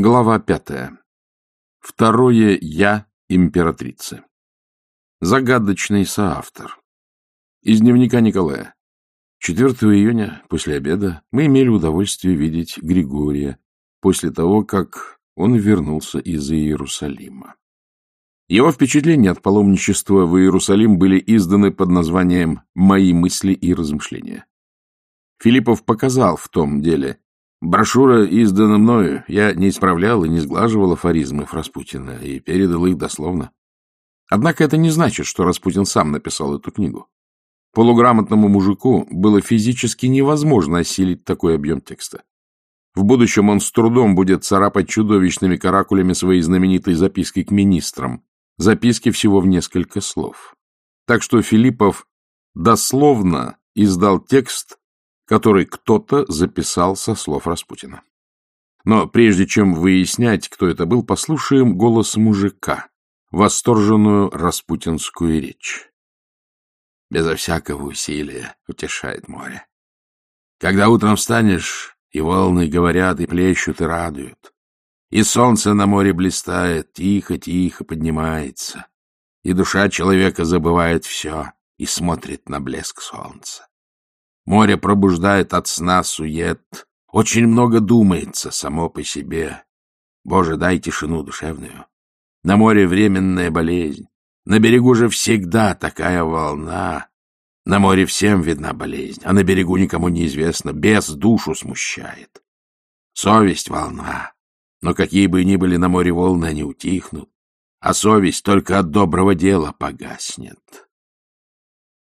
Глава пятая. Второе «Я» императрицы. Загадочный соавтор. Из дневника Николая. 4 июня, после обеда, мы имели удовольствие видеть Григория после того, как он вернулся из Иерусалима. Его впечатления от паломничества в Иерусалим были изданы под названием «Мои мысли и размышления». Филиппов показал в том деле. Брошюра издана мною, я не исправлял и не сглаживал афоризмов Распутина и передал их дословно. Однако это не значит, что Распутин сам написал эту книгу. Полуграмотному мужику было физически невозможно осилить такой объем текста. В будущем он с трудом будет царапать чудовищными каракулями свои знаменитые записки к министрам, записки всего в несколько слов. Так что Филиппов дословно издал текст, который кто-то записал со слов Распутина. Но прежде чем выяснять, кто это был, послушаем голос мужика, восторженную распутинскую речь. Безо всякого усилия утешает море. Когда утром встанешь, и волны говорят, и плещут, и радуют, и солнце на море блистает, тихо-тихо поднимается, и душа человека забывает все и смотрит на блеск солнца. Море пробуждает от сна сует, очень много думается само по себе. Боже, дай тишину душевную. На море временная болезнь. На берегу же всегда такая волна. На море всем видна болезнь, а на берегу никому неизвестно. Бес душу смущает. Совесть — волна. Но какие бы ни были на море волны, они утихнут. А совесть только от доброго дела погаснет.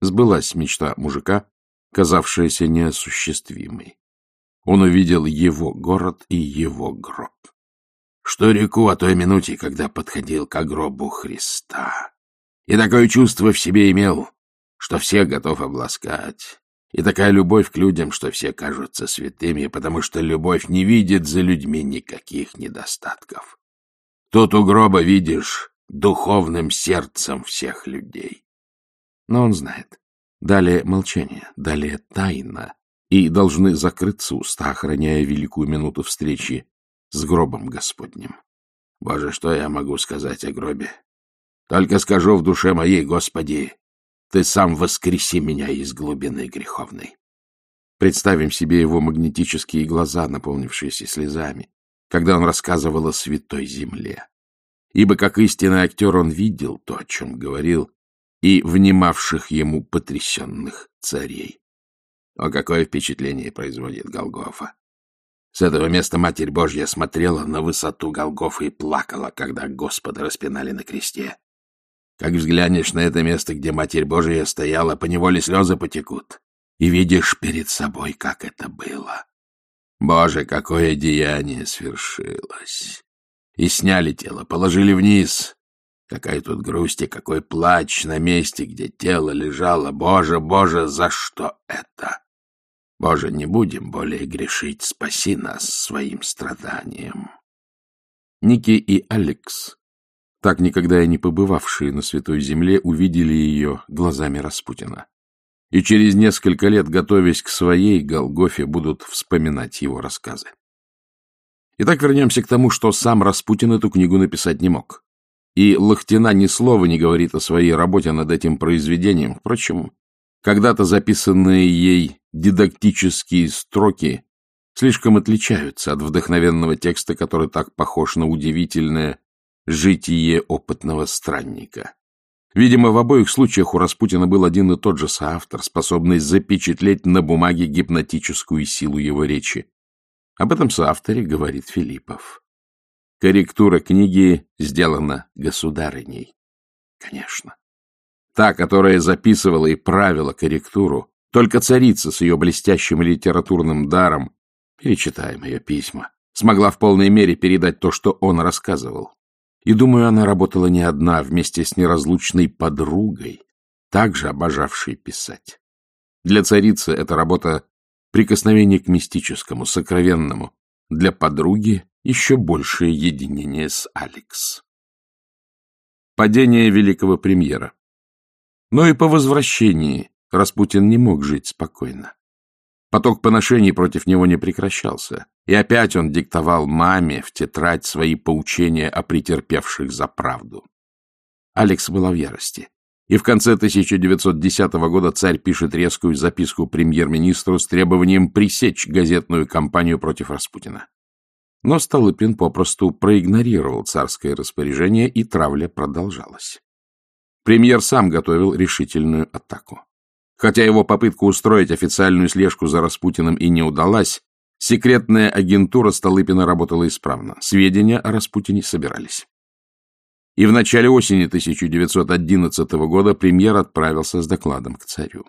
Сбылась мечта мужика, казавшаяся неосуществимой. Он увидел его город и его гроб. Что реку о той минуте, когда подходил к гробу Христа. И такое чувство в себе имел, что всех готов обласкать. И такая любовь к людям, что все кажутся святыми, потому что любовь не видит за людьми никаких недостатков. Тут у гроба видишь духовным сердцем всех людей. Но он знает. Далее молчание, далее тайна, и должны закрыться уста, охраняя великую минуту встречи с гробом Господним. Боже, что я могу сказать о гробе? Только скажу в душе моей, Господи, Ты сам воскреси меня из глубины греховной. Представим себе его магнетические глаза, наполнившиеся слезами, когда он рассказывал о святой земле. Ибо, как истинный актер, он видел то, о чем говорил, и внимавших ему потрясенных царей. О, какое впечатление производит Голгофа! С этого места Матерь Божья смотрела на высоту Голгофа и плакала, когда Господа распинали на кресте. Как взглянешь на это место, где Матерь Божия стояла, поневоле слезы потекут, и видишь перед собой, как это было. Боже, какое деяние свершилось! И сняли тело, положили вниз, Какая тут грусть и какой плач на месте, где тело лежало. Боже, Боже, за что это? Боже, не будем более грешить, спаси нас своим страданием. Ники и Алекс, так никогда и не побывавшие на Святой Земле, увидели ее глазами Распутина. И через несколько лет, готовясь к своей Голгофе, будут вспоминать его рассказы. Итак, вернемся к тому, что сам Распутин эту книгу написать не мог и Лохтина ни слова не говорит о своей работе над этим произведением. Впрочем, когда-то записанные ей дидактические строки слишком отличаются от вдохновенного текста, который так похож на удивительное житие опытного странника. Видимо, в обоих случаях у Распутина был один и тот же соавтор, способный запечатлеть на бумаге гипнотическую силу его речи. Об этом соавторе говорит Филиппов. Корректура книги сделана государыней. Конечно. Та, которая записывала и правила корректуру, только царица с ее блестящим литературным даром, перечитаем ее письма, смогла в полной мере передать то, что он рассказывал. И, думаю, она работала не одна, вместе с неразлучной подругой, также обожавшей писать. Для царицы эта работа — прикосновение к мистическому, сокровенному, для подруги еще большее единение с Алекс. Падение великого премьера. Но и по возвращении Распутин не мог жить спокойно. Поток поношений против него не прекращался, и опять он диктовал маме в тетрадь свои поучения о претерпевших за правду. Алекс была в ярости. И в конце 1910 года царь пишет резкую записку премьер-министру с требованием пресечь газетную кампанию против Распутина. Но Столыпин попросту проигнорировал царское распоряжение, и травля продолжалась. Премьер сам готовил решительную атаку. Хотя его попытка устроить официальную слежку за Распутиным и не удалась, секретная агентура Столыпина работала исправно. Сведения о Распутине собирались. И в начале осени 1911 года премьер отправился с докладом к царю.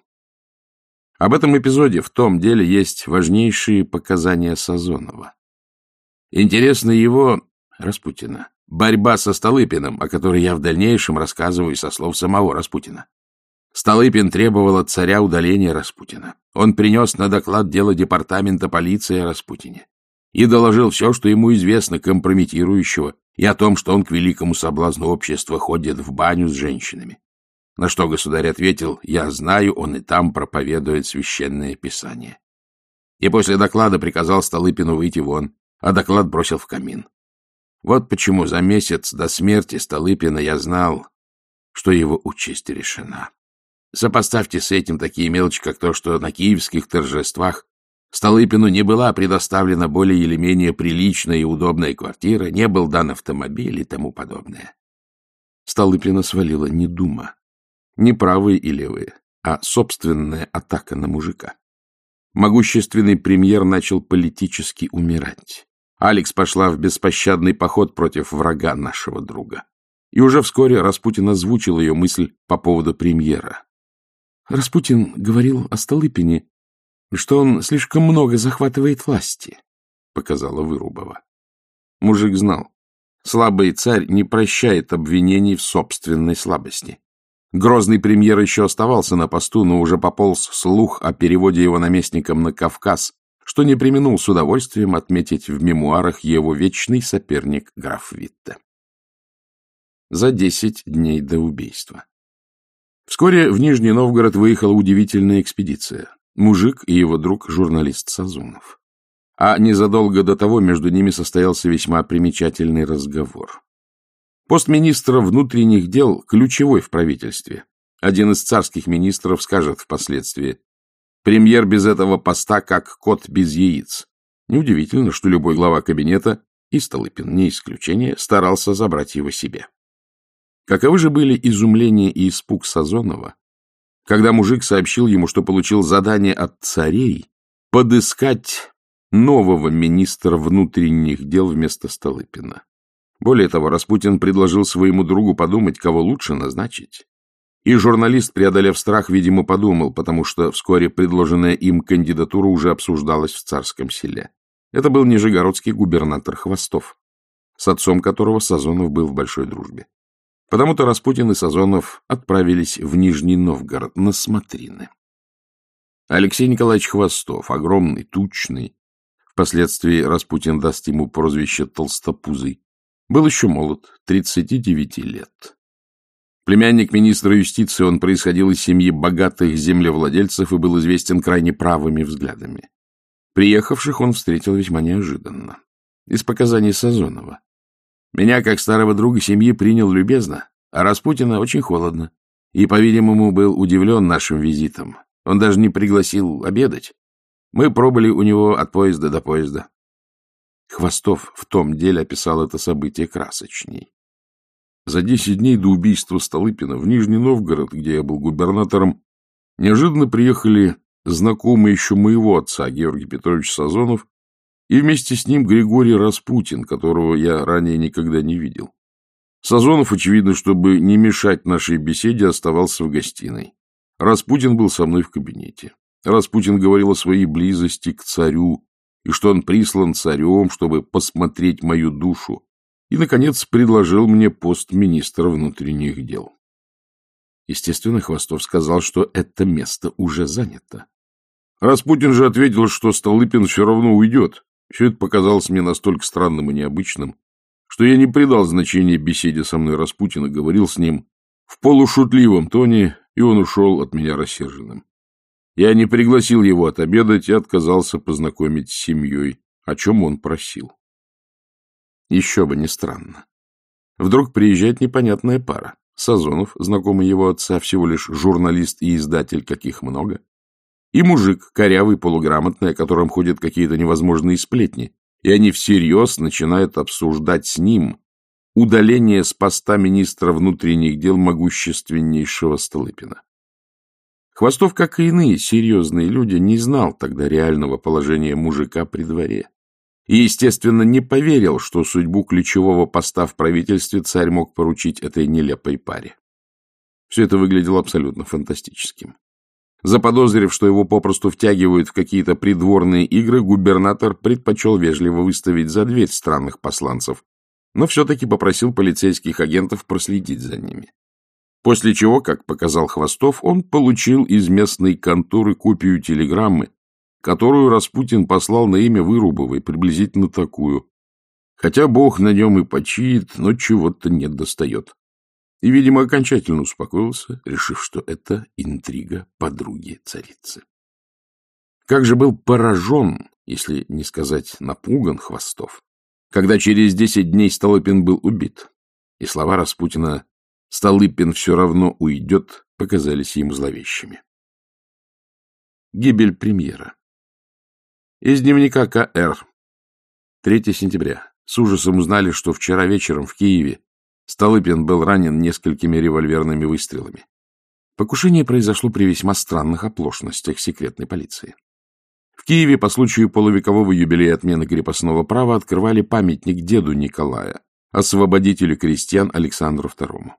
Об этом эпизоде в том деле есть важнейшие показания Сазонова. Интересно его, Распутина, борьба со Столыпиным, о которой я в дальнейшем рассказываю со слов самого Распутина. Столыпин требовал от царя удаления Распутина. Он принес на доклад дело департамента полиции о Распутине и доложил все, что ему известно компрометирующего, и о том, что он к великому соблазну общества ходит в баню с женщинами. На что государь ответил, я знаю, он и там проповедует священное писание. И после доклада приказал Столыпину выйти вон, а доклад бросил в камин. Вот почему за месяц до смерти Столыпина я знал, что его участь решена. Сопоставьте с этим такие мелочи, как то, что на киевских торжествах Столыпину не была предоставлена более или менее приличная и удобная квартира, не был дан автомобиль и тому подобное. Столыпина свалила не дума, не правые и левые, а собственная атака на мужика. Могущественный премьер начал политически умирать. Алекс пошла в беспощадный поход против врага нашего друга. И уже вскоре Распутин озвучил ее мысль по поводу премьера. Распутин говорил о Столыпине, что он слишком много захватывает власти, — показала Вырубова. Мужик знал. Слабый царь не прощает обвинений в собственной слабости. Грозный премьер еще оставался на посту, но уже пополз слух о переводе его наместником на Кавказ, что не применул с удовольствием отметить в мемуарах его вечный соперник граф Витте. За десять дней до убийства. Вскоре в Нижний Новгород выехала удивительная экспедиция. Мужик и его друг, журналист Сазунов. А незадолго до того между ними состоялся весьма примечательный разговор. Пост министра внутренних дел ключевой в правительстве. Один из царских министров скажет впоследствии, премьер без этого поста как кот без яиц. Неудивительно, что любой глава кабинета, и Столыпин не исключение, старался забрать его себе. Каковы же были изумление и испуг Сазонова, когда мужик сообщил ему, что получил задание от царей подыскать нового министра внутренних дел вместо Столыпина. Более того, Распутин предложил своему другу подумать, кого лучше назначить. И журналист, преодолев страх, видимо, подумал, потому что вскоре предложенная им кандидатура уже обсуждалась в царском селе. Это был нижегородский губернатор Хвостов, с отцом которого Сазонов был в большой дружбе. Потому-то Распутин и Сазонов отправились в Нижний Новгород на смотрины. Алексей Николаевич Хвостов, огромный, тучный, впоследствии Распутин даст ему прозвище Толстопузый, был еще молод, 39 лет. Племянник министра юстиции, он происходил из семьи богатых землевладельцев и был известен крайне правыми взглядами. Приехавших он встретил весьма неожиданно. Из показаний Сазонова. Меня, как старого друга семьи, принял любезно, а Распутина очень холодно. И, по-видимому, был удивлен нашим визитом. Он даже не пригласил обедать. Мы пробыли у него от поезда до поезда. Хвостов в том деле описал это событие красочней. За десять дней до убийства Столыпина в Нижний Новгород, где я был губернатором, неожиданно приехали знакомые еще моего отца, Георгий Петрович Сазонов, и вместе с ним Григорий Распутин, которого я ранее никогда не видел. Сазонов, очевидно, чтобы не мешать нашей беседе, оставался в гостиной. Распутин был со мной в кабинете. Распутин говорил о своей близости к царю, и что он прислан царем, чтобы посмотреть мою душу, и, наконец, предложил мне пост министра внутренних дел. Естественно, Хвостов сказал, что это место уже занято. Распутин же ответил, что Столыпин все равно уйдет. Все это показалось мне настолько странным и необычным, что я не придал значения беседе со мной Распутина, говорил с ним в полушутливом тоне, и он ушел от меня рассерженным. Я не пригласил его отобедать и отказался познакомить с семьей, о чем он просил. Еще бы не странно. Вдруг приезжает непонятная пара. Сазонов, знакомый его отца, всего лишь журналист и издатель, каких много. И мужик, корявый, полуграмотный, о котором ходят какие-то невозможные сплетни. И они всерьез начинают обсуждать с ним удаление с поста министра внутренних дел могущественнейшего Столыпина. Хвостов, как и иные серьезные люди, не знал тогда реального положения мужика при дворе. И, естественно, не поверил, что судьбу ключевого поста в правительстве царь мог поручить этой нелепой паре. Все это выглядело абсолютно фантастическим. Заподозрив, что его попросту втягивают в какие-то придворные игры, губернатор предпочел вежливо выставить за дверь странных посланцев, но все-таки попросил полицейских агентов проследить за ними. После чего, как показал Хвостов, он получил из местной конторы копию телеграммы, которую Распутин послал на имя Вырубовой, приблизительно такую. Хотя бог на нем и почиет, но чего-то не достает. И, видимо, окончательно успокоился, решив, что это интрига подруги царицы. Как же был поражен, если не сказать напуган Хвостов, когда через десять дней Столыпин был убит, и слова Распутина «Столыпин все равно уйдет» показались ему зловещими. Гибель премьера из дневника К.Р. 3 сентября. С ужасом узнали, что вчера вечером в Киеве Столыпин был ранен несколькими револьверными выстрелами. Покушение произошло при весьма странных оплошностях секретной полиции. В Киеве по случаю полувекового юбилея отмены крепостного права открывали памятник деду Николая, освободителю крестьян Александру II.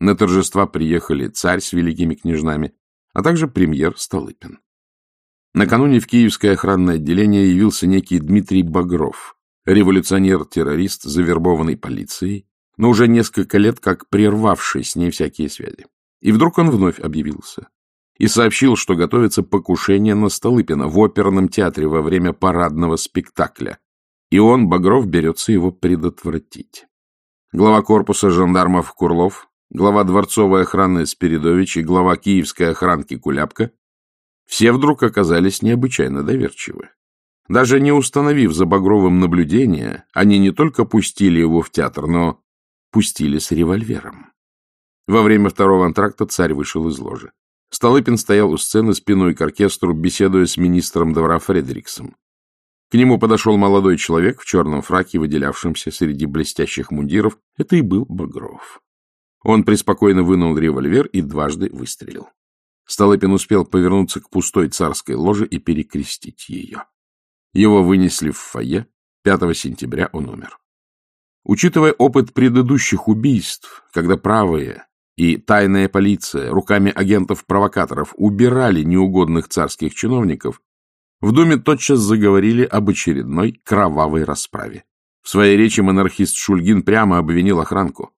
На торжества приехали царь с великими княжнами, а также премьер Столыпин. Накануне в Киевское охранное отделение явился некий Дмитрий Багров, революционер-террорист, завербованный полицией, но уже несколько лет как прервавший с ней всякие связи. И вдруг он вновь объявился и сообщил, что готовится покушение на Столыпина в оперном театре во время парадного спектакля, и он, Багров, берется его предотвратить. Глава корпуса жандармов Курлов, глава дворцовой охраны Спиридович и глава киевской охранки Куляпка все вдруг оказались необычайно доверчивы. Даже не установив за Багровым наблюдение, они не только пустили его в театр, но пустили с револьвером. Во время второго антракта царь вышел из ложи. Столыпин стоял у сцены спиной к оркестру, беседуя с министром двора Фредериксом. К нему подошел молодой человек в черном фраке, выделявшемся среди блестящих мундиров. Это и был Багров. Он преспокойно вынул револьвер и дважды выстрелил. Столыпин успел повернуться к пустой царской ложе и перекрестить ее. Его вынесли в фойе. 5 сентября он умер. Учитывая опыт предыдущих убийств, когда правые и тайная полиция руками агентов-провокаторов убирали неугодных царских чиновников, в Думе тотчас заговорили об очередной кровавой расправе. В своей речи монархист Шульгин прямо обвинил охранку.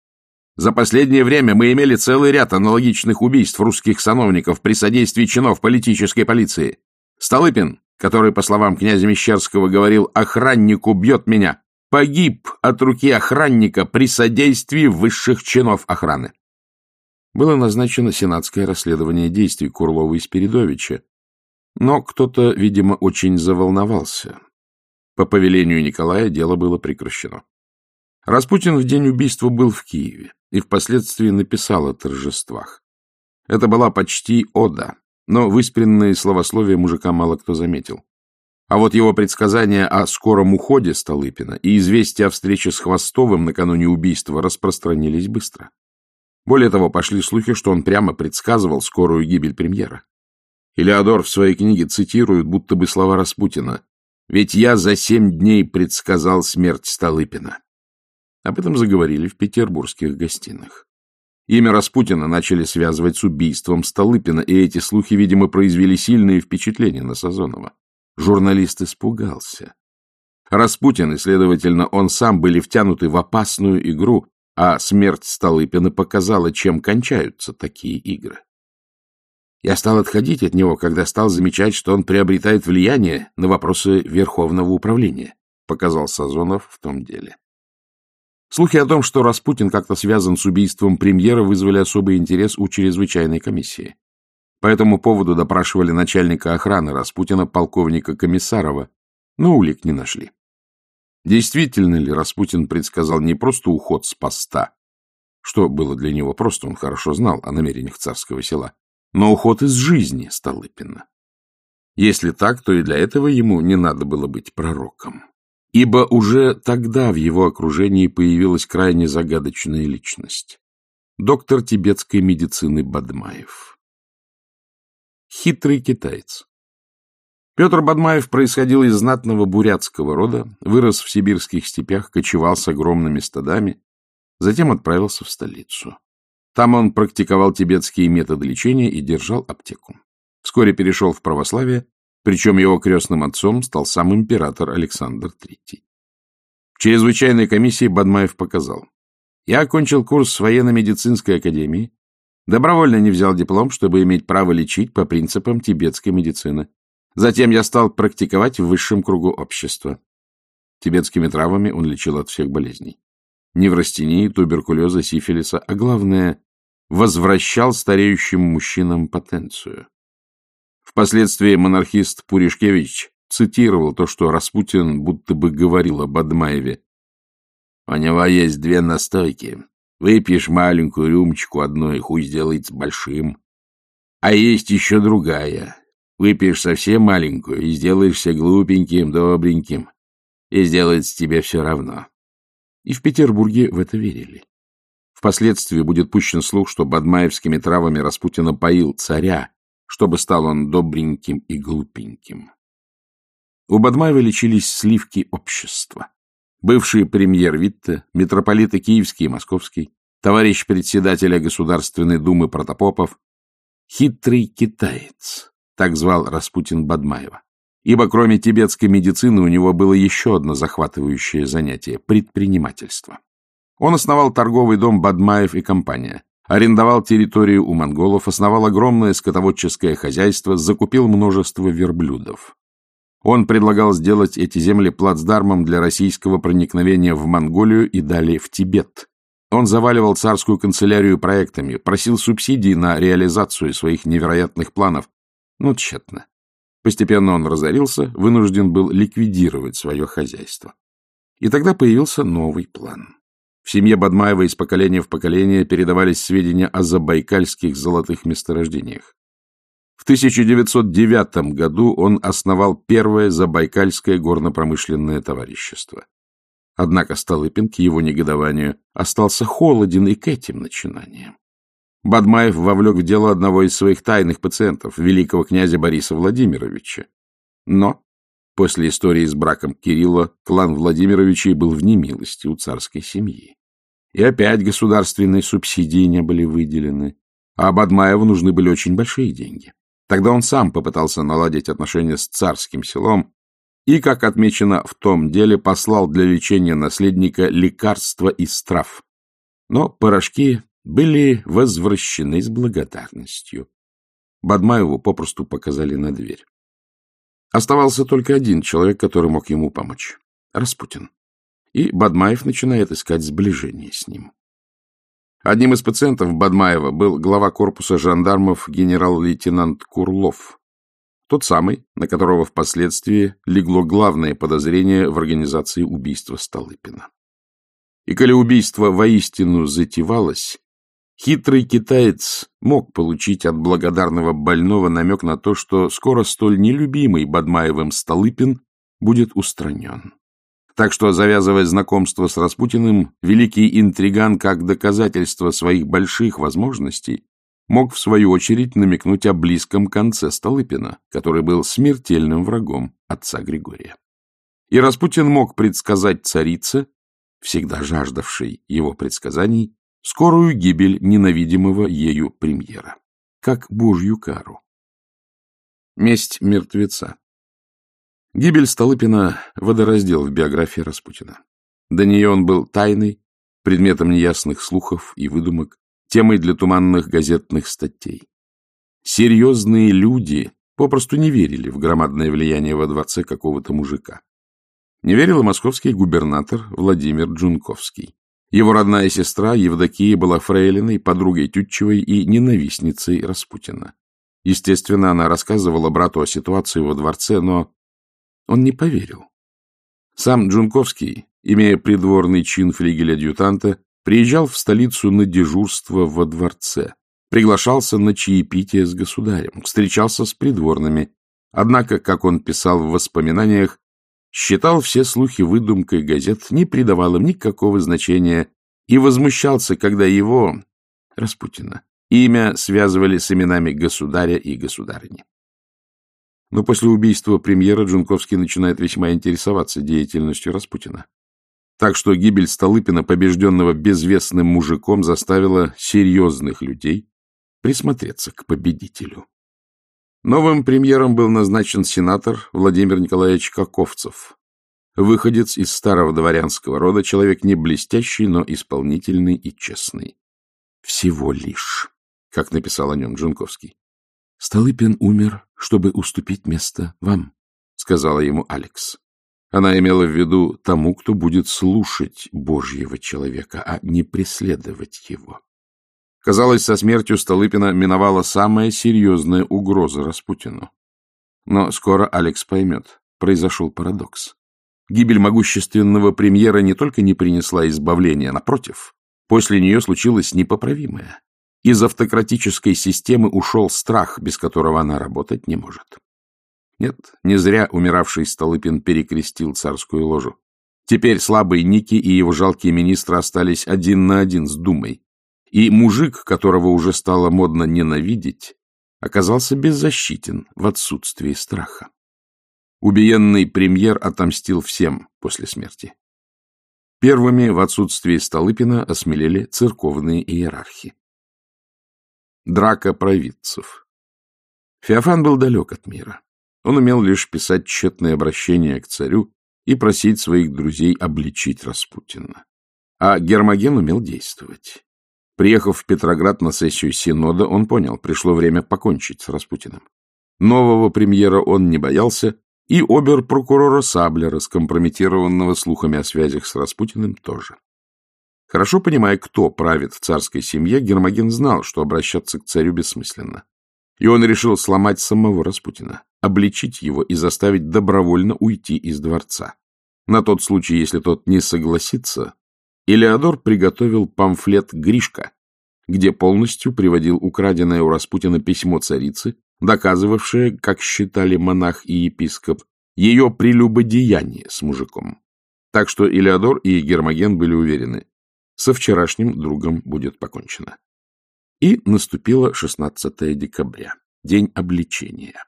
За последнее время мы имели целый ряд аналогичных убийств русских сановников при содействии чинов политической полиции. Столыпин, который, по словам князя Мещерского, говорил «охранник убьет меня», погиб от руки охранника при содействии высших чинов охраны. Было назначено сенатское расследование действий Курлова и Спиридовича, но кто-то, видимо, очень заволновался. По повелению Николая дело было прекращено. Распутин в день убийства был в Киеве и впоследствии написал о торжествах. Это была почти ода, но выспренные словословия мужика мало кто заметил. А вот его предсказания о скором уходе Столыпина и известия о встрече с Хвостовым накануне убийства распространились быстро. Более того, пошли слухи, что он прямо предсказывал скорую гибель премьера. Илеодор в своей книге цитирует будто бы слова Распутина «Ведь я за семь дней предсказал смерть Столыпина». Об этом заговорили в петербургских гостиных. Имя Распутина начали связывать с убийством Столыпина, и эти слухи, видимо, произвели сильное впечатление на Сазонова. Журналист испугался. Распутин, и, следовательно, он сам были втянуты в опасную игру, а смерть Столыпина показала, чем кончаются такие игры. Я стал отходить от него, когда стал замечать, что он приобретает влияние на вопросы Верховного управления, показал Сазонов в том деле. Слухи о том, что Распутин как-то связан с убийством премьера, вызвали особый интерес у чрезвычайной комиссии. По этому поводу допрашивали начальника охраны Распутина, полковника Комиссарова, но улик не нашли. Действительно ли Распутин предсказал не просто уход с поста, что было для него просто, он хорошо знал о намерениях царского села, но уход из жизни Столыпина. Если так, то и для этого ему не надо было быть пророком. Ибо уже тогда в его окружении появилась крайне загадочная личность. Доктор тибетской медицины Бадмаев. Хитрый китаец. Петр Бадмаев происходил из знатного бурятского рода, вырос в сибирских степях, кочевал с огромными стадами, затем отправился в столицу. Там он практиковал тибетские методы лечения и держал аптеку. Вскоре перешел в православие, причем его крестным отцом стал сам император Александр III. В чрезвычайной комиссии Бадмаев показал. Я окончил курс военно-медицинской академии, добровольно не взял диплом, чтобы иметь право лечить по принципам тибетской медицины. Затем я стал практиковать в высшем кругу общества. Тибетскими травами он лечил от всех болезней. Неврастении, туберкулеза, сифилиса, а главное, возвращал стареющим мужчинам потенцию. Впоследствии монархист Пуришкевич цитировал то, что Распутин будто бы говорил об Адмаеве. «У него есть две настойки. Выпьешь маленькую рюмочку одной, хуй сделается большим. А есть еще другая. Выпьешь совсем маленькую и сделаешься глупеньким, добреньким, и сделается тебе все равно. И в Петербурге в это верили. Впоследствии будет пущен слух, что бадмаевскими травами Распутина поил царя, чтобы стал он добреньким и глупеньким. У Бадмаева лечились сливки общества. Бывший премьер Витте, митрополиты Киевский и Московский, товарищ председателя Государственной Думы Протопопов, хитрый китаец, так звал Распутин Бадмаева. Ибо кроме тибетской медицины у него было еще одно захватывающее занятие – предпринимательство. Он основал торговый дом Бадмаев и компания, арендовал территорию у монголов, основал огромное скотоводческое хозяйство, закупил множество верблюдов. Он предлагал сделать эти земли плацдармом для российского проникновения в Монголию и далее в Тибет. Он заваливал царскую канцелярию проектами, просил субсидий на реализацию своих невероятных планов, но тщетно. Постепенно он разорился, вынужден был ликвидировать свое хозяйство. И тогда появился новый план. В семье Бадмаева из поколения в поколение передавались сведения о забайкальских золотых месторождениях. В 1909 году он основал первое Забайкальское горно-промышленное товарищество. Однако Столыпин к его негодованию остался холоден и к этим начинаниям. Бадмаев вовлек в дело одного из своих тайных пациентов, великого князя Бориса Владимировича. Но после истории с браком Кирилла клан Владимировичей был в немилости у царской семьи. И опять государственные субсидии не были выделены, а Бадмаеву нужны были очень большие деньги. Тогда он сам попытался наладить отношения с царским селом и, как отмечено в том деле, послал для лечения наследника лекарства из трав. Но порошки были возвращены с благодарностью. Бадмаеву попросту показали на дверь. Оставался только один человек, который мог ему помочь — Распутин. И Бадмаев начинает искать сближение с ним. Одним из пациентов Бадмаева был глава корпуса жандармов генерал-лейтенант Курлов, тот самый, на которого впоследствии легло главное подозрение в организации убийства Столыпина. И коли убийство воистину затевалось, Хитрый китаец мог получить от благодарного больного намек на то, что скоро столь нелюбимый Бадмаевым Столыпин будет устранен. Так что, завязывая знакомство с Распутиным, великий интриган, как доказательство своих больших возможностей, мог, в свою очередь, намекнуть о близком конце Столыпина, который был смертельным врагом отца Григория. И Распутин мог предсказать царице, всегда жаждавшей его предсказаний, скорую гибель ненавидимого ею премьера, как божью кару. Месть мертвеца. Гибель Столыпина — водораздел в биографии Распутина. До нее он был тайной, предметом неясных слухов и выдумок, темой для туманных газетных статей. Серьезные люди попросту не верили в громадное влияние во дворце какого-то мужика. Не верил и московский губернатор Владимир Джунковский. Его родная сестра Евдокия была фрейлиной, подругой Тютчевой и ненавистницей Распутина. Естественно, она рассказывала брату о ситуации во дворце, но он не поверил. Сам Джунковский, имея придворный чин флигеля-адъютанта, приезжал в столицу на дежурство во дворце, приглашался на чаепитие с государем, встречался с придворными, однако, как он писал в воспоминаниях, считал все слухи выдумкой газет, не придавал им никакого значения и возмущался, когда его, Распутина, имя связывали с именами государя и государыни. Но после убийства премьера Джунковский начинает весьма интересоваться деятельностью Распутина. Так что гибель Столыпина, побежденного безвестным мужиком, заставила серьезных людей присмотреться к победителю. Новым премьером был назначен сенатор Владимир Николаевич Каковцев, выходец из старого дворянского рода, человек не блестящий, но исполнительный и честный. Всего лишь, как написал о нем Джунковский. Столыпин умер, чтобы уступить место вам, сказала ему Алекс. Она имела в виду тому, кто будет слушать Божьего человека, а не преследовать его. Казалось, со смертью Столыпина миновала самая серьезная угроза Распутину. Но скоро Алекс поймет, произошел парадокс. Гибель могущественного премьера не только не принесла избавления, напротив, после нее случилось непоправимое. Из автократической системы ушел страх, без которого она работать не может. Нет, не зря умиравший Столыпин перекрестил царскую ложу. Теперь слабый Ники и его жалкие министры остались один на один с Думой. И мужик, которого уже стало модно ненавидеть, оказался беззащитен в отсутствии страха. Убиенный премьер отомстил всем после смерти. Первыми в отсутствии Столыпина осмелели церковные иерархи. Драка провидцев. Феофан был далек от мира. Он умел лишь писать тщетные обращения к царю и просить своих друзей обличить Распутина. А Гермоген умел действовать. Приехав в Петроград на сессию Синода, он понял, пришло время покончить с Распутиным. Нового премьера он не боялся, и обер-прокурора Саблера, скомпрометированного слухами о связях с Распутиным, тоже. Хорошо понимая, кто правит в царской семье, Гермоген знал, что обращаться к царю бессмысленно. И он решил сломать самого Распутина, обличить его и заставить добровольно уйти из дворца. На тот случай, если тот не согласится, Илеодор приготовил памфлет «Гришка», где полностью приводил украденное у Распутина письмо царицы, доказывавшее, как считали монах и епископ, ее прелюбодеяние с мужиком. Так что Илеодор и Гермоген были уверены, со вчерашним другом будет покончено. И наступило 16 декабря, день обличения.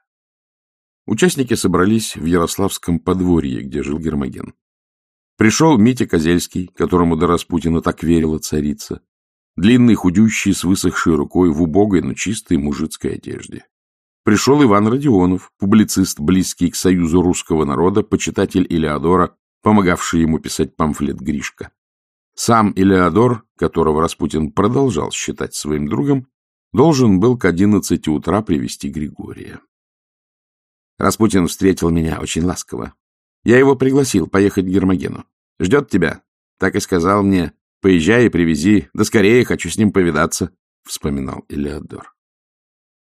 Участники собрались в Ярославском подворье, где жил Гермоген. Пришел Митя Козельский, которому до Распутина так верила царица, длинный, худющий, с высохшей рукой, в убогой, но чистой мужицкой одежде. Пришел Иван Родионов, публицист, близкий к Союзу русского народа, почитатель Илеодора, помогавший ему писать памфлет Гришка. Сам Илеодор, которого Распутин продолжал считать своим другом, должен был к одиннадцати утра привести Григория. Распутин встретил меня очень ласково. Я его пригласил поехать к Гермогену. Ждет тебя. Так и сказал мне. Поезжай и привези. Да скорее, хочу с ним повидаться, — вспоминал Илеодор.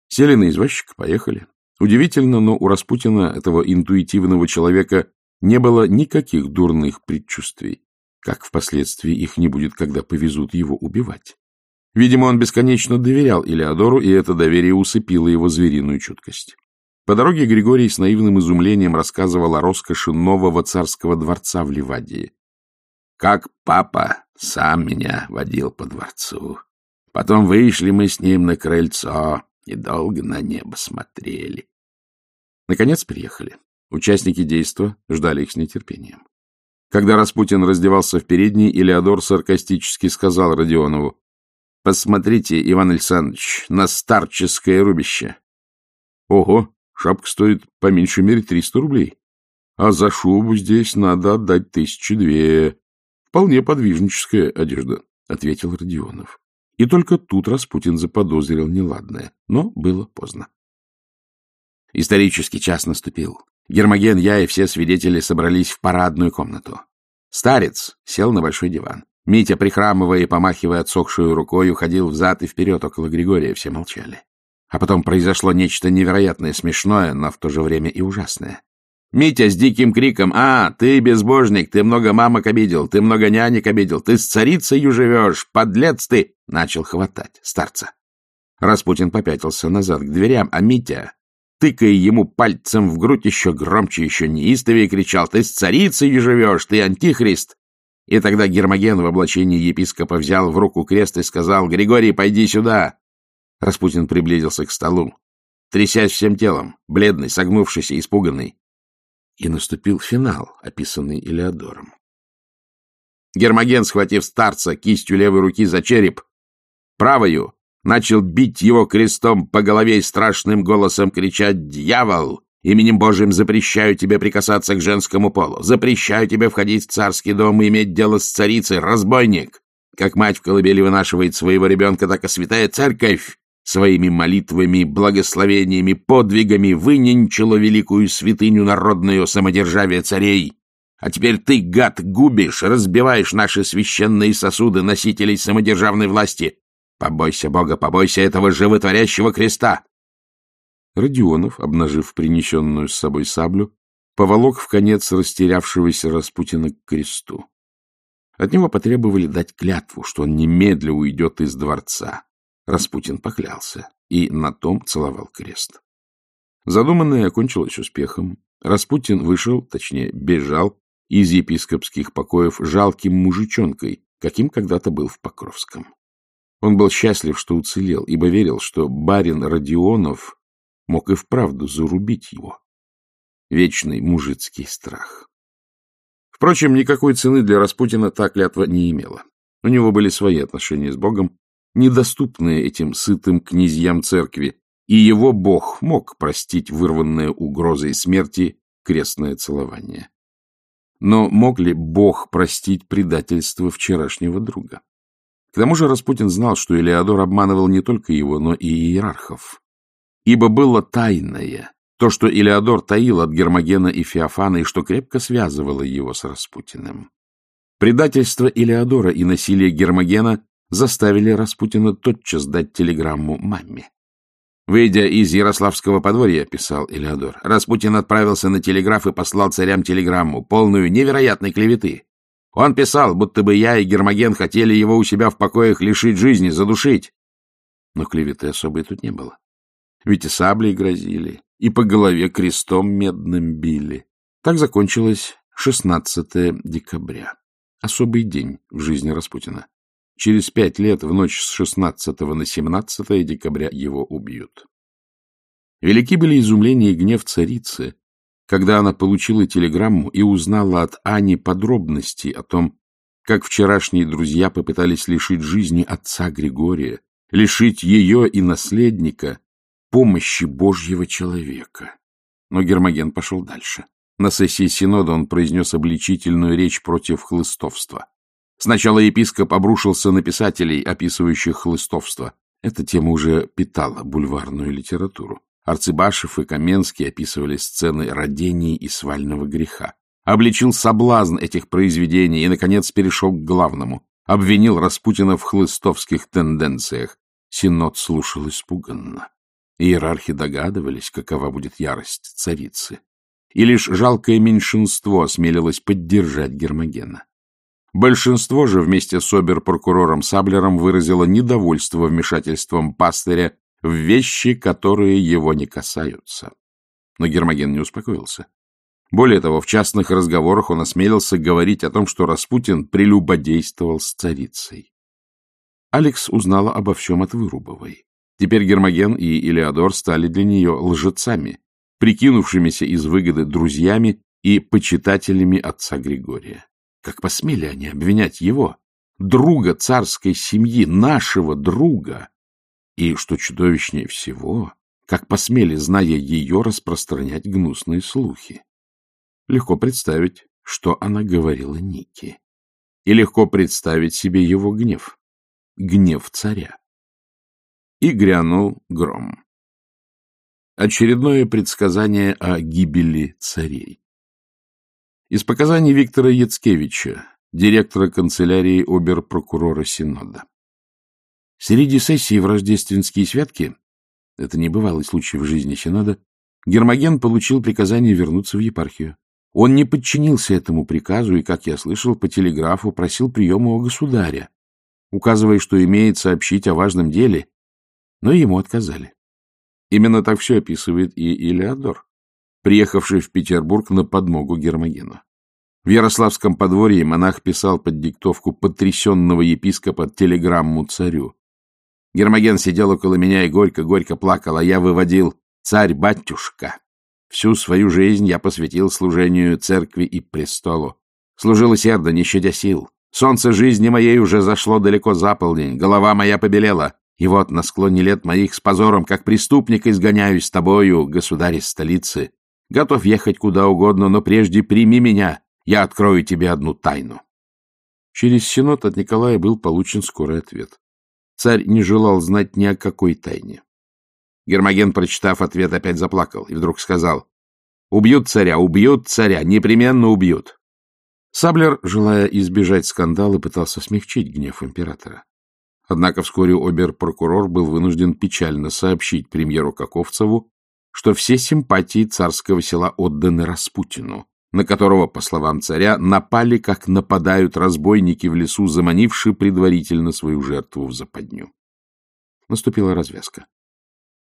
Сели на извозчика, поехали. Удивительно, но у Распутина, этого интуитивного человека, не было никаких дурных предчувствий как впоследствии их не будет, когда повезут его убивать. Видимо, он бесконечно доверял Илеодору, и это доверие усыпило его звериную чуткость. По дороге Григорий с наивным изумлением рассказывал о роскоши нового царского дворца в Ливадии. «Как папа сам меня водил по дворцу. Потом вышли мы с ним на крыльцо и долго на небо смотрели». Наконец приехали. Участники действа ждали их с нетерпением. Когда Распутин раздевался в передней, Илеодор саркастически сказал Родионову, «Посмотрите, Иван Александрович, на старческое рубище». «Ого, шапка стоит по меньшей мере триста рублей, а за шубу здесь надо отдать тысячи две. Вполне подвижническая одежда», — ответил Родионов. И только тут Распутин заподозрил неладное, но было поздно. Исторический час наступил. Гермоген, я и все свидетели собрались в парадную комнату. Старец сел на большой диван. Митя, прихрамывая и помахивая отсохшую рукой, уходил взад и вперед около Григория. Все молчали. А потом произошло нечто невероятное, смешное, но в то же время и ужасное. Митя с диким криком «А, ты безбожник, ты много мамок обидел, ты много нянек обидел, ты с царицей живешь, подлец ты!» начал хватать старца. Распутин попятился назад к дверям, а Митя, тыкая ему пальцем в грудь еще громче, еще неистовее, кричал «Ты с царицей живешь, ты антихрист!» И тогда Гермоген в облачении епископа взял в руку крест и сказал «Григорий, пойди сюда!» Распутин приблизился к столу, трясясь всем телом, бледный, согнувшийся, испуганный. И наступил финал, описанный Элеодором. Гермоген, схватив старца кистью левой руки за череп, правою начал бить его крестом по голове и страшным голосом кричать «Дьявол! Именем Божьим запрещаю тебе прикасаться к женскому полу! Запрещаю тебе входить в царский дом и иметь дело с царицей! Разбойник! Как мать в колыбели вынашивает своего ребенка, так и святая церковь своими молитвами, благословениями, подвигами выненчила великую святыню народную самодержавия царей. А теперь ты, гад, губишь, разбиваешь наши священные сосуды носителей самодержавной власти. Побойся Бога, побойся этого животворящего креста. Родионов, обнажив принесенную с собой саблю, поволок в конец растерявшегося Распутина к кресту. От него потребовали дать клятву, что он немедля уйдет из дворца. Распутин поклялся и на том целовал крест. Задуманное окончилось успехом. Распутин вышел, точнее, бежал из епископских покоев жалким мужичонкой, каким когда-то был в Покровском. Он был счастлив, что уцелел, ибо верил, что барин Родионов мог и вправду зарубить его. Вечный мужицкий страх. Впрочем, никакой цены для Распутина та клятва не имела. У него были свои отношения с Богом, недоступные этим сытым князьям церкви, и его бог мог простить вырванное угрозой смерти крестное целование. Но мог ли бог простить предательство вчерашнего друга? К тому же Распутин знал, что Элеодор обманывал не только его, но и иерархов. Ибо было тайное, то, что Элеодор таил от Гермогена и Феофана, и что крепко связывало его с Распутиным. Предательство Элеодора и насилие Гермогена заставили Распутина тотчас дать телеграмму маме. Выйдя из Ярославского подворья, писал Элеодор, Распутин отправился на телеграф и послал царям телеграмму, полную невероятной клеветы. Он писал, будто бы я и Гермоген хотели его у себя в покоях лишить жизни, задушить. Но клеветы особой тут не было. Ведь и саблей грозили, и по голове крестом медным били. Так закончилось 16 декабря. Особый день в жизни Распутина. Через пять лет, в ночь с 16 на 17 декабря, его убьют. Велики были изумление и гнев царицы, когда она получила телеграмму и узнала от Ани подробности о том, как вчерашние друзья попытались лишить жизни отца Григория, лишить ее и наследника помощи Божьего человека. Но Гермоген пошел дальше. На сессии Синода он произнес обличительную речь против хлыстовства. Сначала епископ обрушился на писателей, описывающих хлыстовство. Эта тема уже питала бульварную литературу. Арцебашев и Каменский описывали сцены родений и свального греха. Обличил соблазн этих произведений и, наконец, перешел к главному. Обвинил Распутина в хлыстовских тенденциях. Синод слушал испуганно. Иерархи догадывались, какова будет ярость царицы. И лишь жалкое меньшинство осмелилось поддержать Гермогена. Большинство же вместе с обер-прокурором Саблером выразило недовольство вмешательством пастыря в вещи, которые его не касаются. Но Гермоген не успокоился. Более того, в частных разговорах он осмелился говорить о том, что Распутин прелюбодействовал с царицей. Алекс узнала обо всем от Вырубовой. Теперь Гермоген и Илеодор стали для нее лжецами, прикинувшимися из выгоды друзьями и почитателями отца Григория. Как посмели они обвинять его, друга царской семьи, нашего друга? И, что чудовищнее всего, как посмели, зная ее, распространять гнусные слухи? Легко представить, что она говорила Нике. И легко представить себе его гнев. Гнев царя. И грянул гром. Очередное предсказание о гибели царей. Из показаний Виктора Яцкевича, директора канцелярии обер-прокурора Синода. Среди сессии в рождественские святки это небывалый случай в жизни Синода, Гермоген получил приказание вернуться в епархию. Он не подчинился этому приказу и, как я слышал, по телеграфу просил приема у государя, указывая, что имеет сообщить о важном деле, но ему отказали. Именно так все описывает и Илеодор, приехавший в Петербург на подмогу Гермогену. В Ярославском подворье монах писал под диктовку потрясенного епископа телеграмму царю. Гермоген сидел около меня и горько-горько плакал, а я выводил «Царь-батюшка». Всю свою жизнь я посвятил служению церкви и престолу. Служил усердно, не щадя сил. Солнце жизни моей уже зашло далеко за полдень, голова моя побелела. И вот на склоне лет моих с позором, как преступник, изгоняюсь с тобою, государь из столицы. Готов ехать куда угодно, но прежде прими меня, я открою тебе одну тайну. Через синод от Николая был получен скорый ответ. Царь не желал знать ни о какой тайне. Гермоген, прочитав ответ, опять заплакал и вдруг сказал, «Убьют царя, убьют царя, непременно убьют». Саблер, желая избежать скандала, пытался смягчить гнев императора. Однако вскоре обер-прокурор был вынужден печально сообщить премьеру Каковцеву, что все симпатии царского села отданы Распутину, на которого, по словам царя, напали, как нападают разбойники в лесу, заманившие предварительно свою жертву в западню. Наступила развязка.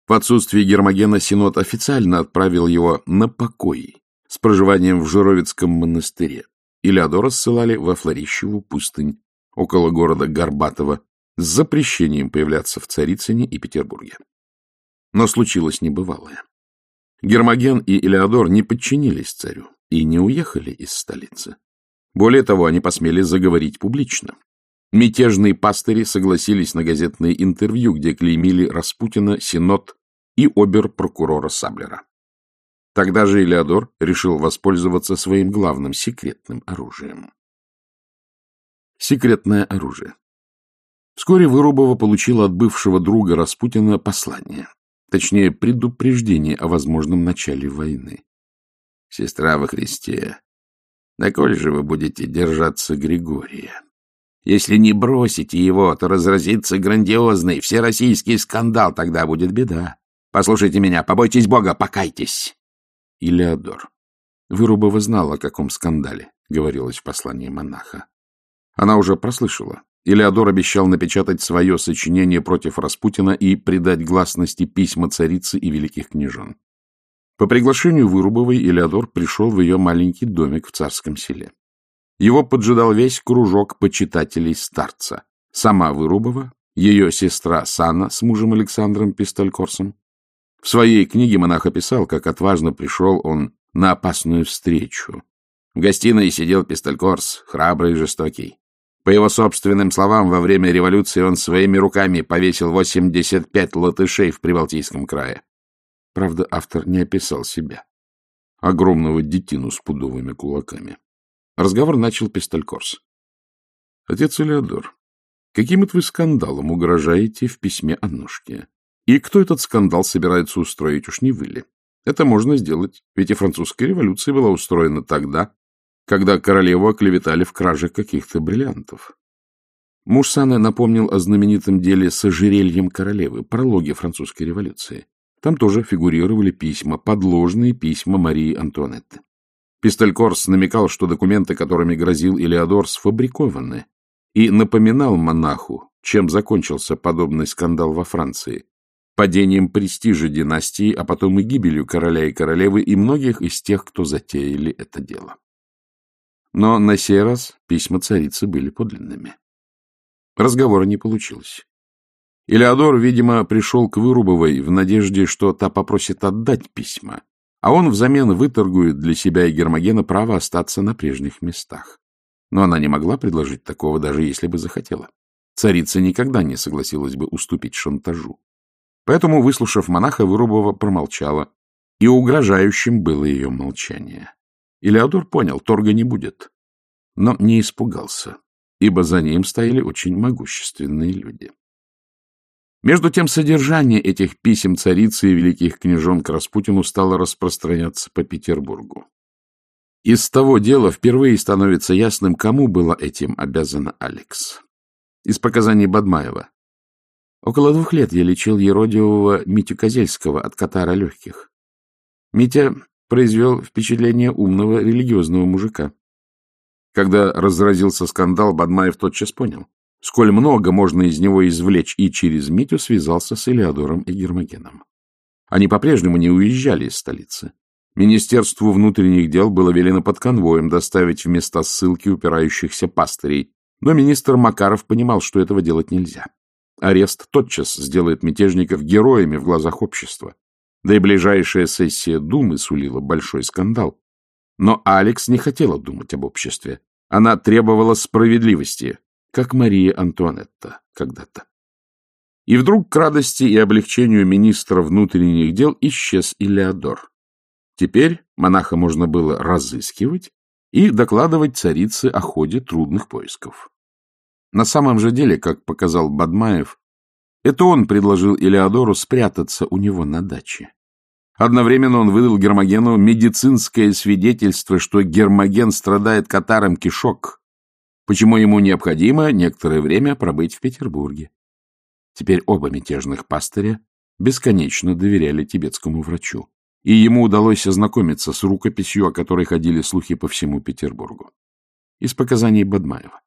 В отсутствие Гермогена Синод официально отправил его на покой с проживанием в Жировицком монастыре. Илеодора ссылали во Флорищеву пустынь около города Горбатова с запрещением появляться в Царицыне и Петербурге. Но случилось небывалое. Гермоген и Илеодор не подчинились царю и не уехали из столицы. Более того, они посмели заговорить публично. Мятежные пастыри согласились на газетное интервью, где клеймили Распутина, Синод и обер-прокурора Саблера. Тогда же Элеодор решил воспользоваться своим главным секретным оружием. Секретное оружие. Вскоре Вырубова получила от бывшего друга Распутина послание, точнее, предупреждение о возможном начале войны сестра во Христе, доколе же вы будете держаться Григория? Если не бросите его, то разразится грандиозный всероссийский скандал, тогда будет беда. Послушайте меня, побойтесь Бога, покайтесь. Илеодор. Вырубова знала, о каком скандале, говорилось в послании монаха. Она уже прослышала. Илеодор обещал напечатать свое сочинение против Распутина и придать гласности письма царицы и великих княжон. По приглашению Вырубовой Элеодор пришел в ее маленький домик в царском селе. Его поджидал весь кружок почитателей старца. Сама Вырубова, ее сестра Сана с мужем Александром Пистолькорсом. В своей книге монах описал, как отважно пришел он на опасную встречу. В гостиной сидел Пистолькорс, храбрый и жестокий. По его собственным словам, во время революции он своими руками повесил 85 латышей в Прибалтийском крае. Правда, автор не описал себя. Огромного детину с пудовыми кулаками. Разговор начал Пистолькорс. — Отец Элеодор, каким это вы скандалом угрожаете в письме Аннушке? И кто этот скандал собирается устроить, уж не вы ли? Это можно сделать, ведь и французская революция была устроена тогда, когда королеву оклеветали в краже каких-то бриллиантов. Муж Саны напомнил о знаменитом деле с ожерельем королевы, прологе французской революции. Там тоже фигурировали письма, подложные письма Марии Антуанетты. Пистолькорс намекал, что документы, которыми грозил Илеодор, сфабрикованы, и напоминал монаху, чем закончился подобный скандал во Франции. Падением престижа династии, а потом и гибелью короля и королевы и многих из тех, кто затеяли это дело. Но на сей раз письма царицы были подлинными. Разговора не получилось. Илеодор, видимо, пришел к Вырубовой в надежде, что та попросит отдать письма, а он взамен выторгует для себя и Гермогена право остаться на прежних местах. Но она не могла предложить такого, даже если бы захотела. Царица никогда не согласилась бы уступить шантажу. Поэтому, выслушав монаха, Вырубова промолчала, и угрожающим было ее молчание. Илеодор понял, торга не будет, но не испугался, ибо за ним стояли очень могущественные люди. Между тем, содержание этих писем царицы и великих княжон к Распутину стало распространяться по Петербургу. Из того дела впервые становится ясным, кому была этим обязана Алекс. Из показаний Бадмаева. Около двух лет я лечил еродивого Митю Козельского от катара легких. Митя произвел впечатление умного религиозного мужика. Когда разразился скандал, Бадмаев тотчас понял, сколь много можно из него извлечь, и через Митю связался с Элеодором и Гермогеном. Они по-прежнему не уезжали из столицы. Министерству внутренних дел было велено под конвоем доставить в места ссылки упирающихся пастырей, но министр Макаров понимал, что этого делать нельзя. Арест тотчас сделает мятежников героями в глазах общества. Да и ближайшая сессия Думы сулила большой скандал. Но Алекс не хотела думать об обществе. Она требовала справедливости, как Мария Антуанетта когда-то. И вдруг к радости и облегчению министра внутренних дел исчез Илеодор. Теперь монаха можно было разыскивать и докладывать царице о ходе трудных поисков. На самом же деле, как показал Бадмаев, это он предложил Илеодору спрятаться у него на даче. Одновременно он выдал Гермогену медицинское свидетельство, что Гермоген страдает катаром кишок, почему ему необходимо некоторое время пробыть в Петербурге. Теперь оба мятежных пастыря бесконечно доверяли тибетскому врачу, и ему удалось ознакомиться с рукописью, о которой ходили слухи по всему Петербургу. Из показаний Бадмаева.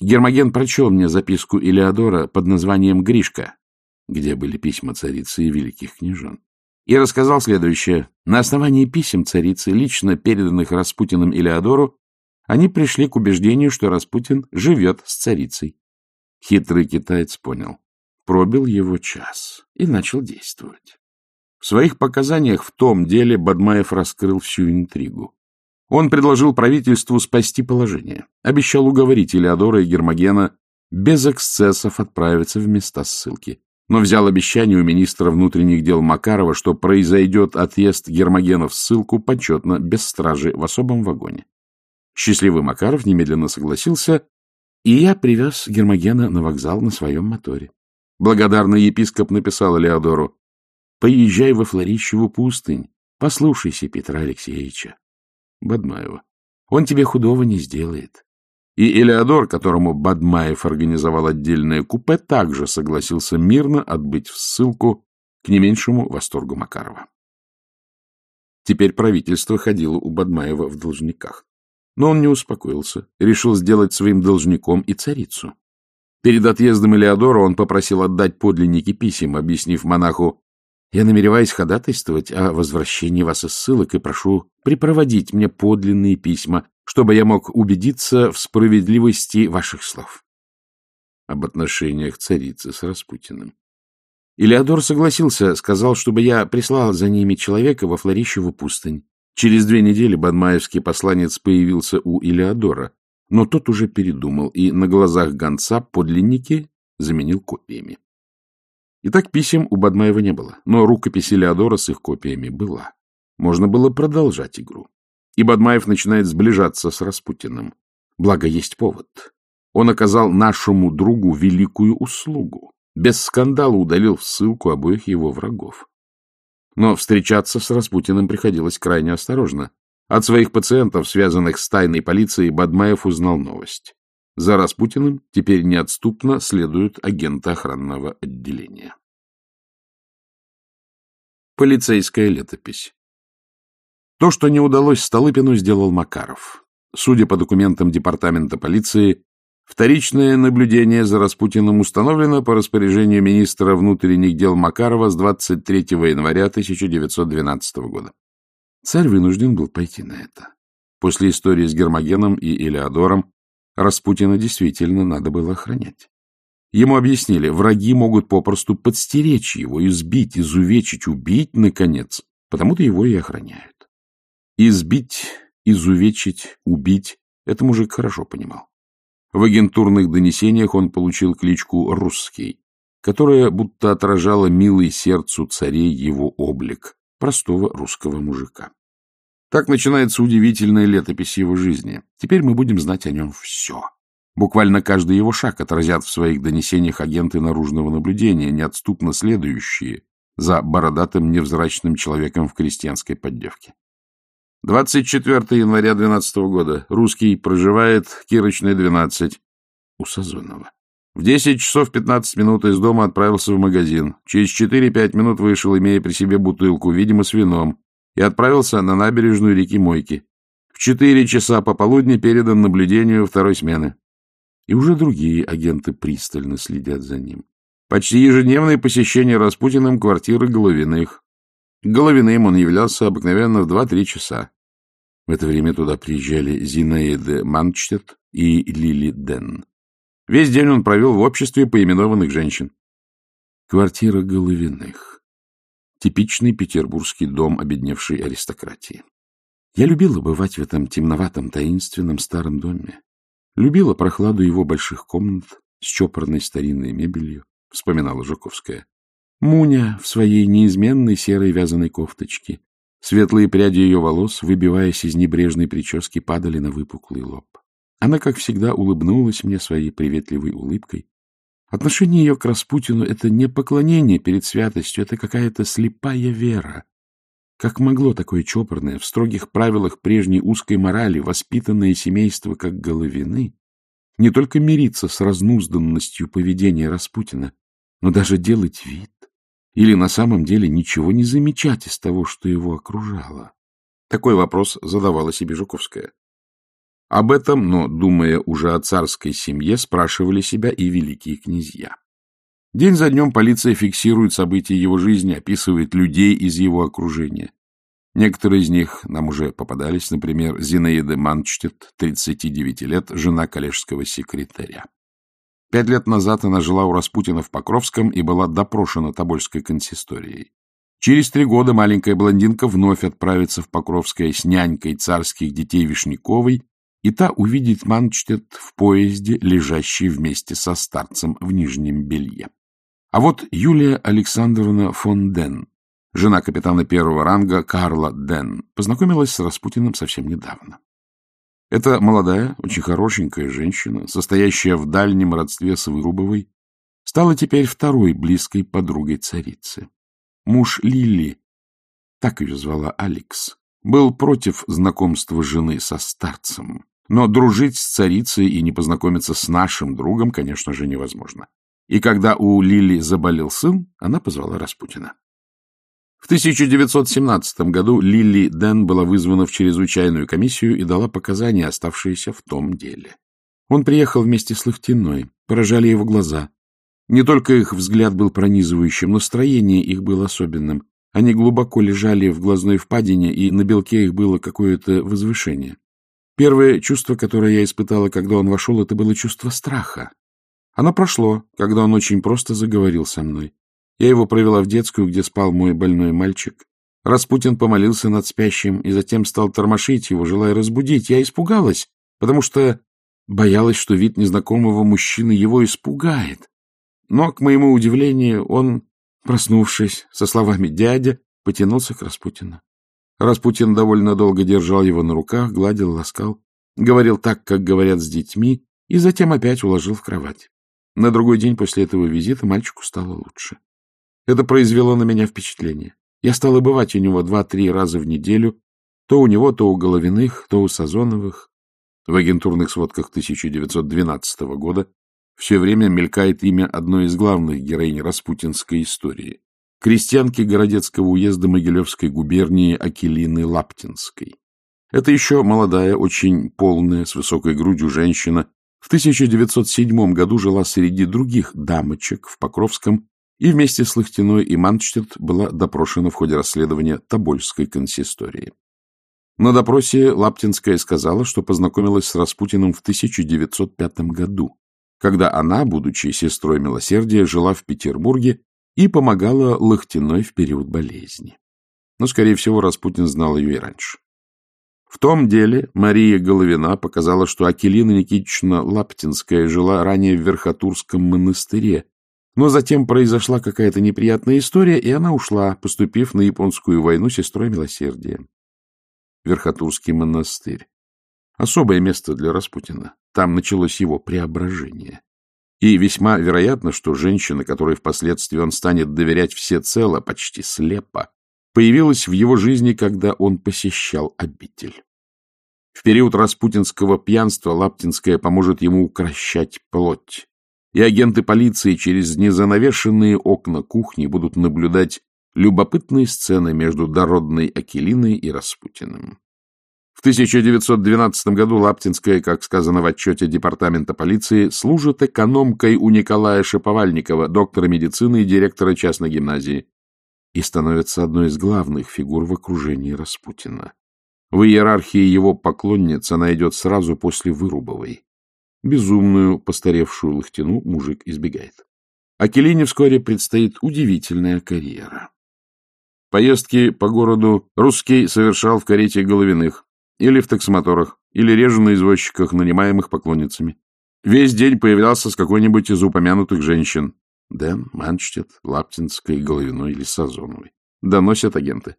Гермоген прочел мне записку Илеодора под названием «Гришка», где были письма царицы и великих княжон, и рассказал следующее. На основании писем царицы, лично переданных Распутиным Илеодору, они пришли к убеждению, что Распутин живет с царицей. Хитрый китаец понял. Пробил его час и начал действовать. В своих показаниях в том деле Бадмаев раскрыл всю интригу. Он предложил правительству спасти положение, обещал уговорить Элеодора и Гермогена без эксцессов отправиться в места ссылки, но взял обещание у министра внутренних дел Макарова, что произойдет отъезд Гермогена в ссылку почетно, без стражи, в особом вагоне. Счастливый Макаров немедленно согласился, и я привез Гермогена на вокзал на своем моторе. Благодарный епископ написал Леодору, «Поезжай во Флорищеву пустынь, послушайся Петра Алексеевича. Бадмаева. Он тебе худого не сделает. И Элеодор, которому Бадмаев организовал отдельное купе, также согласился мирно отбыть в ссылку к не меньшему восторгу Макарова. Теперь правительство ходило у Бадмаева в должниках. Но он не успокоился, решил сделать своим должником и царицу. Перед отъездом Элеодора он попросил отдать подлинники писем, объяснив монаху, я намереваюсь ходатайствовать о возвращении вас из ссылок и прошу припроводить мне подлинные письма, чтобы я мог убедиться в справедливости ваших слов. Об отношениях царицы с Распутиным. Илеодор согласился, сказал, чтобы я прислал за ними человека во Флорищеву пустынь. Через две недели бадмаевский посланец появился у Илеодора, но тот уже передумал и на глазах гонца подлинники заменил копиями. Итак, писем у Бадмаева не было, но рукопись Леодора с их копиями была. Можно было продолжать игру. И Бадмаев начинает сближаться с Распутиным. Благо, есть повод. Он оказал нашему другу великую услугу. Без скандала удалил в ссылку обоих его врагов. Но встречаться с Распутиным приходилось крайне осторожно. От своих пациентов, связанных с тайной полицией, Бадмаев узнал новость. За Распутиным теперь неотступно следуют агенты охранного отделения. Полицейская летопись То, что не удалось Столыпину, сделал Макаров. Судя по документам департамента полиции, вторичное наблюдение за Распутиным установлено по распоряжению министра внутренних дел Макарова с 23 января 1912 года. Царь вынужден был пойти на это. После истории с Гермогеном и Элеодором Распутина действительно надо было охранять. Ему объяснили, враги могут попросту подстеречь его, избить, изувечить, убить, наконец, потому-то его и охраняют. Избить, изувечить, убить — это мужик хорошо понимал. В агентурных донесениях он получил кличку «Русский», которая будто отражала милый сердцу царей его облик, простого русского мужика. Так начинается удивительная летопись его жизни. Теперь мы будем знать о нем все. Буквально каждый его шаг отразят в своих донесениях агенты наружного наблюдения, неотступно следующие за бородатым невзрачным человеком в крестьянской поддевке. 24 января 12 года. Русский проживает Кирочная, 12. У Сазонова. В 10 часов 15 минут из дома отправился в магазин. Через 4-5 минут вышел, имея при себе бутылку, видимо, с вином, и отправился на набережную реки Мойки. В 4 часа пополудни передан наблюдению второй смены. И уже другие агенты пристально следят за ним. Почти ежедневное посещение Распутиным квартиры Головиных. Головиным он являлся обыкновенно в 2-3 часа. В это время туда приезжали Зинаида Манчтет и Лили Ден. Весь день он провел в обществе поименованных женщин. Квартира Головиных. Типичный петербургский дом обедневшей аристократии. Я любила бывать в этом темноватом, таинственном старом доме. Любила прохладу его больших комнат с чопорной старинной мебелью, вспоминала Жуковская. Муня в своей неизменной серой вязаной кофточке. Светлые пряди ее волос, выбиваясь из небрежной прически, падали на выпуклый лоб. Она, как всегда, улыбнулась мне своей приветливой улыбкой. Отношение ее к Распутину — это не поклонение перед святостью, это какая-то слепая вера. Как могло такое чопорное, в строгих правилах прежней узкой морали, воспитанное семейство как Головины, не только мириться с разнузданностью поведения Распутина, но даже делать вид или на самом деле ничего не замечать из того, что его окружало? Такой вопрос задавала себе Жуковская. Об этом, но, думая уже о царской семье, спрашивали себя и великие князья. День за днем полиция фиксирует события его жизни, описывает людей из его окружения. Некоторые из них нам уже попадались, например, Зинаида Манчтет, 39 лет, жена коллежского секретаря. Пять лет назад она жила у Распутина в Покровском и была допрошена Тобольской консисторией. Через три года маленькая блондинка вновь отправится в Покровское с нянькой царских детей Вишняковой и та увидит Манчтет в поезде, лежащий вместе со старцем в нижнем белье. А вот Юлия Александровна фон Ден, жена капитана первого ранга Карла Ден, познакомилась с Распутиным совсем недавно. Эта молодая, очень хорошенькая женщина, состоящая в дальнем родстве с Вырубовой, стала теперь второй близкой подругой царицы. Муж Лили, так ее звала Алекс, был против знакомства жены со старцем. Но дружить с царицей и не познакомиться с нашим другом, конечно же, невозможно. И когда у Лили заболел сын, она позвала Распутина. В 1917 году Лили Дэн была вызвана в чрезвычайную комиссию и дала показания, оставшиеся в том деле. Он приехал вместе с Лохтиной, поражали его глаза. Не только их взгляд был пронизывающим, но строение их было особенным. Они глубоко лежали в глазной впадине, и на белке их было какое-то возвышение. Первое чувство, которое я испытала, когда он вошел, это было чувство страха. Оно прошло, когда он очень просто заговорил со мной. Я его провела в детскую, где спал мой больной мальчик. Распутин помолился над спящим и затем стал тормошить его, желая разбудить. Я испугалась, потому что боялась, что вид незнакомого мужчины его испугает. Но, к моему удивлению, он, проснувшись со словами «дядя», потянулся к Распутину. Распутин довольно долго держал его на руках, гладил, ласкал, говорил так, как говорят с детьми, и затем опять уложил в кровать. На другой день после этого визита мальчику стало лучше. Это произвело на меня впечатление. Я стала бывать у него два-три раза в неделю, то у него, то у Головиных, то у Сазоновых. В агентурных сводках 1912 года все время мелькает имя одной из главных героинь распутинской истории крестьянки Городецкого уезда Могилевской губернии Акелины Лаптинской. Это еще молодая, очень полная, с высокой грудью женщина. В 1907 году жила среди других дамочек в Покровском и вместе с Лохтиной и Манчтет была допрошена в ходе расследования Тобольской консистории. На допросе Лаптинская сказала, что познакомилась с Распутиным в 1905 году, когда она, будучи сестрой милосердия, жила в Петербурге и помогала Лохтиной в период болезни. Но, скорее всего, Распутин знал ее и раньше. В том деле Мария Головина показала, что Акелина Никитична Лаптинская жила ранее в Верхотурском монастыре, но затем произошла какая-то неприятная история, и она ушла, поступив на японскую войну сестрой милосердия. Верхотурский монастырь. Особое место для Распутина. Там началось его преображение. И весьма вероятно, что женщина, которой впоследствии он станет доверять всецело, почти слепо, появилась в его жизни, когда он посещал обитель. В период распутинского пьянства Лаптинская поможет ему укращать плоть. и агенты полиции через незанавешенные окна кухни будут наблюдать любопытные сцены между дородной Акелиной и Распутиным. В 1912 году Лаптинская, как сказано в отчете Департамента полиции, служит экономкой у Николая Шаповальникова, доктора медицины и директора частной гимназии, и становится одной из главных фигур в окружении Распутина. В иерархии его поклонниц она идет сразу после Вырубовой. Безумную, постаревшую лохтину мужик избегает. А Келине вскоре предстоит удивительная карьера. Поездки по городу русский совершал в карете Головиных, или в таксомоторах, или реже на извозчиках, нанимаемых поклонницами. Весь день появлялся с какой-нибудь из упомянутых женщин. Дэн, Манчтет, Лаптинской, Головиной или Сазоновой. Доносят агенты.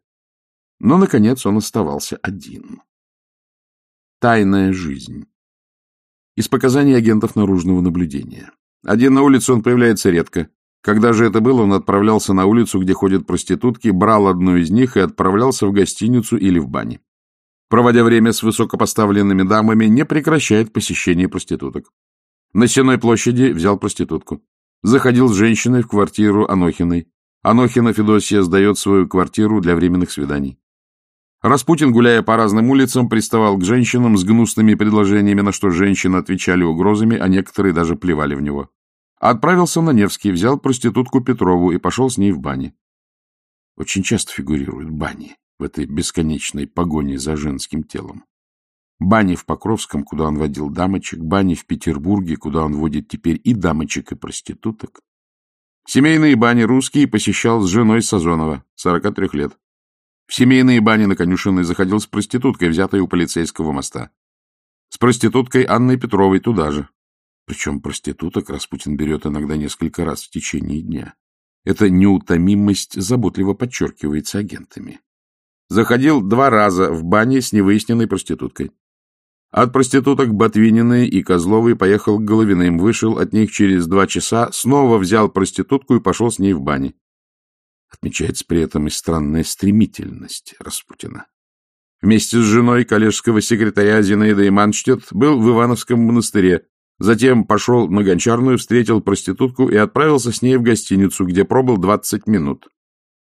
Но, наконец, он оставался один. Тайная жизнь. Из показаний агентов наружного наблюдения. Один на улице он появляется редко. Когда же это было, он отправлялся на улицу, где ходят проститутки, брал одну из них и отправлялся в гостиницу или в бане проводя время с высокопоставленными дамами, не прекращает посещение проституток. На Сенной площади взял проститутку. Заходил с женщиной в квартиру Анохиной. Анохина Федосия сдает свою квартиру для временных свиданий. Распутин, гуляя по разным улицам, приставал к женщинам с гнусными предложениями, на что женщины отвечали угрозами, а некоторые даже плевали в него. Отправился на Невский, взял проститутку Петрову и пошел с ней в бане. Очень часто фигурируют бани в этой бесконечной погоне за женским телом. Бани в Покровском, куда он водил дамочек, бани в Петербурге, куда он водит теперь и дамочек, и проституток. Семейные бани русские посещал с женой Сазонова, 43 лет. В семейные бани на конюшенной заходил с проституткой, взятой у полицейского моста. С проституткой Анной Петровой туда же. Причем проституток Распутин берет иногда несколько раз в течение дня. Эта неутомимость заботливо подчеркивается агентами. Заходил два раза в бане с невыясненной проституткой. От проституток Ботвининой и Козловой поехал к Головиным, вышел от них через два часа, снова взял проститутку и пошел с ней в бане. Отмечается при этом и странная стремительность Распутина. Вместе с женой коллежского секретаря Зинаидой Манштет был в Ивановском монастыре, затем пошел на Гончарную, встретил проститутку и отправился с ней в гостиницу, где пробыл 20 минут.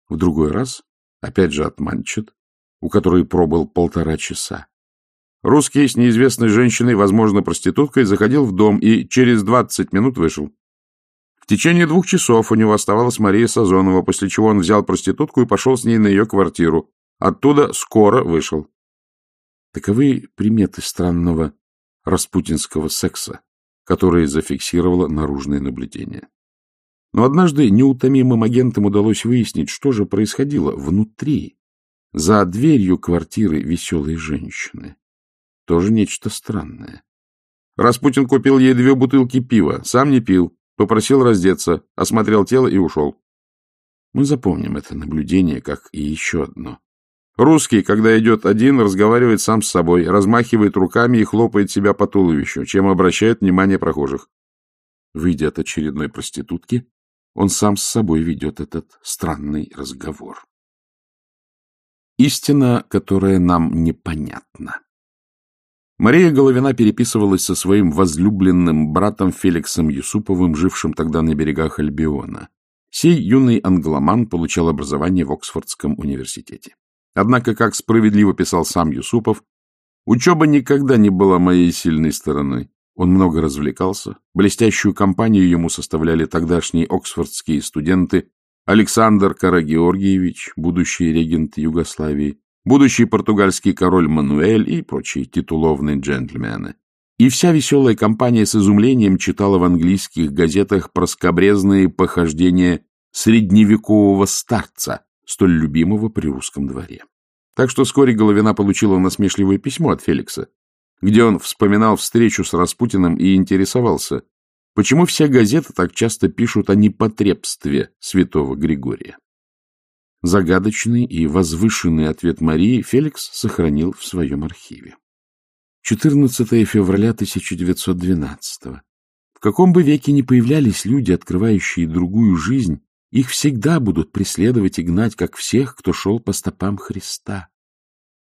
В другой раз опять же отманчет, у которой пробыл полтора часа. Русский с неизвестной женщиной, возможно, проституткой, заходил в дом и через двадцать минут вышел. В течение двух часов у него оставалась Мария Сазонова, после чего он взял проститутку и пошел с ней на ее квартиру. Оттуда скоро вышел. Таковы приметы странного распутинского секса, которые зафиксировало наружное наблюдение. Но однажды неутомимым агентам удалось выяснить, что же происходило внутри, за дверью квартиры веселой женщины. Тоже нечто странное. Распутин купил ей две бутылки пива, сам не пил, попросил раздеться, осмотрел тело и ушел. Мы запомним это наблюдение, как и еще одно. Русский, когда идет один, разговаривает сам с собой, размахивает руками и хлопает себя по туловищу, чем обращает внимание прохожих. Выйдя от очередной проститутки, он сам с собой ведет этот странный разговор. Истина, которая нам непонятна. Мария Головина переписывалась со своим возлюбленным братом Феликсом Юсуповым, жившим тогда на берегах Альбиона. Сей юный англоман получал образование в Оксфордском университете. Однако, как справедливо писал сам Юсупов, учеба никогда не была моей сильной стороной. Он много развлекался. Блестящую компанию ему составляли тогдашние оксфордские студенты Александр Карагеоргиевич, будущий регент Югославии, будущий португальский король Мануэль и прочие титуловные джентльмены. И вся веселая компания с изумлением читала в английских газетах проскобрезные похождения средневекового старца, столь любимого при русском дворе. Так что вскоре Головина получила насмешливое письмо от Феликса, где он вспоминал встречу с Распутиным и интересовался, почему все газеты так часто пишут о непотребстве святого Григория. Загадочный и возвышенный ответ Марии Феликс сохранил в своем архиве. 14 февраля 1912 -го. В каком бы веке ни появлялись люди, открывающие другую жизнь, их всегда будут преследовать и гнать, как всех, кто шел по стопам Христа.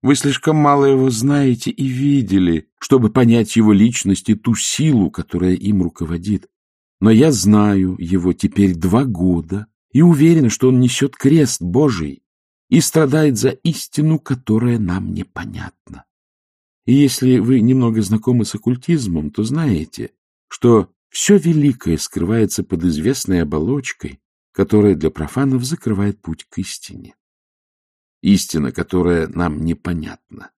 Вы слишком мало его знаете и видели, чтобы понять его личность и ту силу, которая им руководит. Но я знаю его теперь два года и уверена, что он несет крест Божий и страдает за истину, которая нам непонятна. И если вы немного знакомы с оккультизмом, то знаете, что все великое скрывается под известной оболочкой, которая для профанов закрывает путь к истине. Истина, которая нам непонятна.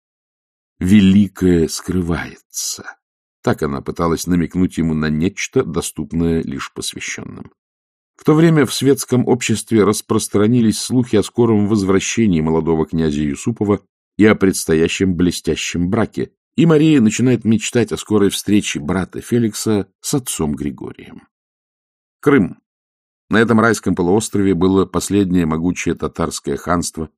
Великое скрывается. Так она пыталась намекнуть ему на нечто, доступное лишь посвященным. В то время в светском обществе распространились слухи о скором возвращении молодого князя Юсупова и о предстоящем блестящем браке, и Мария начинает мечтать о скорой встрече брата Феликса с отцом Григорием. Крым. На этом райском полуострове было последнее могучее татарское ханство.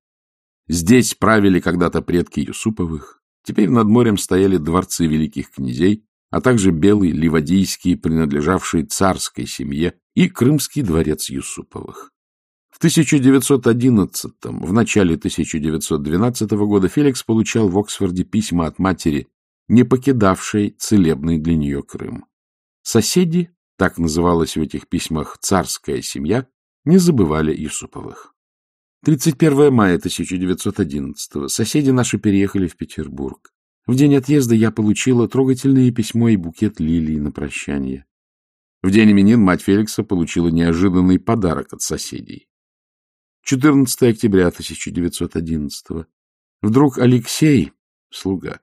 Здесь правили когда-то предки Юсуповых. Теперь над морем стояли дворцы великих князей, а также белый ливадийский, принадлежавший царской семье, и крымский дворец Юсуповых. В 1911 в начале 1912 года Феликс получал в Оксфорде письма от матери, не покидавшей целебный для нее Крым. Соседи, так называлась в этих письмах царская семья, не забывали Юсуповых. 31 мая 1911 соседи наши переехали в Петербург. В день отъезда я получила трогательное письмо и букет лилий на прощание. В день именин мать Феликса получила неожиданный подарок от соседей. 14 октября 1911 Вдруг Алексей, слуга,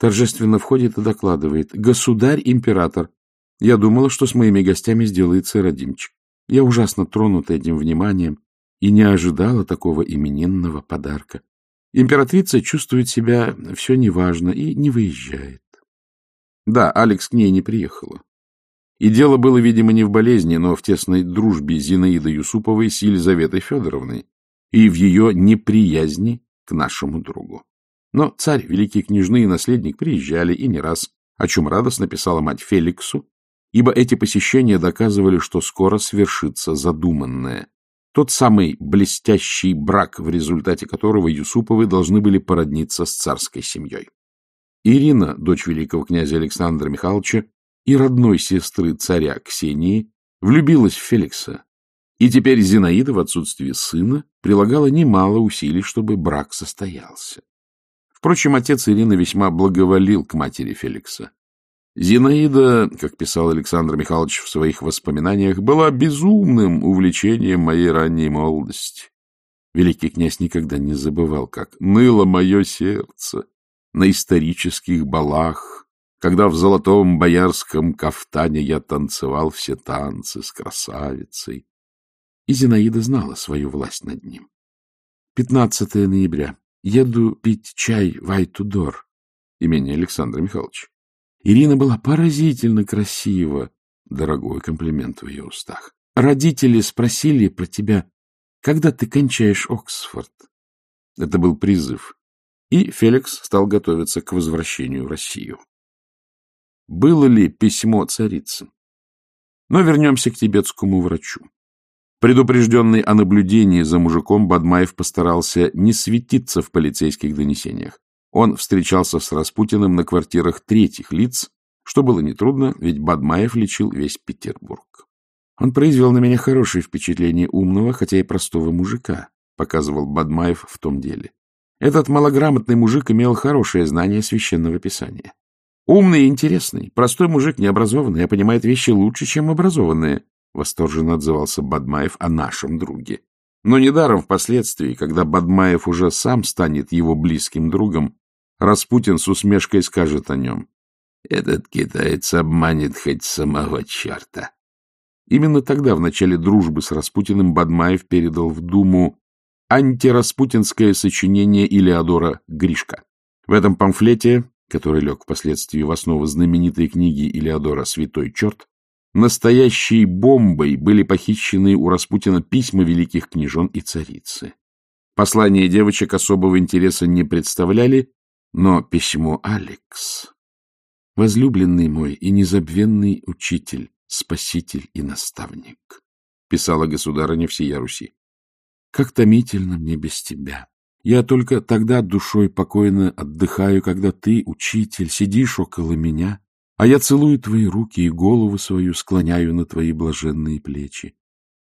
торжественно входит и докладывает. «Государь-император, я думала, что с моими гостями сделается родимчик. Я ужасно тронута этим вниманием и не ожидала такого именинного подарка. Императрица чувствует себя все неважно и не выезжает. Да, Алекс к ней не приехала. И дело было, видимо, не в болезни, но в тесной дружбе Зинаиды Юсуповой с Елизаветой Федоровной и в ее неприязни к нашему другу. Но царь, великие княжны и наследник приезжали и не раз, о чем радостно писала мать Феликсу, ибо эти посещения доказывали, что скоро свершится задуманное. Тот самый блестящий брак, в результате которого Юсуповы должны были породниться с царской семьей. Ирина, дочь великого князя Александра Михайловича и родной сестры царя Ксении, влюбилась в Феликса, и теперь Зинаида в отсутствии сына прилагала немало усилий, чтобы брак состоялся. Впрочем, отец Ирины весьма благоволил к матери Феликса. Зинаида, как писал Александр Михайлович в своих воспоминаниях, была безумным увлечением моей ранней молодости. Великий князь никогда не забывал, как ныло мое сердце на исторических балах, когда в золотом боярском кафтане я танцевал все танцы с красавицей. И Зинаида знала свою власть над ним. 15 ноября. Еду пить чай в Айтудор, имени Александра Михайловича. Ирина была поразительно красива. Дорогой комплимент в ее устах. Родители спросили про тебя, когда ты кончаешь Оксфорд. Это был призыв. И Феликс стал готовиться к возвращению в Россию. Было ли письмо царицы? Но вернемся к тибетскому врачу. Предупрежденный о наблюдении за мужиком, Бадмаев постарался не светиться в полицейских донесениях. Он встречался с Распутиным на квартирах третьих лиц, что было нетрудно, ведь Бадмаев лечил весь Петербург. Он произвел на меня хорошее впечатление умного, хотя и простого мужика, показывал Бадмаев в том деле. Этот малограмотный мужик имел хорошее знание священного писания. Умный и интересный, простой мужик, необразованный, а понимает вещи лучше, чем образованные, восторженно отзывался Бадмаев о нашем друге. Но недаром впоследствии, когда Бадмаев уже сам станет его близким другом, Распутин с усмешкой скажет о нем. Этот китаец обманет хоть самого черта. Именно тогда, в начале дружбы с Распутиным, Бадмаев передал в Думу антираспутинское сочинение Илеодора Гришка. В этом памфлете, который лег впоследствии в основу знаменитой книги Илеодора «Святой черт», настоящей бомбой были похищены у Распутина письма великих княжон и царицы. Послания девочек особого интереса не представляли, но письмо Алекс, возлюбленный мой и незабвенный учитель, спаситель и наставник, писала государыня всея Руси. Как томительно мне без тебя. Я только тогда душой покойно отдыхаю, когда ты, учитель, сидишь около меня а я целую твои руки и голову свою склоняю на твои блаженные плечи.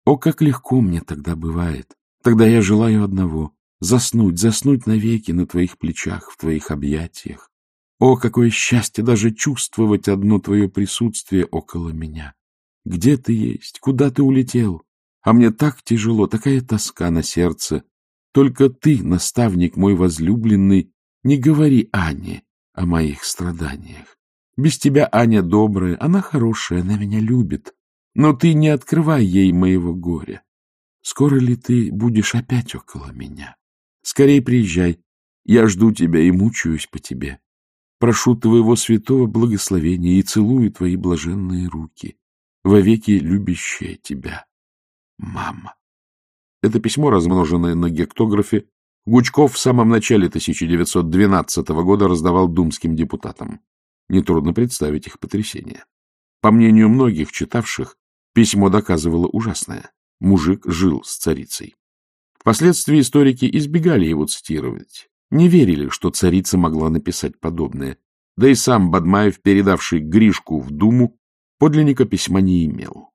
О, как легко мне тогда бывает! Тогда я желаю одного — заснуть, заснуть навеки на твоих плечах, в твоих объятиях. О, какое счастье даже чувствовать одно твое присутствие около меня! Где ты есть? Куда ты улетел? А мне так тяжело, такая тоска на сердце. Только ты, наставник мой возлюбленный, не говори Ане о моих страданиях. Без тебя Аня добрая, она хорошая, она меня любит. Но ты не открывай ей моего горя. Скоро ли ты будешь опять около меня? Скорей приезжай. Я жду тебя и мучаюсь по тебе. Прошу твоего святого благословения и целую твои блаженные руки, вовеки любящая тебя, мама. Это письмо, размноженное на гектографе, Гучков в самом начале 1912 года раздавал думским депутатам. Нетрудно представить их потрясение. По мнению многих читавших, письмо доказывало ужасное. Мужик жил с царицей. Впоследствии историки избегали его цитировать, не верили, что царица могла написать подобное. Да и сам Бадмаев, передавший Гришку в Думу, подлинника письма не имел.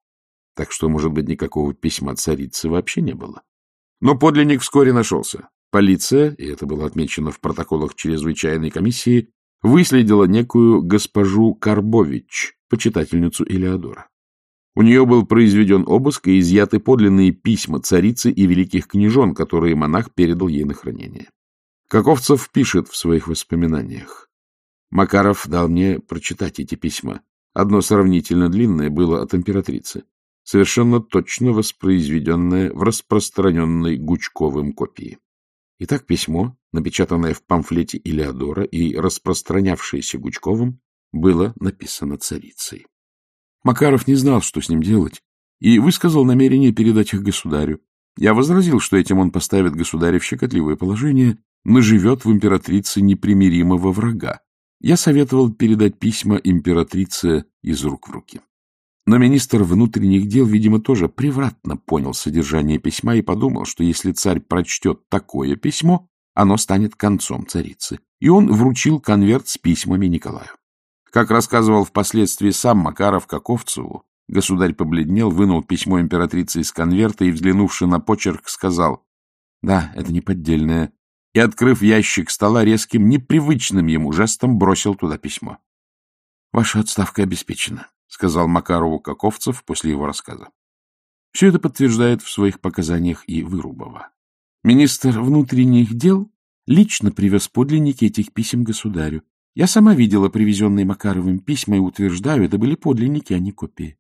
Так что, может быть, никакого письма царицы вообще не было. Но подлинник вскоре нашелся. Полиция, и это было отмечено в протоколах чрезвычайной комиссии, выследила некую госпожу Карбович, почитательницу Илеодора. У нее был произведен обыск и изъяты подлинные письма царицы и великих княжон, которые монах передал ей на хранение. Каковцев пишет в своих воспоминаниях. Макаров дал мне прочитать эти письма. Одно сравнительно длинное было от императрицы, совершенно точно воспроизведенное в распространенной Гучковым копии. Итак, письмо, напечатанное в памфлете Илеодора и распространявшееся Гучковым, было написано царицей. Макаров не знал, что с ним делать, и высказал намерение передать их государю. Я возразил, что этим он поставит государя в щекотливое положение, но живет в императрице непримиримого врага. Я советовал передать письма императрице из рук в руки. Но министр внутренних дел, видимо, тоже превратно понял содержание письма и подумал, что если царь прочтет такое письмо, оно станет концом царицы. И он вручил конверт с письмами Николаю. Как рассказывал впоследствии сам Макаров Каковцеву, государь побледнел, вынул письмо императрицы из конверта и, взглянувши на почерк, сказал, «Да, это не поддельное», и, открыв ящик стола, резким, непривычным ему жестом бросил туда письмо. «Ваша отставка обеспечена», — сказал Макарову Каковцев после его рассказа. Все это подтверждает в своих показаниях и Вырубова. Министр внутренних дел лично привез подлинники этих писем государю. Я сама видела привезенные Макаровым письма и утверждаю, это были подлинники, а не копии.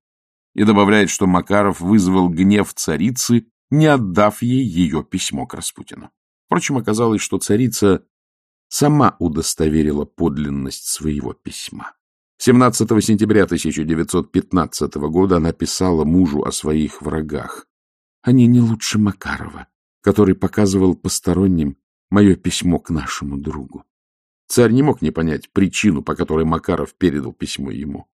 И добавляет, что Макаров вызвал гнев царицы, не отдав ей ее письмо к Распутину. Впрочем, оказалось, что царица сама удостоверила подлинность своего письма. 17 сентября 1915 года она писала мужу о своих врагах. Они не лучше Макарова, который показывал посторонним мое письмо к нашему другу. Царь не мог не понять причину, по которой Макаров передал письмо ему.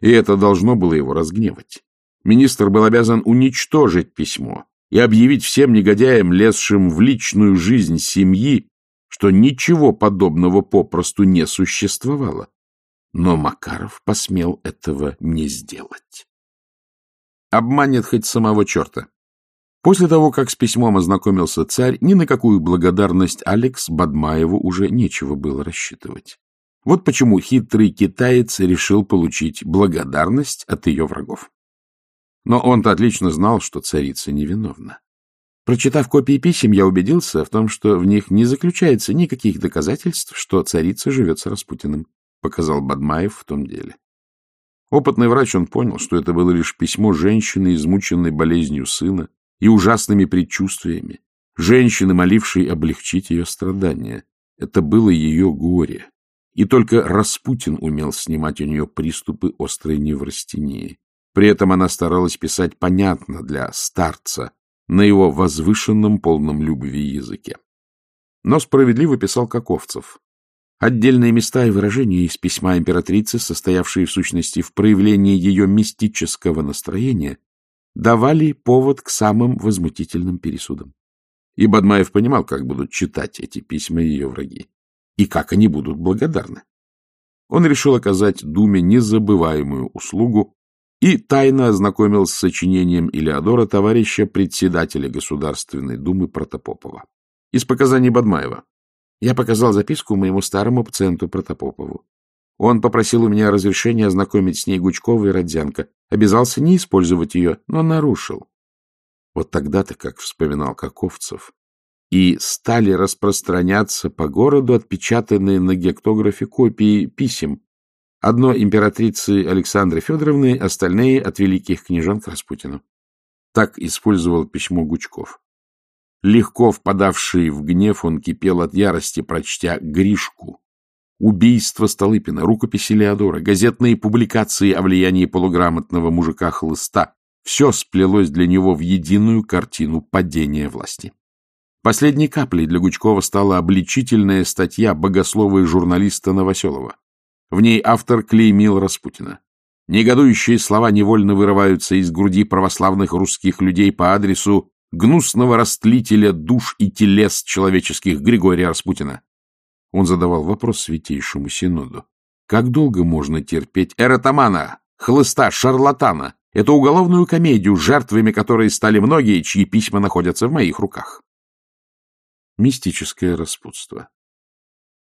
И это должно было его разгневать. Министр был обязан уничтожить письмо и объявить всем негодяям, лезшим в личную жизнь семьи, что ничего подобного попросту не существовало. Но Макаров посмел этого не сделать. Обманет хоть самого черта. После того, как с письмом ознакомился царь, ни на какую благодарность Алекс Бадмаеву уже нечего было рассчитывать. Вот почему хитрый китаец решил получить благодарность от ее врагов. Но он-то отлично знал, что царица невиновна. Прочитав копии писем, я убедился в том, что в них не заключается никаких доказательств, что царица живет с Распутиным показал Бадмаев в том деле. Опытный врач, он понял, что это было лишь письмо женщины, измученной болезнью сына и ужасными предчувствиями, женщины, молившей облегчить ее страдания. Это было ее горе. И только Распутин умел снимать у нее приступы острой неврастении. При этом она старалась писать понятно для старца, на его возвышенном, полном любви языке. Но справедливо писал Каковцев. Отдельные места и выражения из письма императрицы, состоявшие в сущности в проявлении ее мистического настроения, давали повод к самым возмутительным пересудам. И Бадмаев понимал, как будут читать эти письма ее враги, и как они будут благодарны. он решил оказать Думе незабываемую услугу и тайно ознакомил с сочинением Илеодора товарища председателя Государственной Думы Протопопова. Из показаний Бадмаева. Я показал записку моему старому пациенту Протопопову. Он попросил у меня разрешения ознакомить с ней Гучкова и Родзянко. Обязался не использовать ее, но нарушил. Вот тогда-то, как вспоминал Каковцев, и стали распространяться по городу отпечатанные на гектографе копии писем. Одно императрицы Александры Федоровны, остальные от великих княжон к Распутину. Так использовал письмо Гучков. Легко впадавший в гнев, он кипел от ярости, прочтя Гришку. Убийство Столыпина, рукописи Леодора, газетные публикации о влиянии полуграмотного мужика-хлыста — все сплелось для него в единую картину падения власти. Последней каплей для Гучкова стала обличительная статья богослова и журналиста Новоселова. В ней автор клеймил Распутина. Негодующие слова невольно вырываются из груди православных русских людей по адресу гнусного растлителя душ и телес человеческих Григория Распутина. Он задавал вопрос Святейшему Синоду. Как долго можно терпеть эротомана, хлыста, шарлатана, эту уголовную комедию, жертвами которой стали многие, чьи письма находятся в моих руках? Мистическое распутство.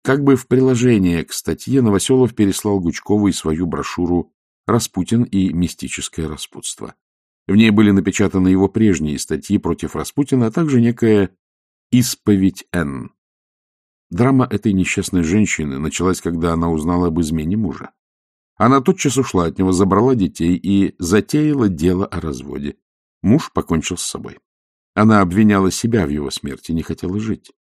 Как бы в приложение к статье Новоселов переслал Гучкову и свою брошюру «Распутин и мистическое распутство». В ней были напечатаны его прежние статьи против Распутина, а также некая «Исповедь Н». Драма этой несчастной женщины началась, когда она узнала об измене мужа. Она тотчас ушла от него, забрала детей и затеяла дело о разводе. Муж покончил с собой. Она обвиняла себя в его смерти, не хотела жить.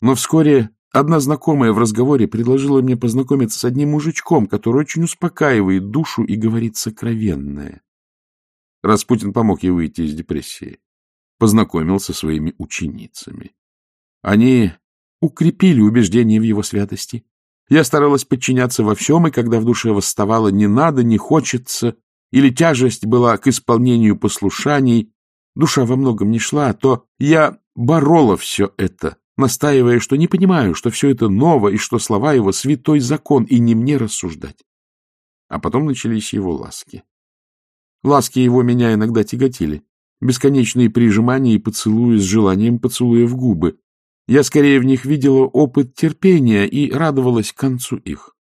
Но вскоре одна знакомая в разговоре предложила мне познакомиться с одним мужичком, который очень успокаивает душу и говорит сокровенное. Распутин помог ей выйти из депрессии. Познакомил со своими ученицами. Они укрепили убеждение в его святости. Я старалась подчиняться во всем, и когда в душе восставало «не надо», «не хочется», или тяжесть была к исполнению послушаний, душа во многом не шла, то я борола все это, настаивая, что не понимаю, что все это ново, и что слова его — святой закон, и не мне рассуждать. А потом начались его ласки. Ласки его меня иногда тяготили. Бесконечные прижимания и поцелуи с желанием поцелуя в губы. Я скорее в них видела опыт терпения и радовалась концу их.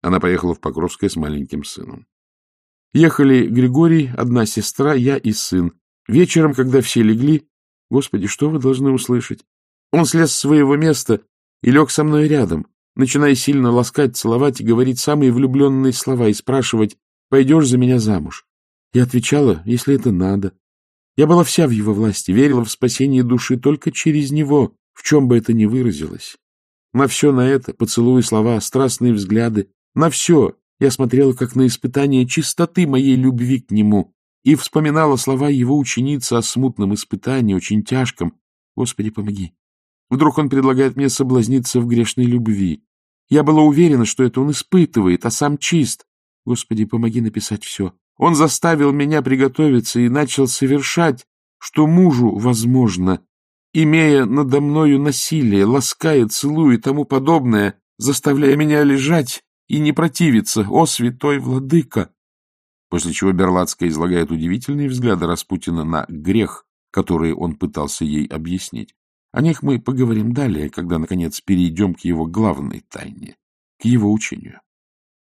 Она поехала в Покровское с маленьким сыном. Ехали Григорий, одна сестра, я и сын. Вечером, когда все легли, Господи, что вы должны услышать? Он слез с своего места и лег со мной рядом, начиная сильно ласкать, целовать и говорить самые влюбленные слова и спрашивать, пойдешь за меня замуж? Я отвечала, если это надо. Я была вся в его власти, верила в спасение души только через него, в чем бы это ни выразилось. На все на это, поцелуи слова, страстные взгляды, на все я смотрела как на испытание чистоты моей любви к нему, и вспоминала слова его ученицы о смутном испытании, очень тяжком. Господи, помоги. Вдруг он предлагает мне соблазниться в грешной любви. Я была уверена, что это он испытывает, а сам чист. Господи, помоги написать все. Он заставил меня приготовиться и начал совершать, что мужу возможно, имея надо мною насилие, лаская, целуя и тому подобное, заставляя меня лежать и не противиться. О, святой владыка! после чего Берлацкая излагает удивительные взгляды Распутина на грех, который он пытался ей объяснить. О них мы поговорим далее, когда, наконец, перейдем к его главной тайне, к его учению.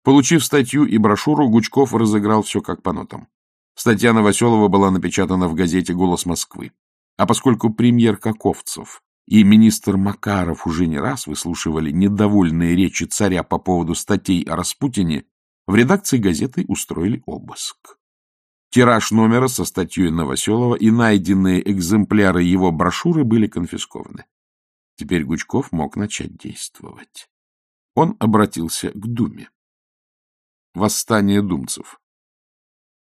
Получив статью и брошюру, Гучков разыграл все как по нотам. Статья Новоселова была напечатана в газете «Голос Москвы». А поскольку премьер Каковцев и министр Макаров уже не раз выслушивали недовольные речи царя по поводу статей о Распутине, в редакции газеты устроили обыск. Тираж номера со статьей Новоселова и найденные экземпляры его брошюры были конфискованы. Теперь Гучков мог начать действовать. Он обратился к Думе. Восстание думцев.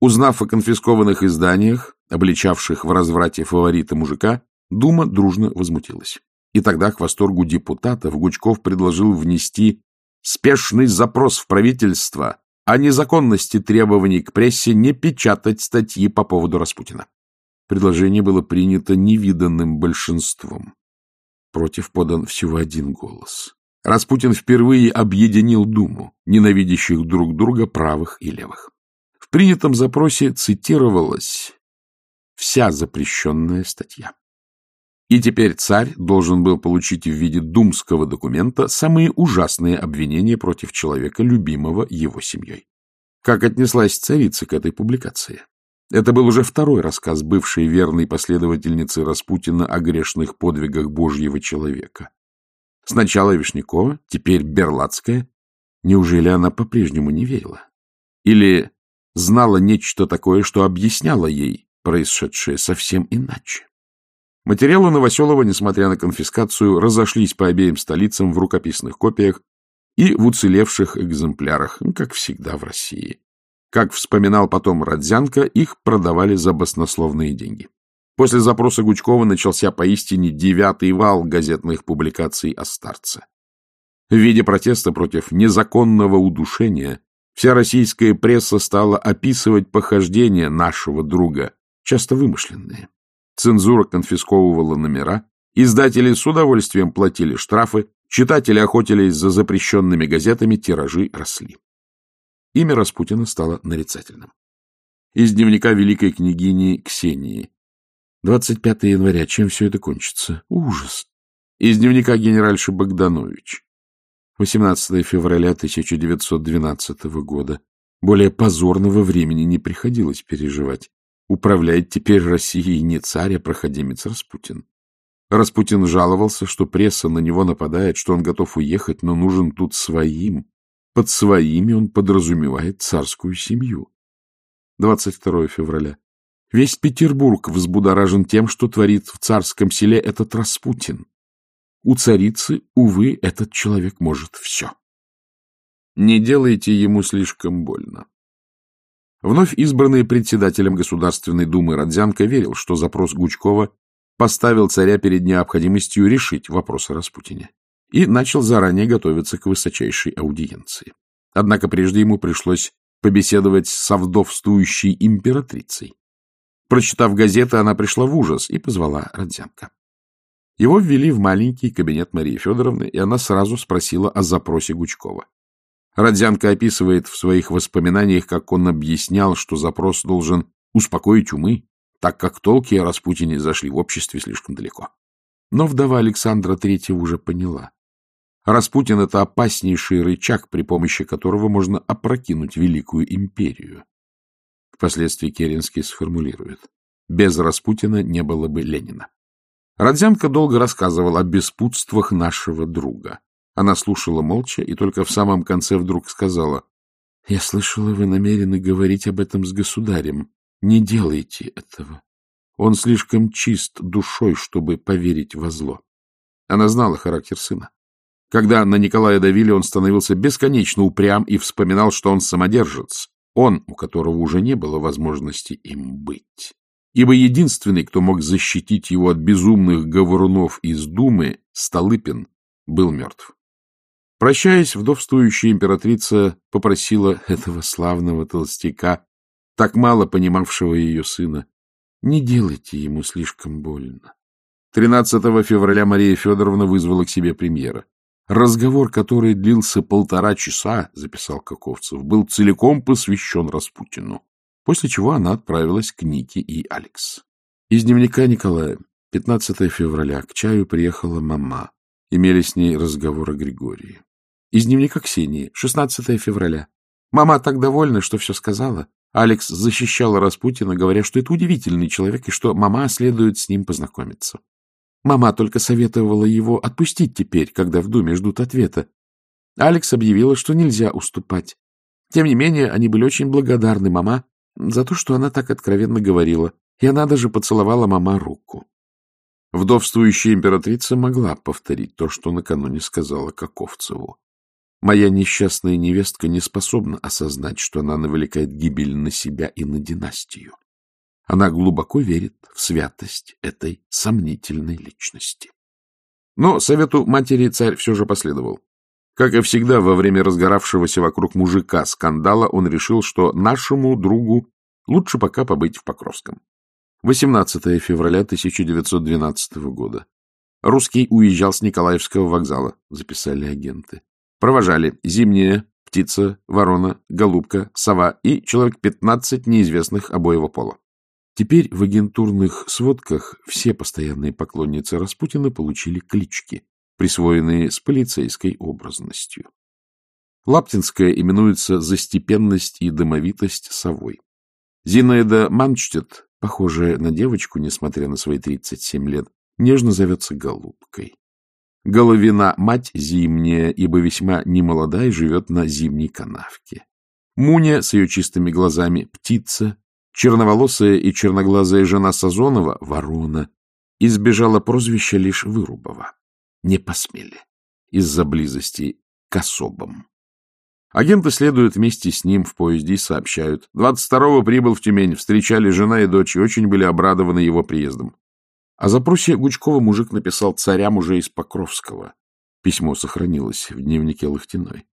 Узнав о конфискованных изданиях, обличавших в разврате фаворита мужика, Дума дружно возмутилась. И тогда к восторгу депутатов Гучков предложил внести спешный запрос в правительство о незаконности требований к прессе не печатать статьи по поводу Распутина. Предложение было принято невиданным большинством. Против подан всего один голос. Распутин впервые объединил Думу, ненавидящих друг друга правых и левых. Принятом запросе цитировалась вся запрещенная статья. И теперь царь должен был получить в виде думского документа самые ужасные обвинения против человека, любимого его семьей. Как отнеслась царица к этой публикации? Это был уже второй рассказ бывшей верной последовательницы Распутина о грешных подвигах Божьего человека. Сначала Вишнякова, теперь Берлацкая. Неужели она по-прежнему не верила? Или знала нечто такое, что объясняло ей происшедшее совсем иначе? Материалы Новоселова, несмотря на конфискацию, разошлись по обеим столицам в рукописных копиях и в уцелевших экземплярах, как всегда в России. Как вспоминал потом Родзянко, их продавали за баснословные деньги. После запроса Гучкова начался поистине девятый вал газетных публикаций о старце. В виде протеста против незаконного удушения вся российская пресса стала описывать похождения нашего друга, часто вымышленные. Цензура конфисковывала номера, издатели с удовольствием платили штрафы, читатели охотились за запрещенными газетами, тиражи росли. Имя Распутина стало нарицательным. Из дневника великой княгини Ксении 25 января. Чем все это кончится? Ужас. Из дневника генеральши Богданович. 18 февраля 1912 года. Более позорного времени не приходилось переживать. Управляет теперь Россией не царь, а проходимец Распутин. Распутин жаловался, что пресса на него нападает, что он готов уехать, но нужен тут своим. Под своими он подразумевает царскую семью. 22 февраля. Весь Петербург взбудоражен тем, что творит в царском селе этот Распутин. У царицы, увы, этот человек может все. Не делайте ему слишком больно. Вновь избранный председателем Государственной Думы Родзянко верил, что запрос Гучкова поставил царя перед необходимостью решить вопрос о Распутине и начал заранее готовиться к высочайшей аудиенции. Однако прежде ему пришлось побеседовать с вдовствующей императрицей. Прочитав газеты, она пришла в ужас и позвала Родзянко. Его ввели в маленький кабинет Марии Федоровны, и она сразу спросила о запросе Гучкова. Родзянко описывает в своих воспоминаниях, как он объяснял, что запрос должен успокоить умы, так как толки о Распутине зашли в обществе слишком далеко. Но вдова Александра Третьего уже поняла. Распутин — это опаснейший рычаг, при помощи которого можно опрокинуть великую империю. Впоследствии Керенский сформулирует. Без Распутина не было бы Ленина. Родзянко долго рассказывал о беспутствах нашего друга. Она слушала молча и только в самом конце вдруг сказала. — Я слышала, вы намерены говорить об этом с государем. Не делайте этого. Он слишком чист душой, чтобы поверить во зло. Она знала характер сына. Когда на Николая давили, он становился бесконечно упрям и вспоминал, что он самодержец, он, у которого уже не было возможности им быть. Ибо единственный, кто мог защитить его от безумных говорунов из Думы, Столыпин, был мертв. Прощаясь, вдовствующая императрица попросила этого славного толстяка, так мало понимавшего ее сына, не делайте ему слишком больно. 13 февраля Мария Федоровна вызвала к себе премьера. Разговор, который длился полтора часа, записал Каковцев, был целиком посвящен Распутину, после чего она отправилась к Нике и Алекс. Из дневника Николая. 15 февраля. К чаю приехала мама. Имели с ней разговор о Григории. Из дневника Ксении. 16 февраля. Мама так довольна, что все сказала. Алекс защищала Распутина, говоря, что это удивительный человек и что мама следует с ним познакомиться. Мама только советовала его отпустить теперь, когда в Думе ждут ответа. Алекс объявила, что нельзя уступать. Тем не менее, они были очень благодарны мама за то, что она так откровенно говорила, и она даже поцеловала мама руку. Вдовствующая императрица могла повторить то, что накануне сказала Каковцеву. Моя несчастная невестка не способна осознать, что она навлекает гибель на себя и на династию. Она глубоко верит в святость этой сомнительной личности. Но совету матери царь все же последовал. Как и всегда, во время разгоравшегося вокруг мужика скандала он решил, что нашему другу лучше пока побыть в Покровском. 18 февраля 1912 года. Русский уезжал с Николаевского вокзала, записали агенты. Провожали зимняя, птица, ворона, голубка, сова и человек пятнадцать неизвестных обоего пола. Теперь в агентурных сводках все постоянные поклонницы Распутина получили клички, присвоенные с полицейской образностью. Лаптинская именуется за степенность и домовитость совой. Зинаида Манчтет, похожая на девочку, несмотря на свои 37 лет, нежно зовется голубкой. Головина мать зимняя, ибо весьма немолодая, живет на зимней канавке. Муня с ее чистыми глазами — птица, черноволосая и черноглазая жена Сазонова — ворона, избежала прозвища лишь Вырубова. Не посмели из-за близости к особам. Агенты следуют вместе с ним в поезде и сообщают. 22-го прибыл в Тюмень, встречали жена и дочь и очень были обрадованы его приездом. О запросе Гучкова мужик написал царям уже из Покровского. Письмо сохранилось в дневнике Лохтиной.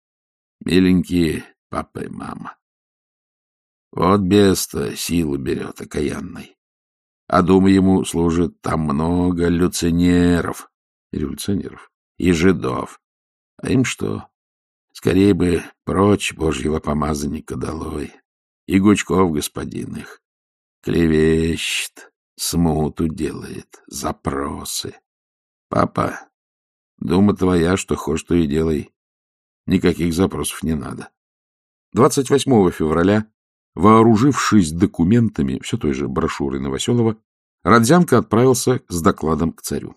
«Миленькие папа и мама, вот бес-то силу берет окаянной. А думаю, ему служит там много люцинеров, революционеров и жидов. А им что? Скорее бы прочь божьего помазанника долой. И Гучков господин их. Клевещет, смуту делает, запросы. Папа, дума твоя, что хочешь, то и делай. Никаких запросов не надо. 28 февраля, вооружившись документами все той же брошюры Новоселова, Родзянко отправился с докладом к царю.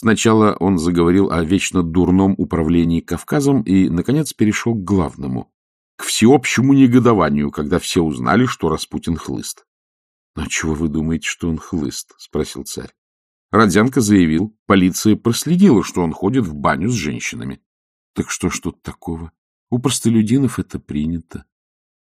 Сначала он заговорил о вечно дурном управлении Кавказом и, наконец, перешел к главному — к всеобщему негодованию, когда все узнали, что Распутин хлыст. — Но чего вы думаете, что он хлыст? — спросил царь. Родзянко заявил, полиция проследила, что он ходит в баню с женщинами. Так что ж тут такого? У простолюдинов это принято.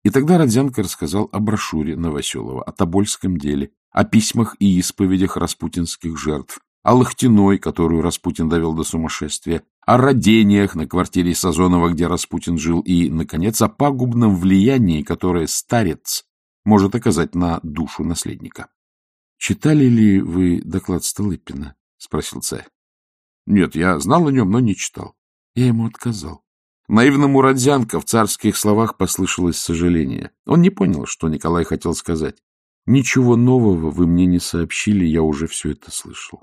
И тогда Родзянко рассказал о брошюре Новоселова, о Тобольском деле, о письмах и исповедях распутинских жертв, о Лохтиной, которую Распутин довел до сумасшествия, о родениях на квартире Сазонова, где Распутин жил, и, наконец, о пагубном влиянии, которое старец может оказать на душу наследника. — Читали ли вы доклад Столыпина? — спросил царь. — Нет, я знал о нем, но не читал. Я ему отказал. Наивному Родзянко в царских словах послышалось сожаление. Он не понял, что Николай хотел сказать. Ничего нового вы мне не сообщили, я уже все это слышал.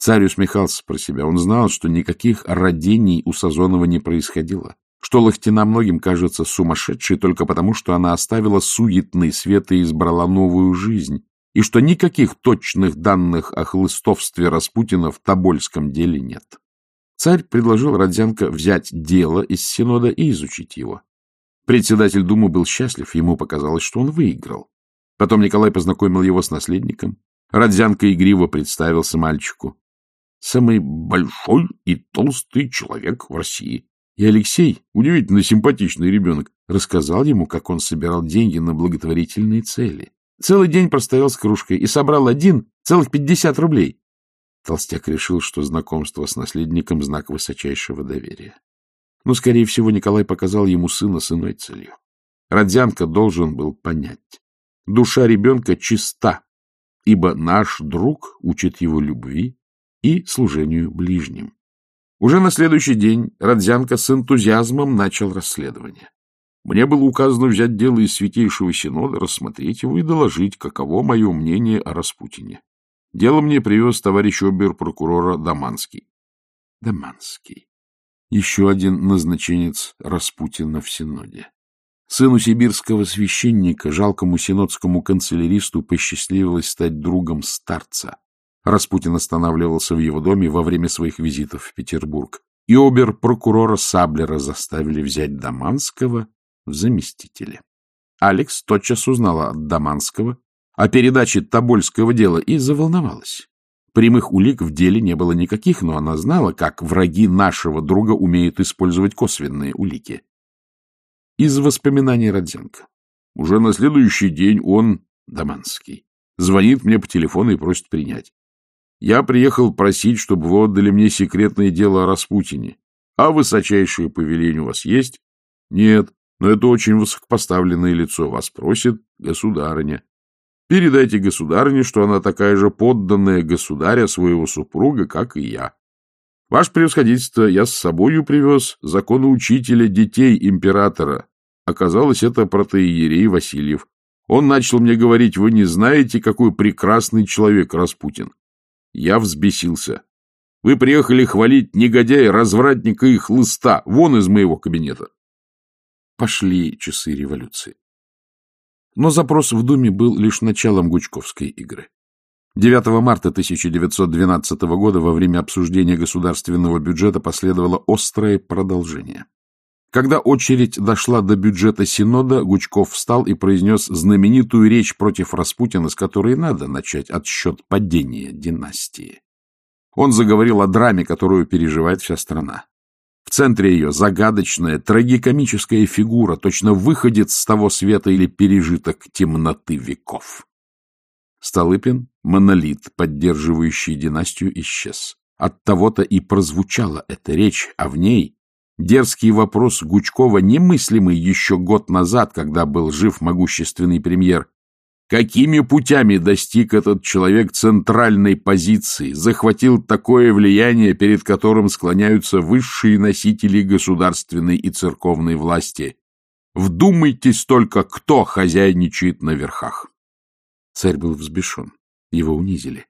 Царь усмехался про себя. Он знал, что никаких родений у Сазонова не происходило что Лохтина многим кажется сумасшедшей только потому, что она оставила суетный свет и избрала новую жизнь, и что никаких точных данных о хлыстовстве Распутина в Тобольском деле нет. Царь предложил Родзянко взять дело из Синода и изучить его. Председатель Думы был счастлив, ему показалось, что он выиграл. Потом Николай познакомил его с наследником. Родзянко игриво представился мальчику. Самый большой и толстый человек в России. И Алексей, удивительно симпатичный ребенок, рассказал ему, как он собирал деньги на благотворительные цели. Целый день простоял с кружкой и собрал один целых пятьдесят рублей. Толстяк решил, что знакомство с наследником — знак высочайшего доверия. Но, скорее всего, Николай показал ему сына с иной целью. Родзянко должен был понять. Душа ребенка чиста, ибо наш друг учит его любви и служению ближним. Уже на следующий день Родзянко с энтузиазмом начал расследование. Мне было указано взять дело из Святейшего Синода, рассмотреть его и доложить, каково мое мнение о Распутине. Дело мне привез товарищ обер-прокурора Даманский. Даманский. Еще один назначенец Распутина в Синоде. Сыну сибирского священника, жалкому синодскому канцеляристу, посчастливилось стать другом старца, Распутин останавливался в его доме во время своих визитов в Петербург, и обер-прокурора Саблера заставили взять Даманского в заместители. Алекс тотчас узнала от Даманского о передаче Тобольского дела и заволновалась. Прямых улик в деле не было никаких, но она знала, как враги нашего друга умеют использовать косвенные улики. Из воспоминаний Родзенко. Уже на следующий день он, Даманский, звонит мне по телефону и просит принять. Я приехал просить, чтобы вы отдали мне секретное дело о Распутине. А высочайшее повеление у вас есть? Нет, но это очень высокопоставленное лицо. Вас просит государыня. Передайте государине, что она такая же подданная государя своего супруга, как и я. Ваше превосходительство, я с собою привез законоучителя детей императора. Оказалось, это протоиерей Васильев. Он начал мне говорить, вы не знаете, какой прекрасный человек Распутин. Я взбесился. Вы приехали хвалить негодяя, развратника и хлыста. Вон из моего кабинета. Пошли часы революции. Но запрос в Думе был лишь началом Гучковской игры. 9 марта 1912 года во время обсуждения государственного бюджета последовало острое продолжение. Когда очередь дошла до бюджета Синода, Гучков встал и произнес знаменитую речь против Распутина, с которой надо начать отсчет падения династии. Он заговорил о драме, которую переживает вся страна. В центре ее загадочная, трагикомическая фигура, точно выходит с того света или пережиток темноты веков. Столыпин, монолит, поддерживающий династию, исчез. От того-то и прозвучала эта речь, а в ней дерзкий вопрос Гучкова, немыслимый еще год назад, когда был жив могущественный премьер, Какими путями достиг этот человек центральной позиции, захватил такое влияние, перед которым склоняются высшие носители государственной и церковной власти? Вдумайтесь только, кто хозяйничает на верхах. Царь был взбешен. Его унизили.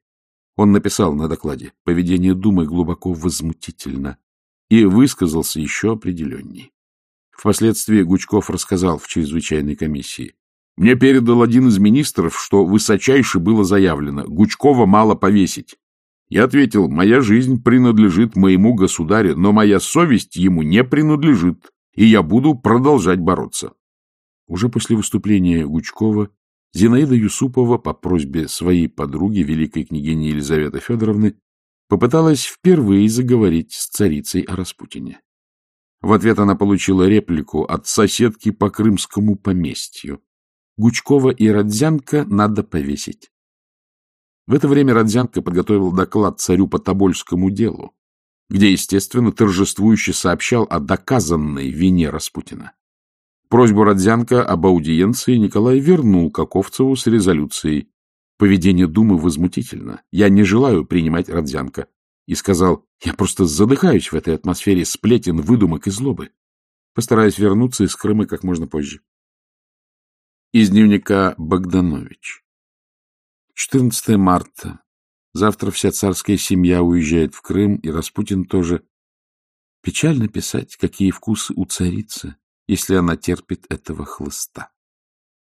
Он написал на докладе «Поведение Думы глубоко возмутительно» и высказался еще определенней. Впоследствии Гучков рассказал в чрезвычайной комиссии. Мне передал один из министров, что высочайше было заявлено, Гучкова мало повесить. Я ответил, моя жизнь принадлежит моему государю, но моя совесть ему не принадлежит, и я буду продолжать бороться. Уже после выступления Гучкова Зинаида Юсупова по просьбе своей подруги, великой княгини Елизаветы Федоровны, попыталась впервые заговорить с царицей о Распутине. В ответ она получила реплику от соседки по крымскому поместью. Гучкова и Родзянко надо повесить. В это время Родзянко подготовил доклад царю по Тобольскому делу, где, естественно, торжествующе сообщал о доказанной вине Распутина. Просьбу Родзянко об аудиенции Николай вернул Каковцеву с резолюцией «Поведение Думы возмутительно. Я не желаю принимать Родзянко». И сказал «Я просто задыхаюсь в этой атмосфере сплетен, выдумок и злобы. Постараюсь вернуться из Крыма как можно позже». Из дневника Богданович. 14 марта. Завтра вся царская семья уезжает в Крым, и Распутин тоже. Печально писать, какие вкусы у царицы, если она терпит этого хлыста.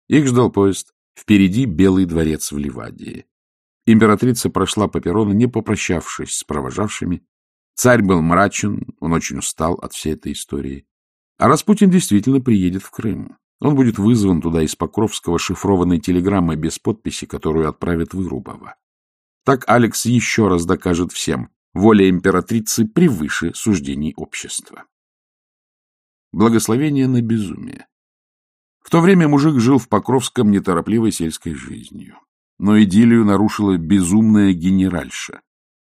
Их ждал поезд. Впереди Белый дворец в Ливадии. Императрица прошла по перрону, не попрощавшись с провожавшими. Царь был мрачен, он очень устал от всей этой истории. А Распутин действительно приедет в Крым. Он будет вызван туда из Покровского шифрованной телеграммой без подписи, которую отправит Вырубова. Так Алекс еще раз докажет всем, воля императрицы превыше суждений общества. Благословение на безумие. В то время мужик жил в Покровском неторопливой сельской жизнью. Но идиллию нарушила безумная генеральша.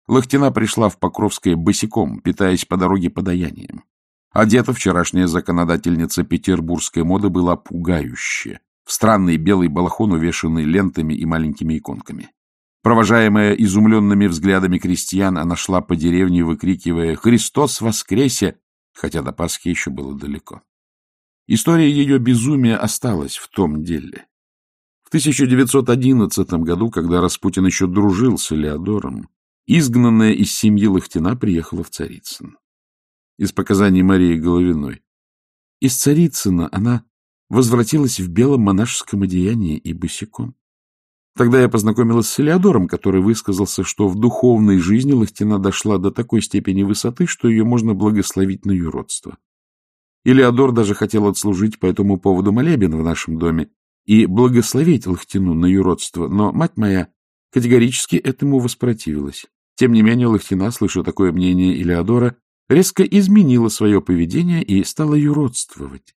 Лохтина пришла в Покровское босиком, питаясь по дороге подаянием. Одета вчерашняя законодательница петербургской моды была пугающая, в странный белый балахон, увешанный лентами и маленькими иконками. Провожаемая изумленными взглядами крестьян, она шла по деревне, выкрикивая «Христос воскресе!», хотя до Пасхи еще было далеко. История ее безумия осталась в том деле. В 1911 году, когда Распутин еще дружил с Элеодором, изгнанная из семьи Лохтина приехала в Царицын из показаний Марии Головиной. Из Царицына она возвратилась в белом монашеском одеянии и босиком. Тогда я познакомилась с Элеодором, который высказался, что в духовной жизни Лахтина дошла до такой степени высоты, что ее можно благословить на юродство. Элеодор даже хотел отслужить по этому поводу молебен в нашем доме и благословить Лахтину на юродство, но мать моя категорически этому воспротивилась. Тем не менее, Лахтина, слыша такое мнение Элеодора, резко изменила свое поведение и стала юродствовать.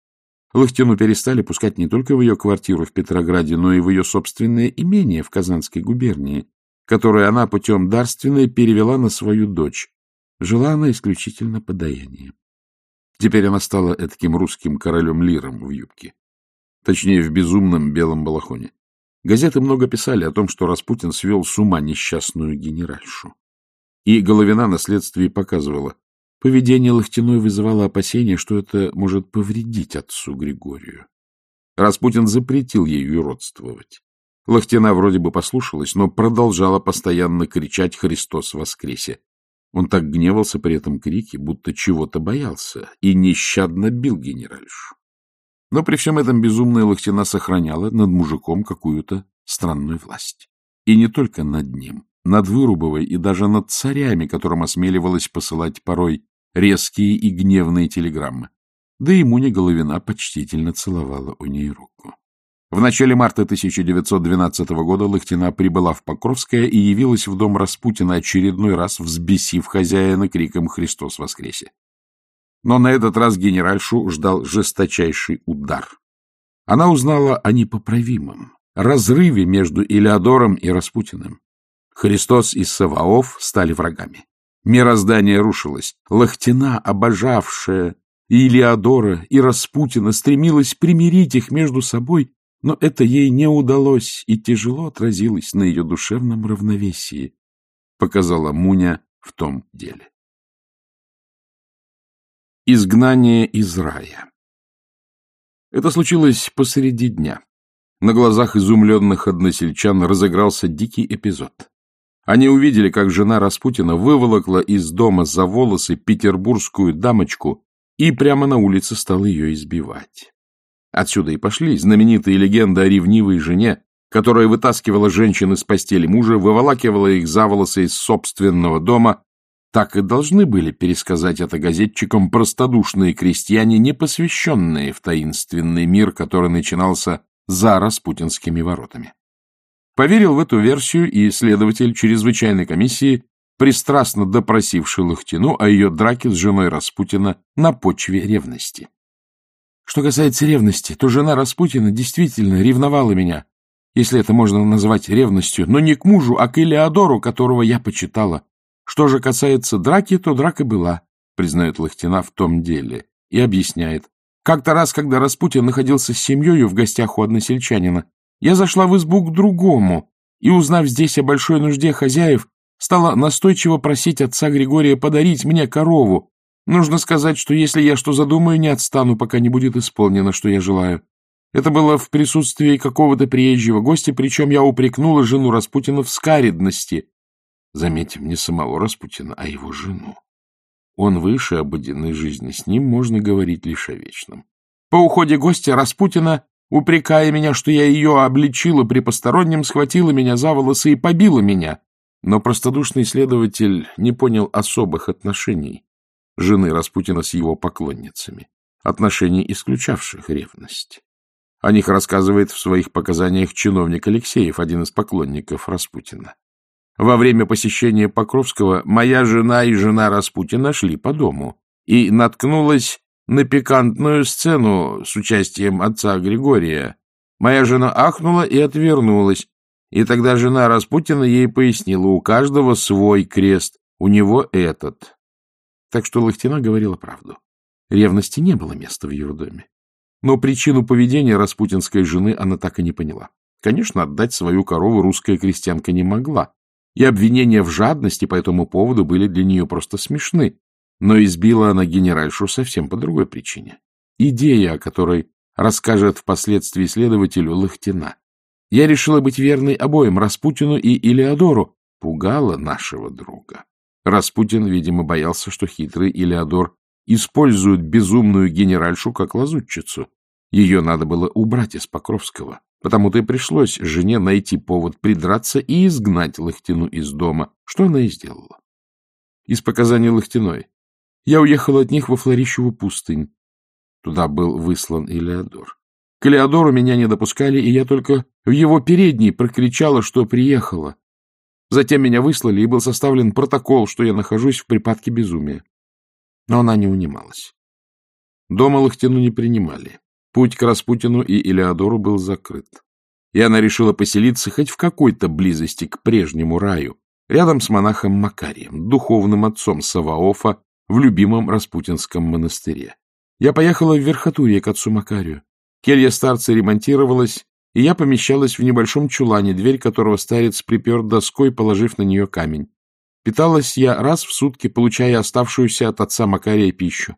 Лохтину перестали пускать не только в ее квартиру в Петрограде, но и в ее собственное имение в Казанской губернии, которое она путем дарственной перевела на свою дочь. Жила она исключительно подаянием. Теперь она стала таким русским королем Лиром в юбке. Точнее, в безумном белом балахоне. Газеты много писали о том, что Распутин свел с ума несчастную генеральшу. И Головина на следствии показывала, поведение Лохтиной вызывало опасение, что это может повредить отцу Григорию. Распутин запретил ей юродствовать. Лохтина вроде бы послушалась, но продолжала постоянно кричать «Христос воскресе!». Он так гневался при этом крике, будто чего-то боялся, и нещадно бил генеральшу. Но при всем этом безумная Лохтина сохраняла над мужиком какую-то странную власть. И не только над ним, над Вырубовой и даже над царями, которым осмеливалась посылать порой резкие и гневные телеграммы. Да и Муня Головина почтительно целовала у ней руку. В начале марта 1912 года Лохтина прибыла в Покровское и явилась в дом Распутина очередной раз, взбесив хозяина криком «Христос воскресе!». Но на этот раз генеральшу ждал жесточайший удар. Она узнала о непоправимом разрыве между Илеодором и Распутиным. Христос и Саваоф стали врагами. Мироздание рушилось. Лахтина, обожавшая и Илеодора, и Распутина, стремилась примирить их между собой, но это ей не удалось и тяжело отразилось на ее душевном равновесии, показала Муня в том деле. Изгнание из рая Это случилось посреди дня. На глазах изумленных односельчан разыгрался дикий эпизод. Они увидели, как жена Распутина выволокла из дома за волосы петербургскую дамочку и прямо на улице стала ее избивать. Отсюда и пошли знаменитые легенды о ревнивой жене, которая вытаскивала женщин из постели мужа, выволакивала их за волосы из собственного дома так и должны были пересказать это газетчикам простодушные крестьяне, не посвященные в таинственный мир, который начинался за распутинскими воротами. Поверил в эту версию и следователь чрезвычайной комиссии, пристрастно допросивший Лохтину о ее драке с женой Распутина на почве ревности. Что касается ревности, то жена Распутина действительно ревновала меня, если это можно назвать ревностью, но не к мужу, а к Элеодору, которого я почитала. Что же касается драки, то драка была, признает Лохтина в том деле, и объясняет. Как-то раз, когда Распутин находился с семьей в гостях у односельчанина, я зашла в избу к другому и, узнав здесь о большой нужде хозяев, стала настойчиво просить отца Григория подарить мне корову. Нужно сказать, что если я что задумаю, не отстану, пока не будет исполнено, что я желаю. Это было в присутствии какого-то приезжего гостя, причем я упрекнула жену Распутина в скаредности, Заметим, не самого Распутина, а его жену. Он выше обыденной жизни, с ним можно говорить лишь о вечном. По уходе гостя Распутина, упрекая меня, что я ее обличила при постороннем, схватила меня за волосы и побила меня. Но простодушный следователь не понял особых отношений жены Распутина с его поклонницами, отношений, исключавших ревность. О них рассказывает в своих показаниях чиновник Алексеев, один из поклонников Распутина. Во время посещения Покровского моя жена и жена Распутина шли по дому и наткнулась на пикантную сцену с участием отца Григория. Моя жена ахнула и отвернулась, и тогда жена Распутина ей пояснила, у каждого свой крест, у него этот. Так что Лохтина говорила правду. Ревности не было места в ее доме. Но причину поведения распутинской жены она так и не поняла. Конечно, отдать свою корову русская крестьянка не могла, и обвинения в жадности по этому поводу были для нее просто смешны, но избила она генеральшу совсем по другой причине. Идея, о которой расскажет впоследствии следователю Лохтина. Я решила быть верной обоим, Распутину и Илеодору, пугала нашего друга. Распутин, видимо, боялся, что хитрый Илеодор использует безумную генеральшу как лазутчицу. Ее надо было убрать из Покровского. Потому-то и пришлось жене найти повод придраться и изгнать Лохтину из дома, что она и сделала. Из показаний Лохтиной. Я уехала от них во Флорищеву пустынь. Туда был выслан Илеодор. К Элеодору меня не допускали, и я только в его передней прокричала, что приехала. Затем меня выслали, и был составлен протокол, что я нахожусь в припадке безумия. Но она не унималась. Дома Лохтину не принимали. Путь к Распутину и Илеодору был закрыт. И она решила поселиться хоть в какой-то близости к прежнему раю, рядом с монахом Макарием, духовным отцом Саваофа в любимом Распутинском монастыре. Я поехала в Верхотурье к отцу Макарию. Келья старца ремонтировалась, и я помещалась в небольшом чулане, дверь которого старец припер доской, положив на нее камень. Питалась я раз в сутки, получая оставшуюся от отца Макария пищу.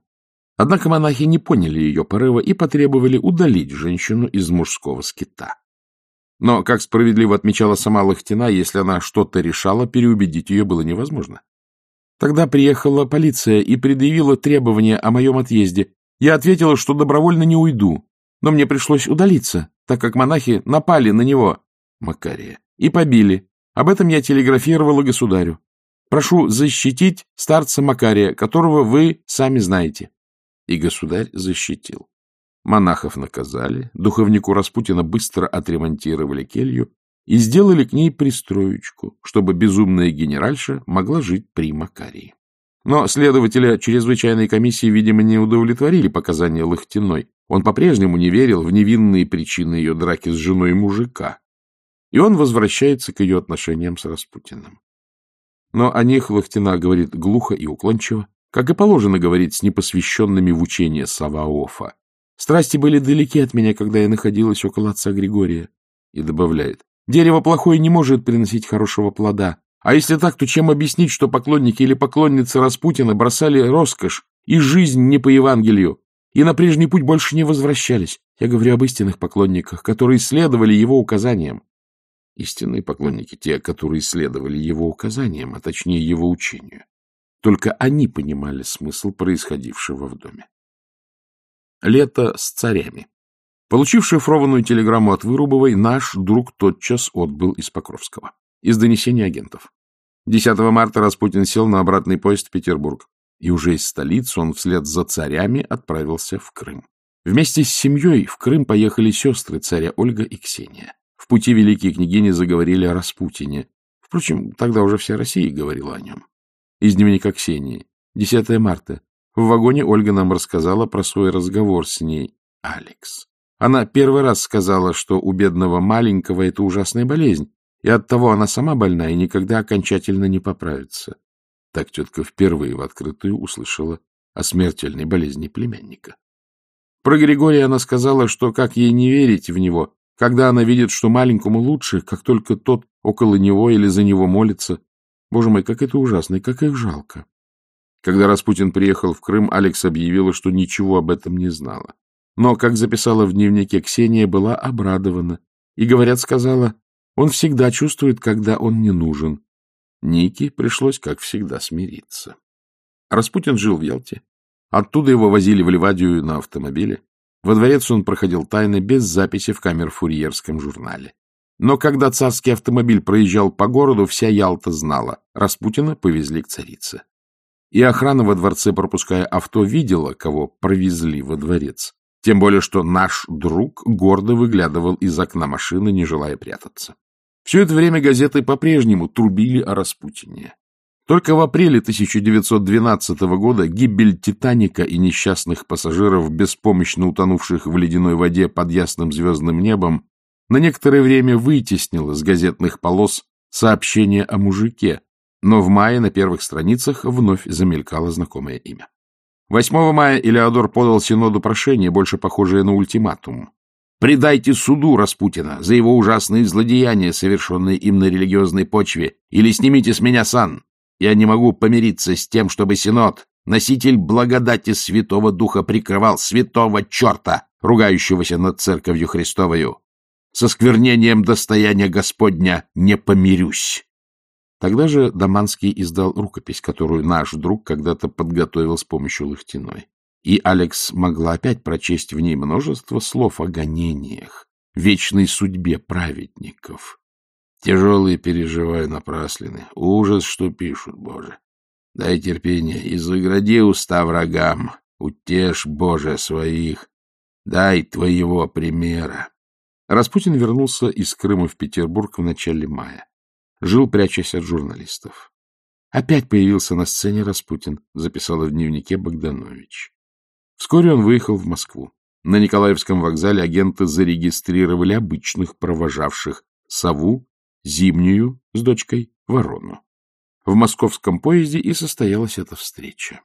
Однако монахи не поняли ее порыва и потребовали удалить женщину из мужского скита. Но, как справедливо отмечала сама Лахтина, если она что-то решала, переубедить ее было невозможно. Тогда приехала полиция и предъявила требования о моем отъезде. Я ответила, что добровольно не уйду, но мне пришлось удалиться, так как монахи напали на него, Макария, и побили. Об этом я телеграфировала государю. Прошу защитить старца Макария, которого вы сами знаете. И государь защитил. Монахов наказали, духовнику Распутина быстро отремонтировали келью и сделали к ней пристроечку, чтобы безумная генеральша могла жить при Макарии. Но следователя чрезвычайной комиссии, видимо, не удовлетворили показания Лохтиной. Он по-прежнему не верил в невинные причины ее драки с женой мужика. И он возвращается к ее отношениям с Распутиным. Но о них Лохтина говорит глухо и уклончиво, как и положено говорить с непосвященными в учение Саваофа. Страсти были далеки от меня, когда я находилась около отца Григория. И добавляет, дерево плохое не может приносить хорошего плода. А если так, то чем объяснить, что поклонники или поклонницы Распутина бросали роскошь и жизнь не по Евангелию, и на прежний путь больше не возвращались? Я говорю об истинных поклонниках, которые следовали его указаниям. Истинные поклонники — те, которые следовали его указаниям, а точнее его учению. Только они понимали смысл происходившего в доме. Лето с царями. Получив шифрованную телеграмму от Вырубовой, наш друг тотчас отбыл из Покровского. Из донесений агентов. 10 марта Распутин сел на обратный поезд в Петербург. И уже из столицы он вслед за царями отправился в Крым. Вместе с семьей в Крым поехали сестры царя Ольга и Ксения. В пути великие княгини заговорили о Распутине. Впрочем, тогда уже вся Россия говорила о нем. Из дневника Ксении. 10 марта. В вагоне Ольга нам рассказала про свой разговор с ней, Алекс. Она первый раз сказала, что у бедного маленького это ужасная болезнь, и оттого она сама больна и никогда окончательно не поправится. Так тетка впервые в открытую услышала о смертельной болезни племянника. Про Григория она сказала, что как ей не верить в него, когда она видит, что маленькому лучше, как только тот около него или за него молится. Боже мой, как это ужасно и как их жалко. Когда Распутин приехал в Крым, Алекс объявила, что ничего об этом не знала. Но, как записала в дневнике Ксения, была обрадована. И, говорят, сказала, он всегда чувствует, когда он не нужен. Нике пришлось, как всегда, смириться. Распутин жил в Ялте. Оттуда его возили в Ливадию на автомобиле. Во дворец он проходил тайно, без записи в камер-фурьерском журнале. Но когда царский автомобиль проезжал по городу, вся Ялта знала. Распутина повезли к царице. И охрана во дворце, пропуская авто, видела, кого провезли во дворец. Тем более, что наш друг гордо выглядывал из окна машины, не желая прятаться. Все это время газеты по-прежнему трубили о Распутине. Только в апреле 1912 года гибель «Титаника» и несчастных пассажиров, беспомощно утонувших в ледяной воде под ясным звездным небом, на некоторое время вытеснила с газетных полос сообщение о мужике, но в мае на первых страницах вновь замелькало знакомое имя. 8 мая Илеодор подал Синоду прошение, больше похожее на ультиматум. «Предайте суду Распутина за его ужасные злодеяния, совершенные им на религиозной почве, или снимите с меня сан. Я не могу помириться с тем, чтобы Синод, носитель благодати Святого Духа, прикрывал святого черта, ругающегося над Церковью Христовою. Со сквернением достояния Господня не помирюсь». Тогда же Даманский издал рукопись, которую наш друг когда-то подготовил с помощью Лохтиной. И Алекс могла опять прочесть в ней множество слов о гонениях, вечной судьбе праведников. Тяжелые переживаю напраслины. Ужас, что пишут, Боже. Дай терпение и загради уста врагам. Утешь, Боже, своих. Дай твоего примера. Распутин вернулся из Крыма в Петербург в начале мая. Жил, прячась от журналистов. Опять появился на сцене Распутин, записала в дневнике Богданович. Вскоре он выехал в Москву. На Николаевском вокзале агенты зарегистрировали обычных провожавших сову, зимнюю с дочкой, ворону. В московском поезде и состоялась эта встреча.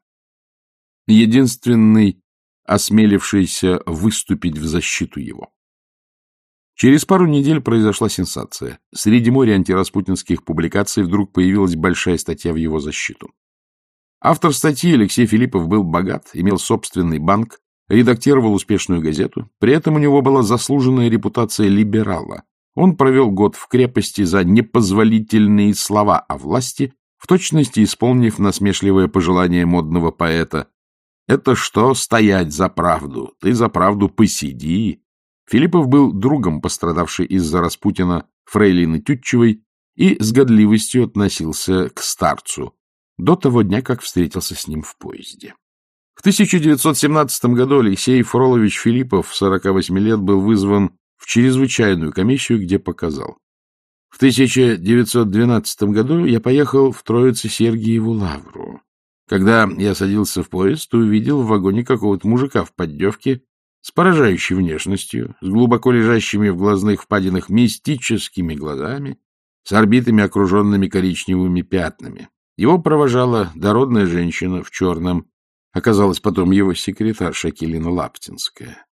Единственный, осмелившийся выступить в защиту его. Через пару недель произошла сенсация. Среди моря антираспутинских публикаций вдруг появилась большая статья в его защиту. Автор статьи Алексей Филиппов был богат, имел собственный банк, редактировал успешную газету. При этом у него была заслуженная репутация либерала. Он провел год в крепости за непозволительные слова о власти, в точности исполнив насмешливое пожелание модного поэта «Это что стоять за правду? Ты за правду посиди, Филиппов был другом пострадавшей из-за Распутина Фрейлины Тютчевой и с годливостью относился к старцу до того дня, как встретился с ним в поезде. В 1917 году Алексей Фролович Филиппов, 48 лет, был вызван в чрезвычайную комиссию, где показал. В 1912 году я поехал в Троице-Сергиеву лавру. Когда я садился в поезд, то увидел в вагоне какого-то мужика в поддевке с поражающей внешностью, с глубоко лежащими в глазных впадинах мистическими глазами, с орбитами, окруженными коричневыми пятнами. Его провожала дородная женщина в черном, оказалась потом его секретарша Келина Лаптинская.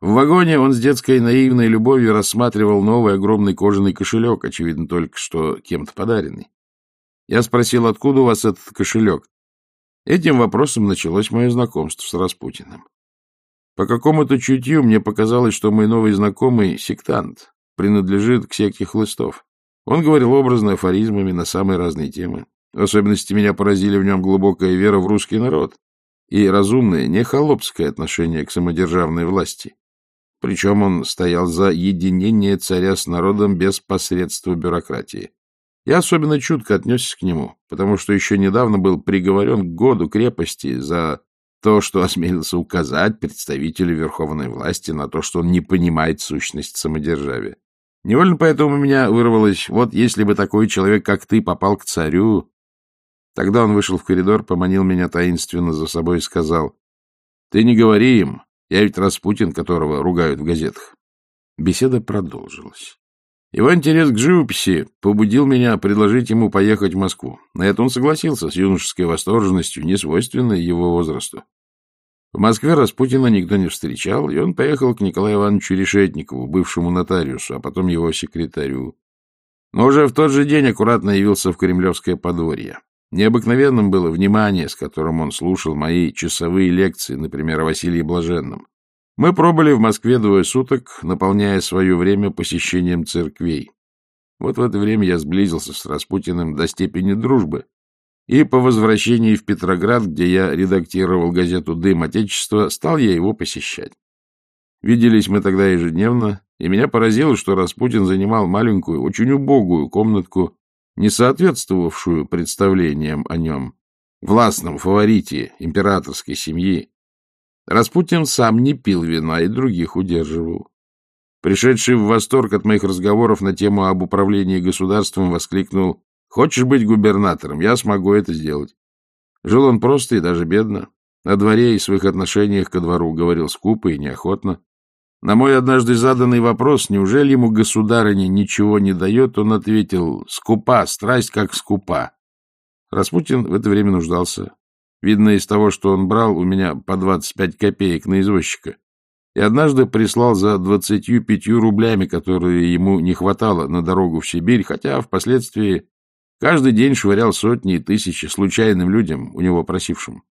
В вагоне он с детской наивной любовью рассматривал новый огромный кожаный кошелек, очевидно, только что кем-то подаренный. Я спросил, откуда у вас этот кошелек? Этим вопросом началось мое знакомство с Распутиным. По какому-то чутью мне показалось, что мой новый знакомый — сектант, принадлежит к секте хлыстов. Он говорил образно афоризмами на самые разные темы. Особенности меня поразили в нем глубокая вера в русский народ и разумное, не холопское отношение к самодержавной власти. Причем он стоял за единение царя с народом без посредства бюрократии. Я особенно чутко отнесся к нему, потому что еще недавно был приговорен к году крепости за то, что осмелился указать представителю верховной власти на то, что он не понимает сущность самодержавия. Невольно поэтому у меня вырвалось, вот если бы такой человек, как ты, попал к царю... Тогда он вышел в коридор, поманил меня таинственно за собой и сказал, ты не говори им, я ведь Распутин, которого ругают в газетах. Беседа продолжилась. Его интерес к живописи побудил меня предложить ему поехать в Москву. На это он согласился с юношеской восторженностью, не свойственной его возрасту. В Москве Распутина никто не встречал, и он поехал к Николаю Ивановичу Решетникову, бывшему нотариусу, а потом его секретарю. Но уже в тот же день аккуратно явился в Кремлевское подворье. Необыкновенным было внимание, с которым он слушал мои часовые лекции, например, о Василии Блаженном. Мы пробыли в Москве двое суток, наполняя свое время посещением церквей. Вот в это время я сблизился с Распутиным до степени дружбы, и по возвращении в Петроград, где я редактировал газету «Дым Отечества», стал я его посещать. Виделись мы тогда ежедневно, и меня поразило, что Распутин занимал маленькую, очень убогую комнатку, не соответствовавшую представлениям о нем, властном фаворите императорской семьи, Распутин сам не пил вина и других удерживал. Пришедший в восторг от моих разговоров на тему об управлении государством, воскликнул «Хочешь быть губернатором? Я смогу это сделать». Жил он просто и даже бедно. О дворе и своих отношениях ко двору говорил скупо и неохотно. На мой однажды заданный вопрос, неужели ему государыня ничего не дает, он ответил «Скупа, страсть как скупа». Распутин в это время нуждался Видно из того, что он брал у меня по 25 копеек на извозчика. И однажды прислал за 25 рублями, которые ему не хватало на дорогу в Сибирь, хотя впоследствии каждый день швырял сотни и тысячи случайным людям, у него просившим.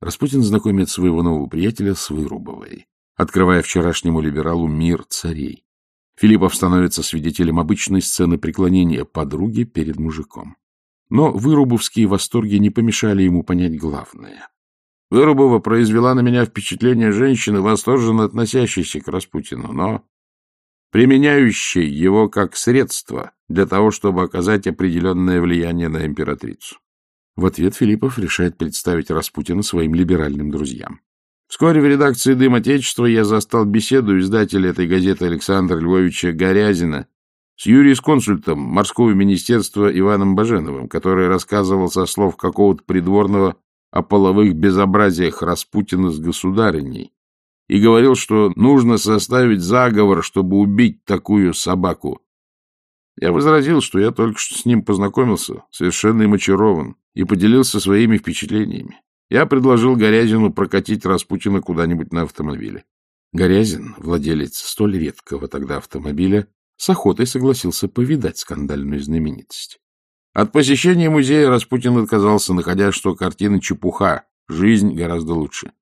Распутин знакомит своего нового приятеля с Вырубовой, открывая вчерашнему либералу мир царей. Филиппов становится свидетелем обычной сцены преклонения подруги перед мужиком. Но вырубовские восторги не помешали ему понять главное. Вырубова произвела на меня впечатление женщины, восторженно относящейся к Распутину, но применяющей его как средство для того, чтобы оказать определенное влияние на императрицу. В ответ Филиппов решает представить Распутина своим либеральным друзьям. Вскоре в редакции «Дым Отечества» я застал беседу издателя этой газеты Александра Львовича Горязина с юрисконсультом морского министерства Иваном Баженовым, который рассказывал со слов какого-то придворного о половых безобразиях Распутина с государыней и говорил, что нужно составить заговор, чтобы убить такую собаку. Я возразил, что я только что с ним познакомился, совершенно им очарован, и поделился своими впечатлениями. Я предложил Горязину прокатить Распутина куда-нибудь на автомобиле. Горязин, владелец столь редкого тогда автомобиля, с охотой согласился повидать скандальную знаменитость. От посещения музея Распутин отказался, находя, что картина чепуха, жизнь гораздо лучше.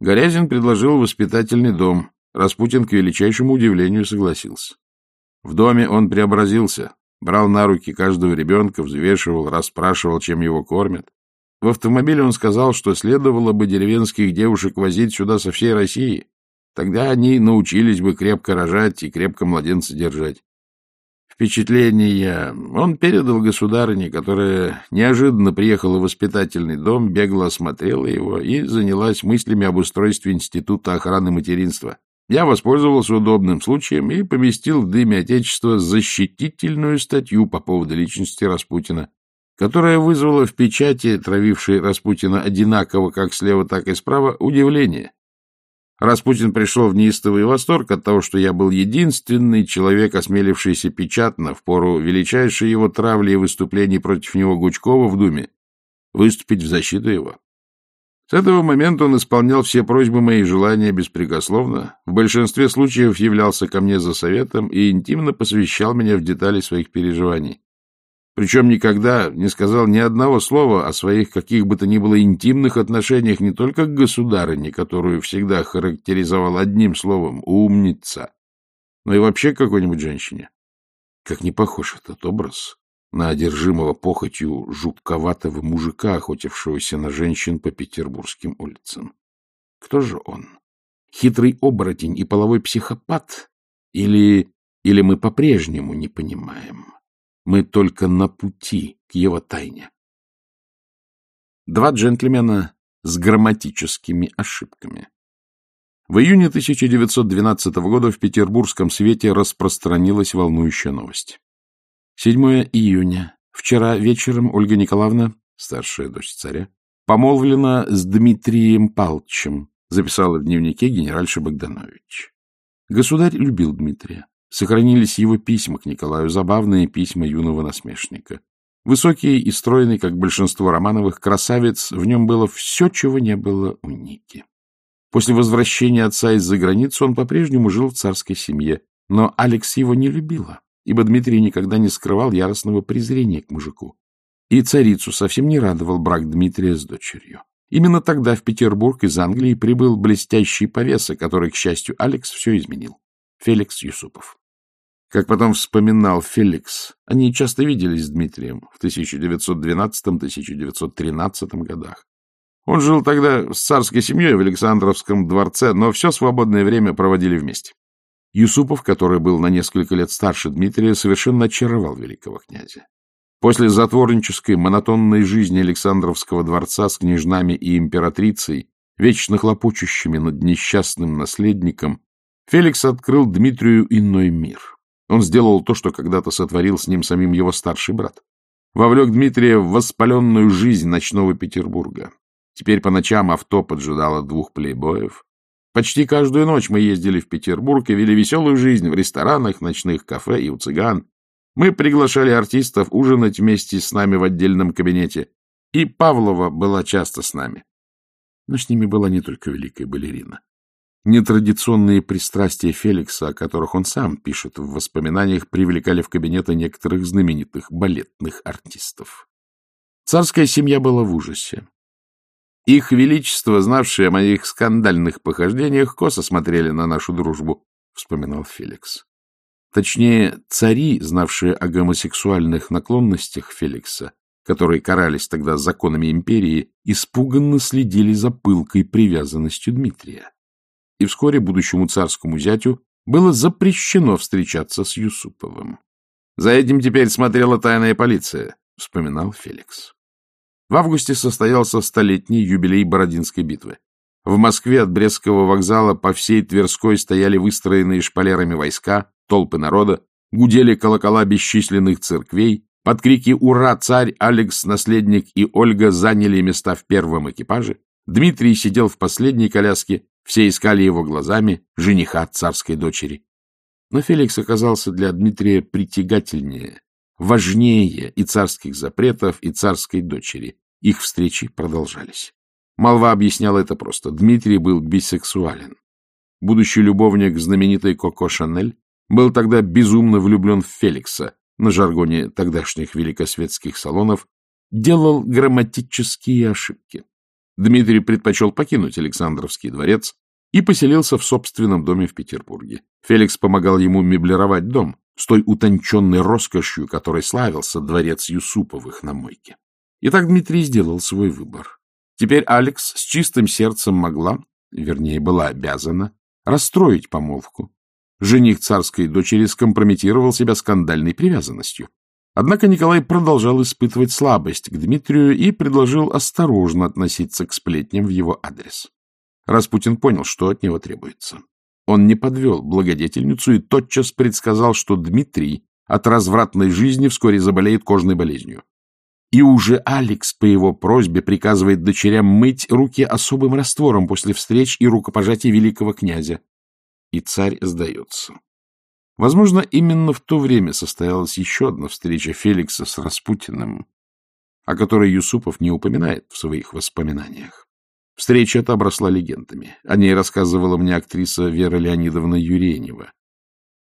Горязин предложил воспитательный дом. Распутин, к величайшему удивлению, согласился. В доме он преобразился, брал на руки каждого ребенка, взвешивал, расспрашивал, чем его кормят. В автомобиле он сказал, что следовало бы деревенских девушек возить сюда со всей России. Тогда они научились бы крепко рожать и крепко младенца держать. Впечатление он передал государыне, которая неожиданно приехала в воспитательный дом, бегло осмотрела его и занялась мыслями об устройстве Института охраны материнства. Я воспользовался удобным случаем и поместил в дыме Отечества защитительную статью по поводу личности Распутина, которая вызвала в печати, травившей Распутина одинаково как слева, так и справа, удивление. Распутин пришел в неистовый восторг от того, что я был единственный человек, осмелившийся печатно в пору величайшей его травли и выступлений против него Гучкова в Думе выступить в защиту его. С этого момента он исполнял все просьбы мои и желания беспрекословно, в большинстве случаев являлся ко мне за советом и интимно посвящал меня в детали своих переживаний. Причем никогда не сказал ни одного слова о своих каких бы то ни было интимных отношениях не только к государыне, которую всегда характеризовал одним словом «умница», но и вообще к какой-нибудь женщине. Как не похож этот образ на одержимого похотью жутковатого мужика, охотившегося на женщин по петербургским улицам. Кто же он? Хитрый оборотень и половой психопат? Или, или мы по-прежнему не понимаем? Мы только на пути к его тайне. Два джентльмена с грамматическими ошибками. В июне 1912 года в петербургском свете распространилась волнующая новость. 7 июня. Вчера вечером Ольга Николаевна, старшая дочь царя, помолвлена с Дмитрием Палчем, записала в дневнике генеральша Богданович. Государь любил Дмитрия. Сохранились его письма к Николаю, забавные письма юного насмешника. Высокий и стройный, как большинство Романовых, красавец, в нем было все, чего не было у Ники. После возвращения отца из-за границы он по-прежнему жил в царской семье, но Алекс его не любила, ибо Дмитрий никогда не скрывал яростного презрения к мужику. И царицу совсем не радовал брак Дмитрия с дочерью. Именно тогда в Петербург из Англии прибыл блестящий повеса, который, к счастью, Алекс все изменил. Феликс Юсупов. Как потом вспоминал Феликс, они часто виделись с Дмитрием в 1912-1913 годах. Он жил тогда с царской семьей в Александровском дворце, но все свободное время проводили вместе. Юсупов, который был на несколько лет старше Дмитрия, совершенно очаровал великого князя. После затворнической монотонной жизни Александровского дворца с княжнами и императрицей, вечно хлопочущими над несчастным наследником, Феликс открыл Дмитрию иной мир — он сделал то, что когда-то сотворил с ним самим его старший брат. Вовлек Дмитрия в воспаленную жизнь ночного Петербурга. Теперь по ночам авто поджидало двух плейбоев. Почти каждую ночь мы ездили в Петербург и вели веселую жизнь в ресторанах, ночных кафе и у цыган. Мы приглашали артистов ужинать вместе с нами в отдельном кабинете. И Павлова была часто с нами. Но с ними была не только великая балерина. Нетрадиционные пристрастия Феликса, о которых он сам пишет в воспоминаниях, привлекали в кабинеты некоторых знаменитых балетных артистов. Царская семья была в ужасе. Их величество, знавшие о моих скандальных похождениях, косо смотрели на нашу дружбу, — вспоминал Феликс. Точнее, цари, знавшие о гомосексуальных наклонностях Феликса, которые карались тогда законами империи, испуганно следили за пылкой привязанностью Дмитрия и вскоре будущему царскому зятю было запрещено встречаться с Юсуповым. «За этим теперь смотрела тайная полиция», — вспоминал Феликс. В августе состоялся столетний юбилей Бородинской битвы. В Москве от Брестского вокзала по всей Тверской стояли выстроенные шпалерами войска, толпы народа, гудели колокола бесчисленных церквей, под крики «Ура! Царь! Алекс, наследник и Ольга заняли места в первом экипаже. Дмитрий сидел в последней коляске, все искали его глазами, жениха царской дочери. Но Феликс оказался для Дмитрия притягательнее, важнее и царских запретов, и царской дочери. Их встречи продолжались. Молва объясняла это просто. Дмитрий был бисексуален. будущий любовник знаменитой Коко Шанель, был тогда безумно влюблен в Феликса, на жаргоне тогдашних великосветских салонов, делал грамматические ошибки. Дмитрий предпочел покинуть Александровский дворец и поселился в собственном доме в Петербурге. Феликс помогал ему меблировать дом с той утонченной роскошью, которой славился дворец Юсуповых на мойке. Итак, Дмитрий сделал свой выбор. Теперь Алекс с чистым сердцем могла, вернее, была обязана, расстроить помолвку. Жених царской дочери скомпрометировал себя скандальной привязанностью. Однако Николай продолжал испытывать слабость к Дмитрию и предложил осторожно относиться к сплетням в его адрес. Распутин понял, что от него требуется. Он не подвел благодетельницу и тотчас предсказал, что Дмитрий от развратной жизни вскоре заболеет кожной болезнью. И уже Алекс по его просьбе приказывает дочерям мыть руки особым раствором после встреч и рукопожатий великого князя. И царь сдается. Возможно, именно в то время состоялась еще одна встреча Феликса с Распутиным, о которой Юсупов не упоминает в своих воспоминаниях. Встреча эта обросла легендами. О ней рассказывала мне актриса Вера Леонидовна Юренева.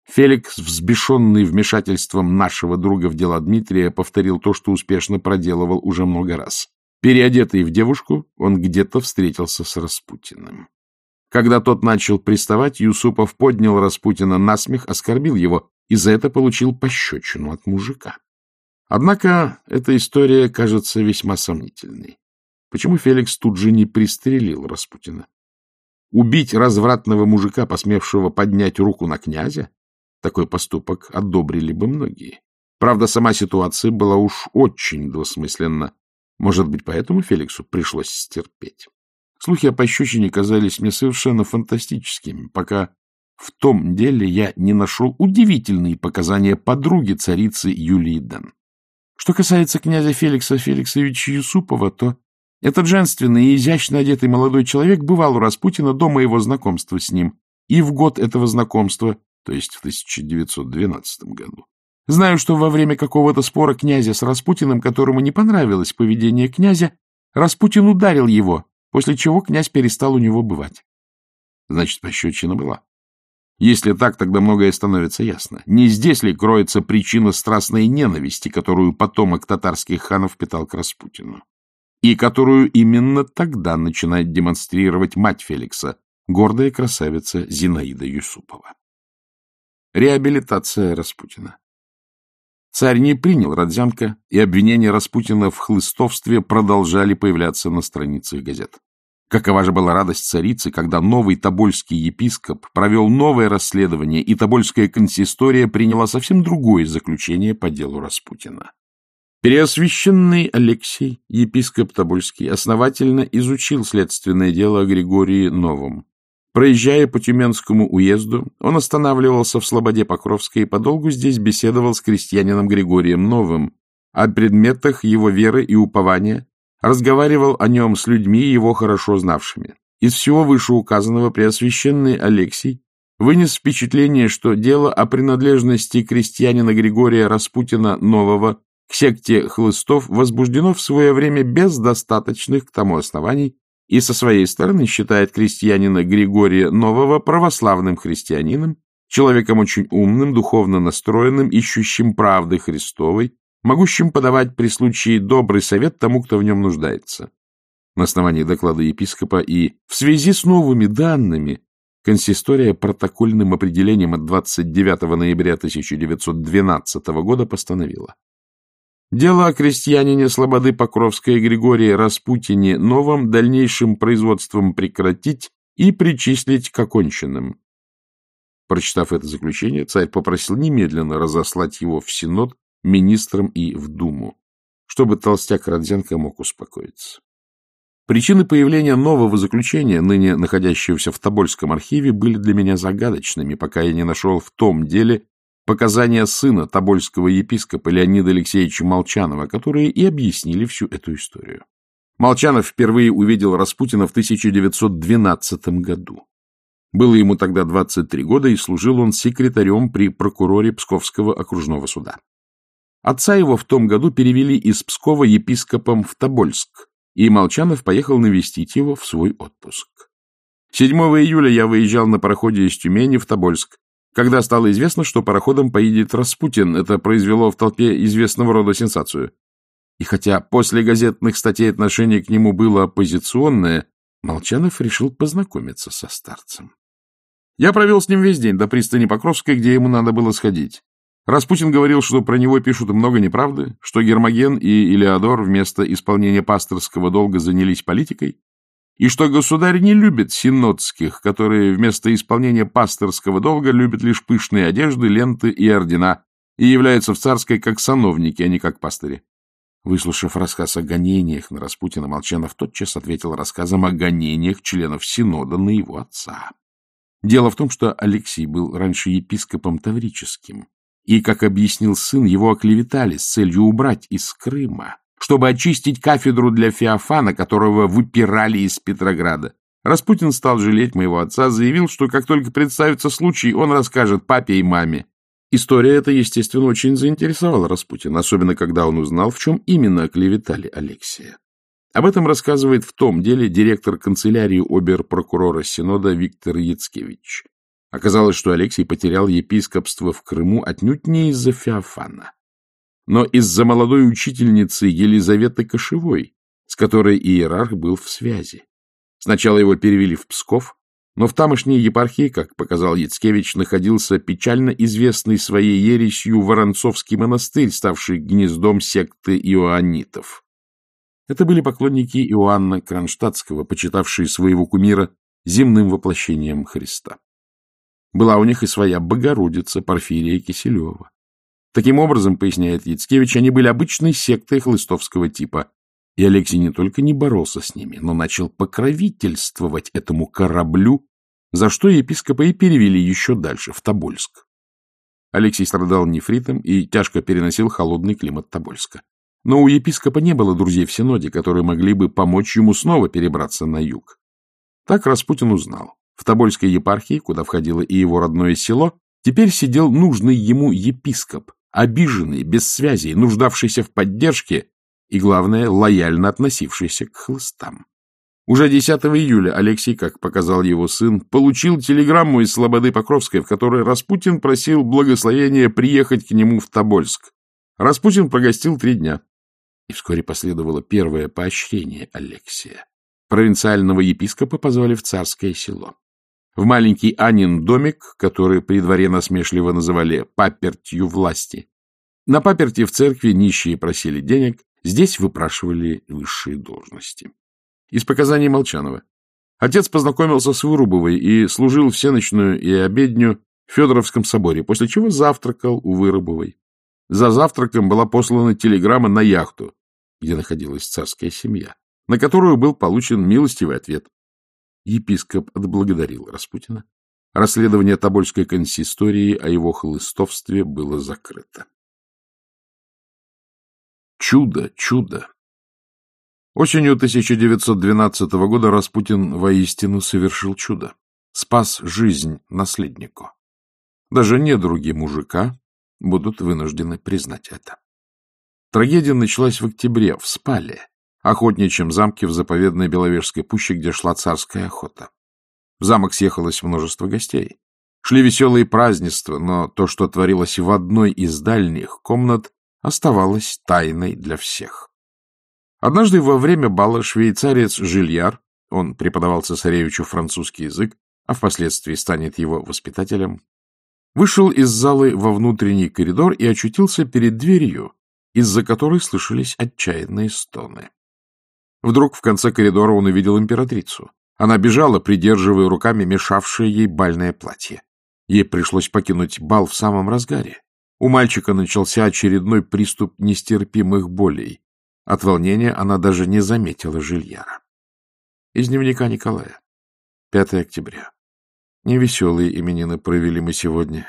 Феликс, взбешенный вмешательством нашего друга в дела Дмитрия, повторил то, что успешно проделывал уже много раз. Переодетый в девушку, он где-то встретился с Распутиным. Когда тот начал приставать, Юсупов поднял Распутина на смех, оскорбил его и за это получил пощечину от мужика. Однако эта история кажется весьма сомнительной. Почему Феликс тут же не пристрелил Распутина? Убить развратного мужика, посмевшего поднять руку на князя? Такой поступок одобрили бы многие. Правда, сама ситуация была уж очень двусмысленна. Может быть, поэтому Феликсу пришлось стерпеть. Слухи о пощечине казались мне совершенно фантастическими, пока в том деле я не нашел удивительные показания подруги царицы Юлии Дэн. Что касается князя Феликса Феликсовича Юсупова, то этот женственный и изящно одетый молодой человек бывал у Распутина до моего знакомства с ним, и в год этого знакомства то есть в 1912 году. Знаю, что во время какого-то спора князя с Распутиным, которому не понравилось поведение князя, Распутин ударил его, после чего князь перестал у него бывать. Значит, пощечина была. Если так, тогда многое становится ясно. Не здесь ли кроется причина страстной ненависти, которую потомок татарских ханов питал к Распутину? И которую именно тогда начинает демонстрировать мать Феликса, гордая красавица Зинаида Юсупова. Реабилитация Распутина. Царь не принял Родзянко, и обвинения Распутина в хлыстовстве продолжали появляться на страницах газет. Какова же была радость царицы, когда новый тобольский епископ провел новое расследование, и тобольская консистория приняла совсем другое заключение по делу Распутина. Переосвященный Алексей, епископ Тобольский, основательно изучил следственное дело о Григории Новом, Проезжая по Тюменскому уезду, он останавливался в Слободе Покровской и подолгу здесь беседовал с крестьянином Григорием Новым о предметах его веры и упования, разговаривал о нем с людьми, его хорошо знавшими. Из всего вышеуказанного Преосвященный Алексий вынес впечатление, что дело о принадлежности крестьянина Григория Распутина Нового к секте хлыстов возбуждено в свое время без достаточных к тому оснований, и со своей стороны считает крестьянина Григория Нового православным христианином, человеком очень умным, духовно настроенным, ищущим правды Христовой, могущим подавать при случае добрый совет тому, кто в нем нуждается. На основании доклада епископа и в связи с новыми данными консистория протокольным определением от 29 ноября 1912 года постановила Дело о крестьянине Слободы Покровской Григории Распутине новым дальнейшим производством прекратить и причислить к оконченным. Прочитав это заключение, царь попросил немедленно разослать его в Синод, министрам и в Думу, чтобы толстяк Родзенко мог успокоиться. Причины появления нового заключения, ныне находящегося в Тобольском архиве, были для меня загадочными, пока я не нашел в том деле показания сына тобольского епископа Леонида Алексеевича Молчанова, которые и объяснили всю эту историю. Молчанов впервые увидел Распутина в 1912 году. Было ему тогда 23 года, и служил он секретарем при прокуроре Псковского окружного суда. Отца его в том году перевели из Пскова епископом в Тобольск, и Молчанов поехал навестить его в свой отпуск. 7 июля я выезжал на пароходе из Тюмени в Тобольск. Когда стало известно, что пароходом поедет Распутин, это произвело в толпе известного рода сенсацию. И хотя после газетных статей отношение к нему было оппозиционное, Молчанов решил познакомиться со старцем. Я провел с ним весь день до пристани Покровской, где ему надо было сходить. Распутин говорил, что про него пишут много неправды, что Гермоген и Илеодор вместо исполнения пасторского долга занялись политикой, и что государь не любит синодских, которые вместо исполнения пасторского долга любят лишь пышные одежды, ленты и ордена, и являются в царской как сановники, а не как пастыри. Выслушав рассказ о гонениях на Распутина, Молчанов тотчас ответил рассказом о гонениях членов Синода на его отца. Дело в том, что Алексей был раньше епископом Таврическим, и, как объяснил сын, его оклеветали с целью убрать из Крыма, чтобы очистить кафедру для Феофана, которого выпирали из Петрограда. Распутин стал жалеть моего отца, заявил, что как только представится случай, он расскажет папе и маме. История эта, естественно, очень заинтересовала Распутина, особенно когда он узнал, в чем именно оклеветали Алексея. Об этом рассказывает в том деле директор канцелярии обер-прокурора Синода Виктор Яцкевич. Оказалось, что Алексей потерял епископство в Крыму отнюдь не из-за Феофана, но из-за молодой учительницы Елизаветы Кошевой, с которой иерарх был в связи. Сначала его перевели в Псков, но в тамошней епархии, как показал Яцкевич, находился печально известный своей ересью Воронцовский монастырь, ставший гнездом секты иоаннитов. Это были поклонники Иоанна Кронштадтского, почитавшие своего кумира земным воплощением Христа. Была у них и своя Богородица Порфирия Киселева. Таким образом, поясняет Яцкевич, они были обычной сектой хлыстовского типа. И Алексей не только не боролся с ними, но начал покровительствовать этому кораблю, за что епископа и перевели еще дальше, в Тобольск. Алексей страдал нефритом и тяжко переносил холодный климат Тобольска. Но у епископа не было друзей в Синоде, которые могли бы помочь ему снова перебраться на юг. Так Распутин узнал. В Тобольской епархии, куда входило и его родное село, теперь сидел нужный ему епископ, обиженный, без связей, нуждавшийся в поддержке и, главное, лояльно относившийся к хлыстам. Уже 10 июля Алексей, как показал его сын, получил телеграмму из Слободы Покровской, в которой Распутин просил благословения приехать к нему в Тобольск. Распутин прогостил три дня. И вскоре последовало первое поощрение Алексия. Провинциального епископа позвали в царское село. В маленький Анин домик, который при дворе насмешливо называли «папертью власти». На паперти в церкви нищие просили денег, здесь выпрашивали высшие должности. Из показаний Молчанова. Отец познакомился с Вырубовой и служил всеночную и обедню в Федоровском соборе, после чего завтракал у Вырубовой. За завтраком была послана телеграмма на яхту где находилась царская семья, на которую был получен милостивый ответ. Епископ отблагодарил Распутина. Расследование Тобольской консистории о его хлыстовстве было закрыто. Чудо, чудо! Осенью 1912 года Распутин воистину совершил чудо. Спас жизнь наследнику. Даже недруги мужика будут вынуждены признать это. Трагедия началась в октябре, в Спале, охотничьем замке в заповедной Беловежской пуще, где шла царская охота. В замок съехалось множество гостей. Шли веселые празднества, но то, что творилось в одной из дальних комнат, оставалось тайной для всех. Однажды во время бала швейцарец Жильяр, он преподавал цесаревичу французский язык, а впоследствии станет его воспитателем, вышел из залы во внутренний коридор и очутился перед дверью, из-за которой слышались отчаянные стоны. Вдруг в конце коридора он увидел императрицу. Она бежала, придерживая руками мешавшее ей бальное платье. Ей пришлось покинуть бал в самом разгаре. У мальчика начался очередной приступ нестерпимых болей. От волнения она даже не заметила Жильяра. Из дневника Николая. 5 октября. Невеселые именины провели мы сегодня.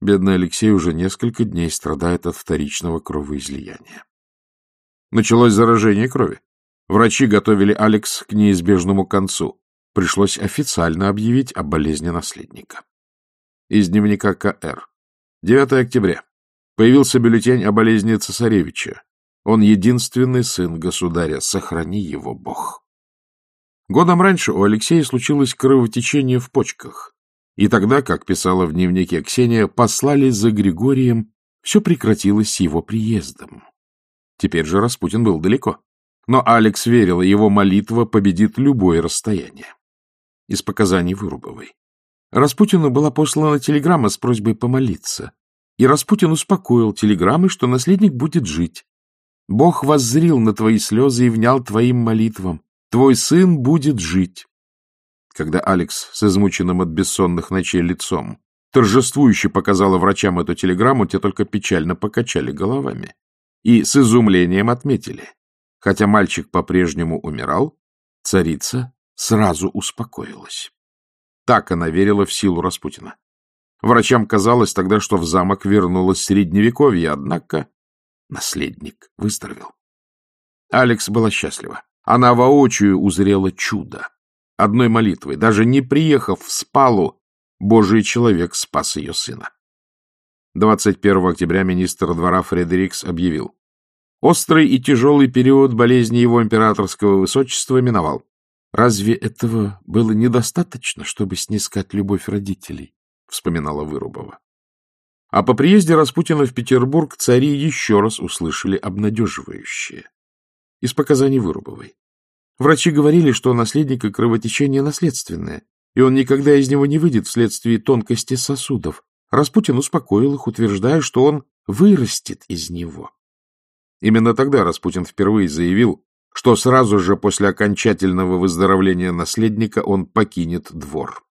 Бедный Алексей уже несколько дней страдает от вторичного кровоизлияния. Началось заражение крови. Врачи готовили Алекс к неизбежному концу. Пришлось официально объявить о болезни наследника. Из дневника КР. 9 октября. Появился бюллетень о болезни цесаревича. Он единственный сын государя. Сохрани его, Бог. Годом раньше у Алексея случилось кровотечение в почках, и тогда, как писала в дневнике Ксения, послали за Григорием, все прекратилось с его приездом. Теперь же Распутин был далеко. Но Алекс верил, его молитва победит любое расстояние. Из показаний Вырубовой. Распутину была послана телеграмма с просьбой помолиться. И Распутин успокоил телеграммой, что наследник будет жить. Бог воззрил на твои слезы и внял твоим молитвам. Твой сын будет жить. Когда Алекс с измученным от бессонных ночей лицом торжествующе показала врачам эту телеграмму, те только печально покачали головами и с изумлением отметили. Хотя мальчик по-прежнему умирал, царица сразу успокоилась. Так она верила в силу Распутина. Врачам казалось тогда, что в замок вернулось средневековье, однако наследник выздоровел. Алекс была счастлива. Она воочию узрела чудо. Одной молитвой, даже не приехав в спалу, Божий человек спас ее сына. 21 октября министр двора Фредерикс объявил. Острый и тяжелый период болезни его императорского высочества миновал. Разве этого было недостаточно, чтобы снискать любовь родителей? Вспоминала Вырубова. А по приезде Распутина в Петербург цари еще раз услышали обнадеживающее. Из показаний Вырубовой. Врачи говорили, что у наследника кровотечение наследственное, и он никогда из него не выйдет вследствие тонкости сосудов. Распутин успокоил их, утверждая, что он вырастет из него. Именно тогда Распутин впервые заявил, что сразу же после окончательного выздоровления наследника он покинет двор.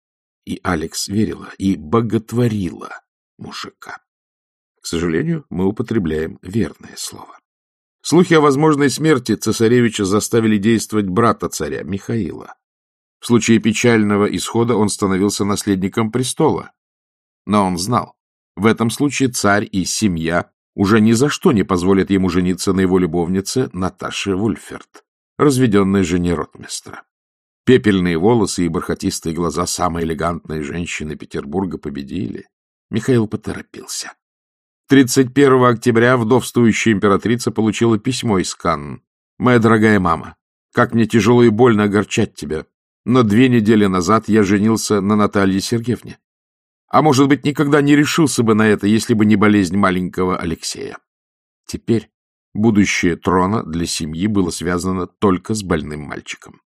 И Алекс верила и боготворила мужика. К сожалению, мы употребляем верное слово. Слухи о возможной смерти цесаревича заставили действовать брата царя, Михаила. В случае печального исхода он становился наследником престола. Но он знал, в этом случае царь и семья уже ни за что не позволят ему жениться на его любовнице Наташе Вульферт, разведенной жене ротмистра. Пепельные волосы и бархатистые глаза самой элегантной женщины Петербурга победили. Михаил поторопился. 31 октября вдовствующая императрица получила письмо из Канн. «Моя дорогая мама, как мне тяжело и больно огорчать тебя, но две недели назад я женился на Наталье Сергеевне. А может быть, никогда не решился бы на это, если бы не болезнь маленького Алексея. Теперь будущее трона для семьи было связано только с больным мальчиком.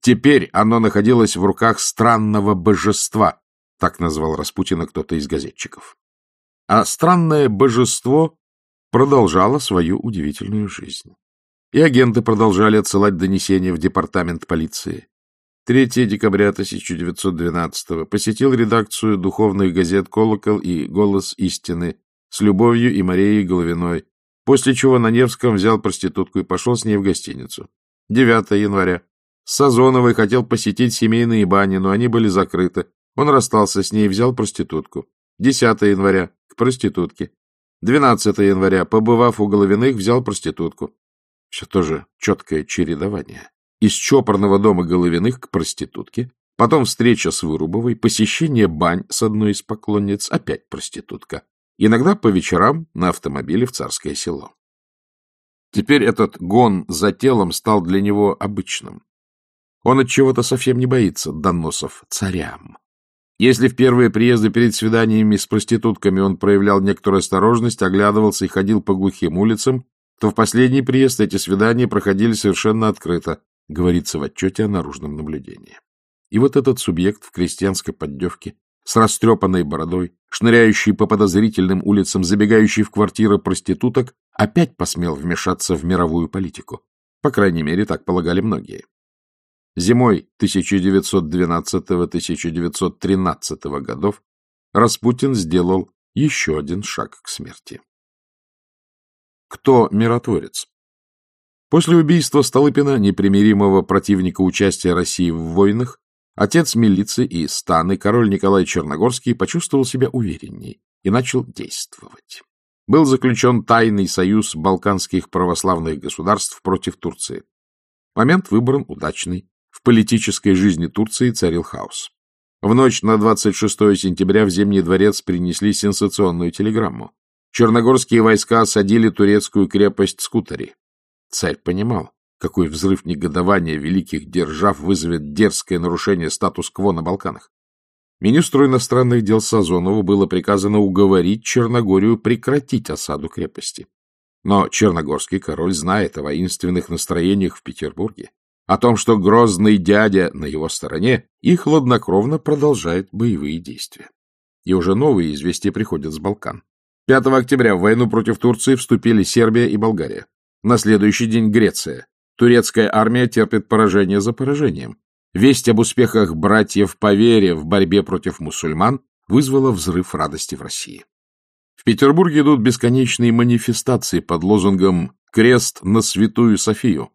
Теперь оно находилось в руках странного божества, так назвал Распутина кто-то из газетчиков. А странное божество продолжало свою удивительную жизнь. И агенты продолжали отсылать донесения в департамент полиции. 3 декабря 1912 посетил редакцию духовных газет «Колокол» и «Голос истины» с Любовью и Марией Головиной, после чего на Невском взял проститутку и пошел с ней в гостиницу. 9 января. Сазоновой хотел посетить семейные бани, но они были закрыты. Он расстался с ней и взял проститутку. 10 января. К проститутке. 12 января, побывав у Головиных, взял проститутку. Все тоже четкое чередование из чопорного дома Головиных к проститутке, потом встреча с Вырубовой, посещение бань с одной из поклонниц, опять проститутка. Иногда по вечерам на автомобиле в Царское село. Теперь этот гон за телом стал для него обычным. Он от чего-то совсем не боится доносов царям. Если в первые приезды перед свиданиями с проститутками он проявлял некоторую осторожность, оглядывался и ходил по глухим улицам, то в последний приезд эти свидания проходили совершенно открыто говорится в отчете о наружном наблюдении. И вот этот субъект в крестьянской поддевке, с растрепанной бородой, шныряющий по подозрительным улицам, забегающий в квартиры проституток, опять посмел вмешаться в мировую политику. По крайней мере, так полагали многие. Зимой 1912-1913 годов Распутин сделал еще один шаг к смерти. Кто миротворец? После убийства Столыпина, непримиримого противника участия России в войнах, отец милиции и станы, король Николай Черногорский, почувствовал себя уверенней и начал действовать. Был заключен тайный союз балканских православных государств против Турции. Момент выбран удачный. В политической жизни Турции царил хаос. В ночь на 26 сентября в Зимний дворец принесли сенсационную телеграмму. Черногорские войска осадили турецкую крепость Скутари. Царь понимал, какой взрыв негодования великих держав вызовет дерзкое нарушение статус-кво на Балканах. Министру иностранных дел Сазонову было приказано уговорить Черногорию прекратить осаду крепости. Но черногорский король знает о воинственных настроениях в Петербурге, о том, что грозный дядя на его стороне и хладнокровно продолжает боевые действия. И уже новые известия приходят с Балкан. 5 октября в войну против Турции вступили Сербия и Болгария. На следующий день Греция. Турецкая армия терпит поражение за поражением. Весть об успехах братьев по вере в борьбе против мусульман вызвала взрыв радости в России. В Петербурге идут бесконечные манифестации под лозунгом «Крест на святую Софию».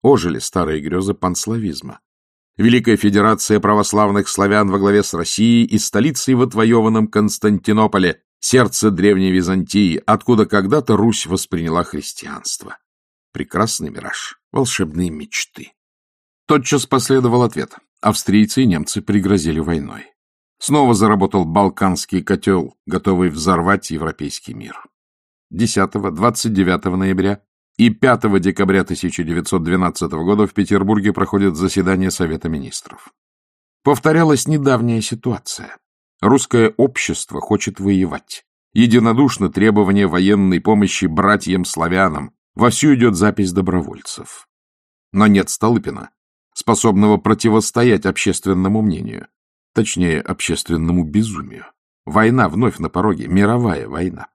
Ожили старые грезы панславизма. Великая Федерация православных славян во главе с Россией и столицей в отвоеванном Константинополе, сердце древней Византии, откуда когда-то Русь восприняла христианство. Прекрасный мираж, волшебные мечты. Тотчас последовал ответ. Австрийцы и немцы пригрозили войной. Снова заработал балканский котел, готовый взорвать европейский мир. 10-29 ноября и 5 декабря 1912 года в Петербурге проходит заседание Совета министров. Повторялась недавняя ситуация. Русское общество хочет воевать. Единодушно требование военной помощи братьям-славянам. Вовсю идет запись добровольцев. Но нет Столыпина, способного противостоять общественному мнению, точнее, общественному безумию. Война вновь на пороге, мировая война.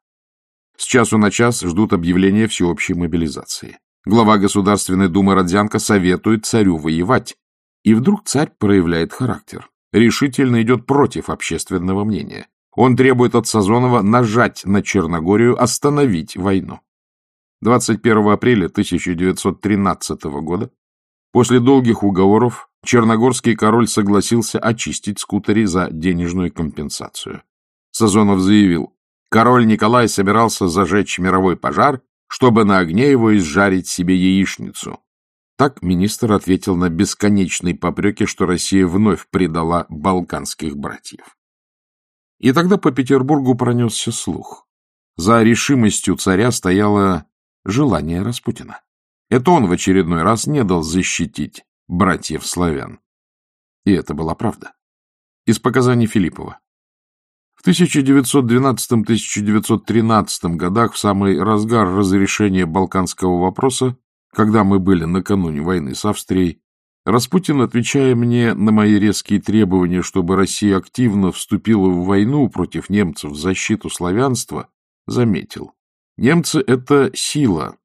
С часу на час ждут объявления всеобщей мобилизации. Глава Государственной Думы Родзянко советует царю воевать. И вдруг царь проявляет характер. Решительно идет против общественного мнения. Он требует от Сазонова нажать на Черногорию, остановить войну. 21 апреля 1913 года, после долгих уговоров, черногорский король согласился очистить скутери за денежную компенсацию. Сазонов заявил, король Николай собирался зажечь мировой пожар, чтобы на огне его изжарить себе яичницу. Так министр ответил на бесконечные попреки, что Россия вновь предала балканских братьев. И тогда по Петербургу пронесся слух. За решимостью царя стояло желание Распутина. Это он в очередной раз не дал защитить братьев-славян. И это была правда. Из показаний Филиппова. В 1912-1913 годах, в самый разгар разрешения балканского вопроса, когда мы были накануне войны с Австрией, Распутин, отвечая мне на мои резкие требования, чтобы Россия активно вступила в войну против немцев в защиту славянства, заметил. Немцы — это сила,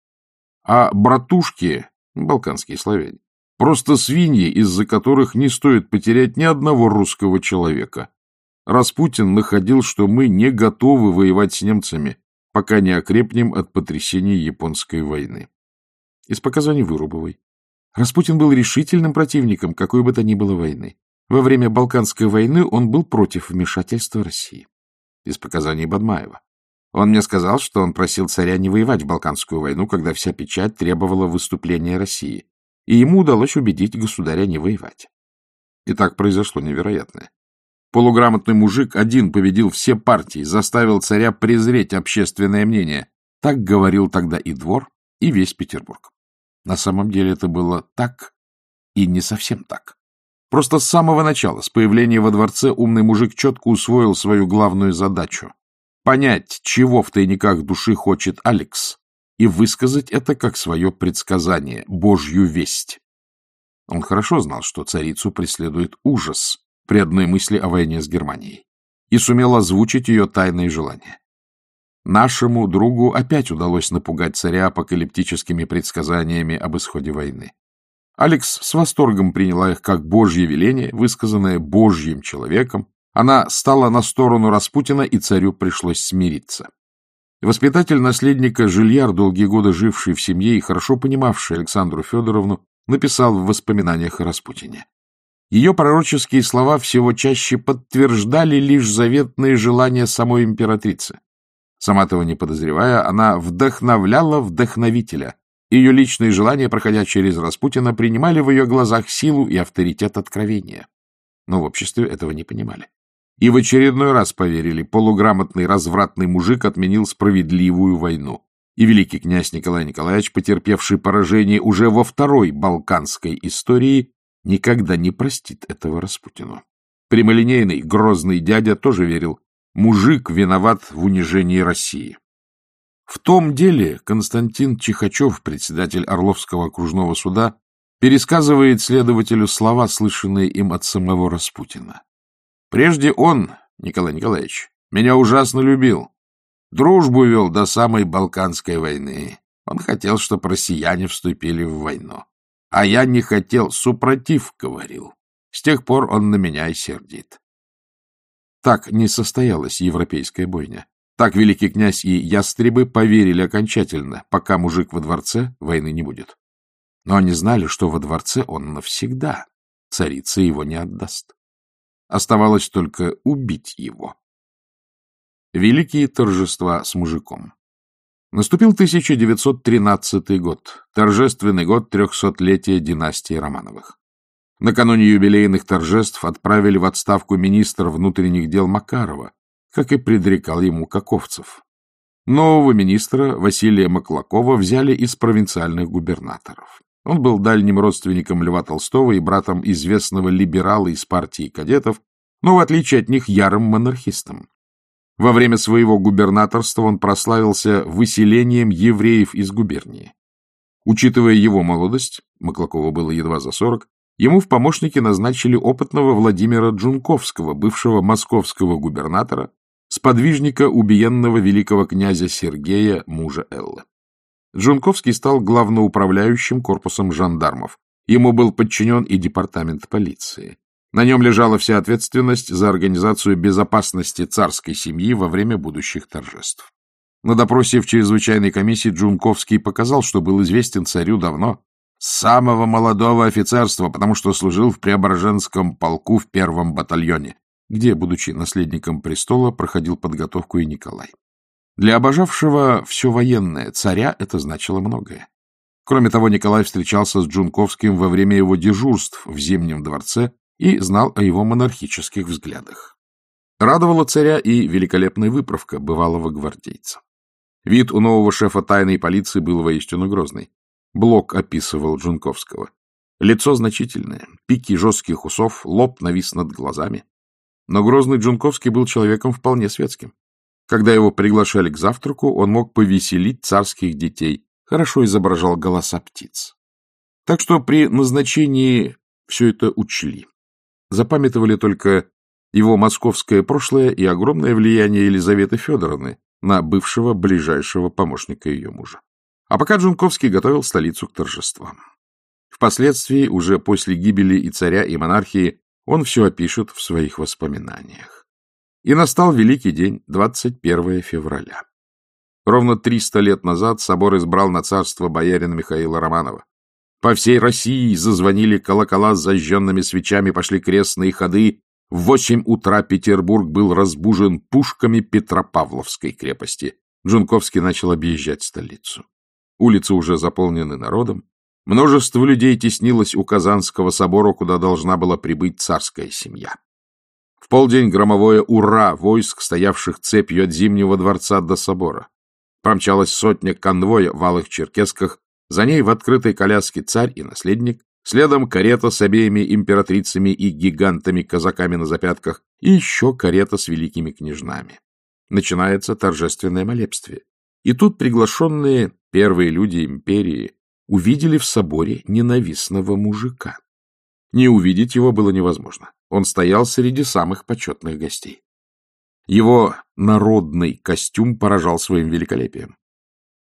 а братушки, балканские славяне, просто свиньи, из-за которых не стоит потерять ни одного русского человека, Распутин находил, что мы не готовы воевать с немцами, пока не окрепнем от потрясений японской войны. Из показаний Вырубовой. Распутин был решительным противником какой бы то ни было войны. Во время Балканской войны он был против вмешательства России. Из показаний Бадмаева. Он мне сказал, что он просил царя не воевать в Балканскую войну, когда вся печать требовала выступления России, и ему удалось убедить государя не воевать. И так произошло невероятное. Полуграмотный мужик один победил все партии, заставил царя презреть общественное мнение. Так говорил тогда и двор, и весь Петербург. На самом деле это было так и не совсем так. Просто с самого начала, с появления во дворце, умный мужик четко усвоил свою главную задачу — понять, чего в тайниках души хочет Алекс, и высказать это как свое предсказание, Божью весть. Он хорошо знал, что царицу преследует ужас, при одной мысли о войне с Германией и сумел озвучить ее тайные желания. Нашему другу опять удалось напугать царя апокалиптическими предсказаниями об исходе войны. Алекс с восторгом приняла их как божье веление, высказанное божьим человеком. Она стала на сторону Распутина, и царю пришлось смириться. Воспитатель наследника Жильяр, долгие годы живший в семье и хорошо понимавший Александру Федоровну, написал в воспоминаниях о Распутине. Ее пророческие слова всего чаще подтверждали лишь заветные желания самой императрицы. Сама того не подозревая, она вдохновляла вдохновителя. Ее личные желания, проходя через Распутина, принимали в ее глазах силу и авторитет откровения. Но в обществе этого не понимали. И в очередной раз поверили, полуграмотный развратный мужик отменил справедливую войну. и великий князь Николай Николаевич, потерпевший поражение уже во второй балканской истории, никогда не простит этого Распутину. Прямолинейный, грозный дядя тоже верил, мужик виноват в унижении России. В том деле Константин Чихачев, председатель Орловского окружного суда, пересказывает следователю слова, слышанные им от самого Распутина. Прежде он, Николай Николаевич, меня ужасно любил. Дружбу вел до самой Балканской войны. Он хотел, чтобы россияне вступили в войну. А я не хотел, супротив говорил. С тех пор он на меня и сердит. Так не состоялась европейская бойня. Так великий князь и ястребы поверили окончательно, пока мужик во дворце, войны не будет. Но они знали, что во дворце он навсегда, царица его не отдаст. Оставалось только убить его. Великие торжества с мужиком. Наступил 1913 год, торжественный год трехсотлетия династии Романовых. Накануне юбилейных торжеств отправили в отставку министра внутренних дел Макарова, как и предрекал ему Каковцев. Нового министра Василия Маклакова взяли из провинциальных губернаторов. Он был дальним родственником Льва Толстого и братом известного либерала из партии кадетов, но, в отличие от них, ярым монархистом. Во время своего губернаторства он прославился выселением евреев из губернии. Учитывая его молодость, Маклакову было едва за сорок, ему в помощники назначили опытного Владимира Джунковского, бывшего московского губернатора, сподвижника убиенного великого князя Сергея, мужа Эллы. Джунковский стал главноуправляющим корпусом жандармов. Ему был подчинен и департамент полиции. На нем лежала вся ответственность за организацию безопасности царской семьи во время будущих торжеств. На допросе в чрезвычайной комиссии Джунковский показал, что был известен царю давно, с самого молодого офицерства, потому что служил в Преображенском полку в первом батальоне, где, будучи наследником престола, проходил подготовку и Николай. Для обожавшего все военное царя это значило многое. Кроме того, Николай встречался с Джунковским во время его дежурств в Зимнем дворце и знал о его монархических взглядах. Радовала царя и великолепная выправка бывалого гвардейца. Вид у нового шефа тайной полиции был воистину грозный. Блок описывал Джунковского. Лицо значительное, пики жестких усов, лоб навис над глазами. Но грозный Джунковский был человеком вполне светским. Когда его приглашали к завтраку, он мог повеселить царских детей, хорошо изображал голоса птиц. Так что при назначении все это учли. Запамятовали только его московское прошлое и огромное влияние Елизаветы Федоровны на бывшего ближайшего помощника ее мужа. А пока Джунковский готовил столицу к торжествам. Впоследствии, уже после гибели и царя, и монархии, он все опишет в своих воспоминаниях. И настал великий день, 21 февраля. Ровно 300 лет назад собор избрал на царство боярина Михаила Романова. По всей России зазвонили колокола с зажженными свечами, пошли крестные ходы. В восемь утра Петербург был разбужен пушками Петропавловской крепости. Джунковский начал объезжать столицу. Улицы уже заполнены народом. Множество людей теснилось у Казанского собора, куда должна была прибыть царская семья. В полдень громовое «Ура!» войск, стоявших цепью от Зимнего дворца до собора. Промчалась сотня конвоя в алых черкесках, за ней в открытой коляске царь и наследник, следом карета с обеими императрицами и гигантами-казаками на запятках, и еще карета с великими княжнами. Начинается торжественное молебствие. И тут приглашенные первые люди империи увидели в соборе ненавистного мужика. Не увидеть его было невозможно. Он стоял среди самых почетных гостей. Его народный костюм поражал своим великолепием.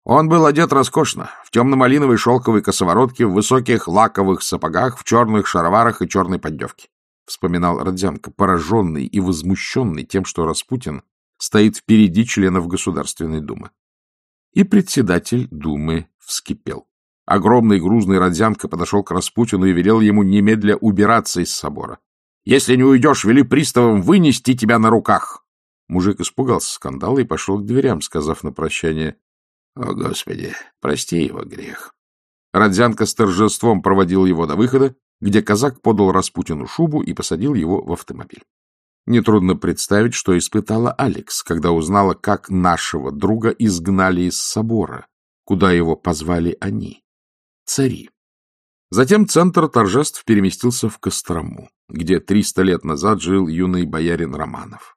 Он был одет роскошно, в темно-малиновой шелковой косоворотке, в высоких лаковых сапогах, в черных шароварах и черной поддевке. Вспоминал Родзянко, пораженный и возмущенный тем, что Распутин стоит впереди членов Государственной Думы. И председатель Думы вскипел. Огромный грузный Родзянко подошел к Распутину и велел ему немедля убираться из собора. — Если не уйдешь, вели приставам вынести тебя на руках. Мужик испугался скандала и пошел к дверям, сказав на прощание о, Господи, прости его грех. Родзянко с торжеством проводил его до выхода, где казак подал Распутину шубу и посадил его в автомобиль. Нетрудно представить, что испытала Алекс, когда узнала, как нашего друга изгнали из собора, куда его позвали они, цари. Затем центр торжеств переместился в Кострому, где 300 лет назад жил юный боярин Романов.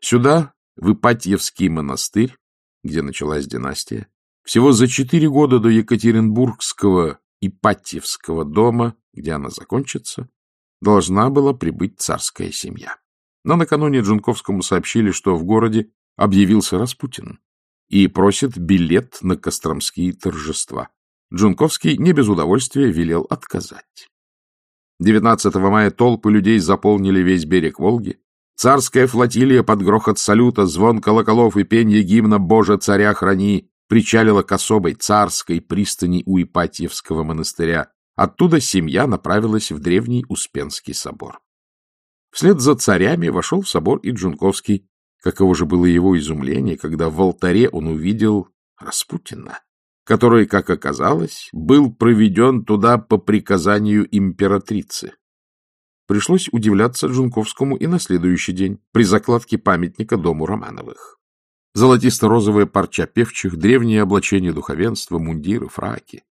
Сюда, в Ипатьевский монастырь, где началась династия, всего за четыре года до Екатеринбургского Ипатьевского дома, где она закончится, должна была прибыть царская семья. Но накануне Джунковскому сообщили, что в городе объявился Распутин и просит билет на костромские торжества. Джунковский не без удовольствия велел отказать. 19 мая толпы людей заполнили весь берег Волги. Царская флотилия под грохот салюта, звон колоколов и пенье гимна «Боже, царя храни» причалила к особой царской пристани у Ипатьевского монастыря. Оттуда семья направилась в древний Успенский собор. Вслед за царями вошел в собор и Джунковский. Каково же было его изумление, когда в алтаре он увидел Распутина, который, как оказалось, был проведен туда по приказанию императрицы. Пришлось удивляться Джунковскому и на следующий день при закладке памятника дому Романовых. Золотисто-розовая парча певчих, древние облачения духовенства, мундиры, фраки.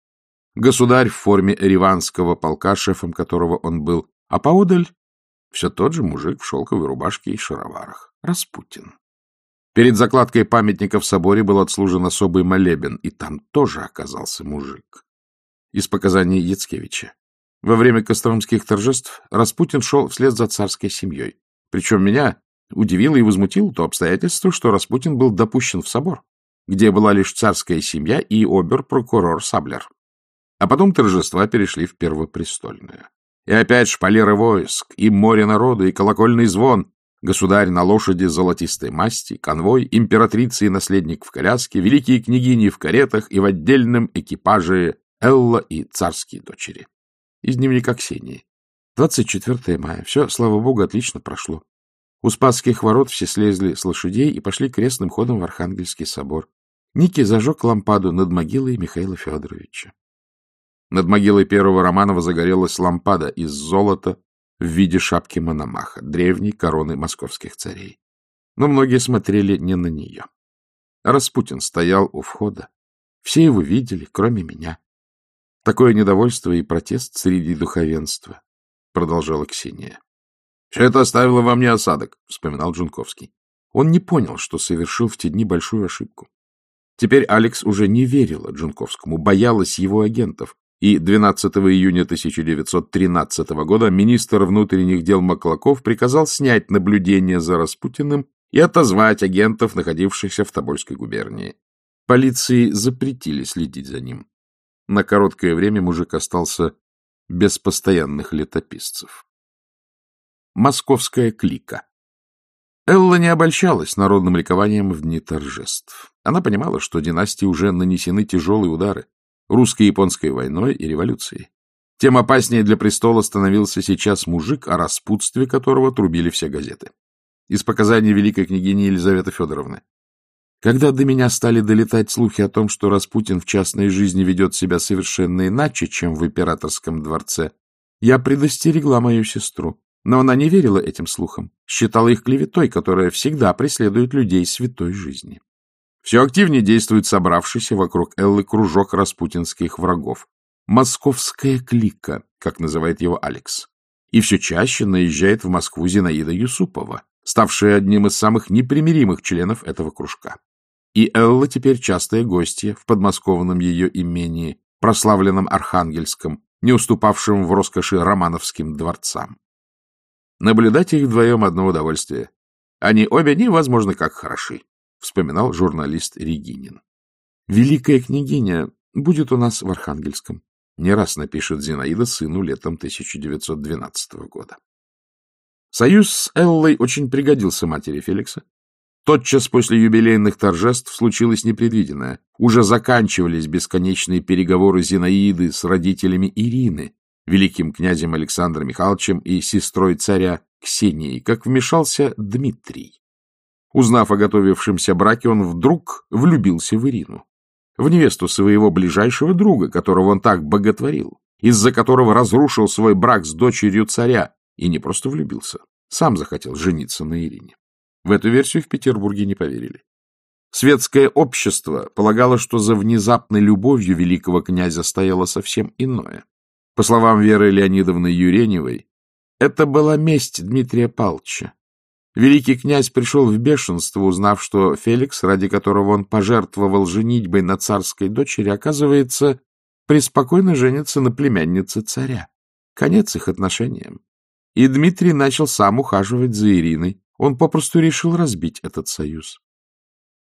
Государь в форме риванского полка, шефом которого он был, а поодаль все тот же мужик в шелковой рубашке и шароварах. Распутин. Перед закладкой памятника в соборе был отслужен особый молебен, и там тоже оказался мужик. Из показаний Яцкевича. Во время костромских торжеств Распутин шел вслед за царской семьей. Причем меня удивило и возмутило то обстоятельство, что Распутин был допущен в собор, где была лишь царская семья и обер-прокурор Саблер. А потом торжества перешли в Первопрестольную. И опять шпалеры войск, и море народа, и колокольный звон. Государь на лошади золотистой масти, конвой, императрица и наследник в коляске, великие княгини в каретах и в отдельном экипаже Элла и царские дочери. Из дневника Ксении. 24 мая. Все, слава богу, отлично прошло. У Спасских ворот все слезли с лошадей и пошли крестным ходом в Архангельский собор. Ники зажег лампаду над могилой Михаила Федоровича. Над могилой первого Романова загорелась лампада из золота в виде шапки Мономаха, древней короны московских царей. Но многие смотрели не на нее. Распутин стоял у входа. Все его видели, кроме меня. Такое недовольство и протест среди духовенства, продолжала Ксения. — Все это оставило во мне осадок, — вспоминал Джунковский. Он не понял, что совершил в те дни большую ошибку. Теперь Алекс уже не верила Джунковскому, боялась его агентов, и 12 июня 1913 года министр внутренних дел Маклаков приказал снять наблюдение за Распутиным и отозвать агентов, находившихся в Тобольской губернии. Полиции запретили следить за ним. На короткое время мужик остался без постоянных летописцев. Московская клика Элла не обольщалась народным ликованием в дни торжеств. Она понимала, что династии уже нанесены тяжелые удары русско-японской войной и революцией. Тем опаснее для престола становился сейчас мужик, о распутстве которого трубили все газеты. Из показаний великой княгини Елизаветы Федоровны. Когда до меня стали долетать слухи о том, что Распутин в частной жизни ведет себя совершенно иначе, чем в императорском дворце, я предостерегла мою сестру. Но она не верила этим слухам, считала их клеветой, которая всегда преследует людей святой жизни. Все активнее действует собравшийся вокруг Эллы кружок распутинских врагов. Московская клика, как называет его Алекс. И все чаще наезжает в Москву Зинаида Юсупова, ставшая одним из самых непримиримых членов этого кружка. И Элла теперь частая гостья в подмосковном ее имении, прославленном Архангельском, не уступавшем в роскоши романовским дворцам. Наблюдать их вдвоем одно удовольствие. Они обе невозможно как хороши, вспоминал журналист Регинин. Великая княгиня будет у нас в Архангельском. Не раз напишет Зинаида сыну летом 1912 года. Союз с Эллой очень пригодился матери Феликса. Тотчас после юбилейных торжеств случилось непредвиденное. Уже заканчивались бесконечные переговоры Зинаиды с родителями Ирины, великим князем Александром Михайловичем и сестрой царя Ксенией, как вмешался Дмитрий. Узнав о готовившемся браке, он вдруг влюбился в Ирину, в невесту своего ближайшего друга, которого он так боготворил, из-за которого разрушил свой брак с дочерью царя, и не просто влюбился, сам захотел жениться на Ирине. В эту версию в Петербурге не поверили. Светское общество полагало, что за внезапной любовью великого князя стояло совсем иное. По словам Веры Леонидовны Юреневой, это была месть Дмитрия Павловича. Великий князь пришел в бешенство, узнав, что Феликс, ради которого он пожертвовал женитьбой на царской дочери, оказывается, преспокойно женится на племяннице царя. Конец их отношениям. И Дмитрий начал сам ухаживать за Ириной. Он попросту решил разбить этот союз.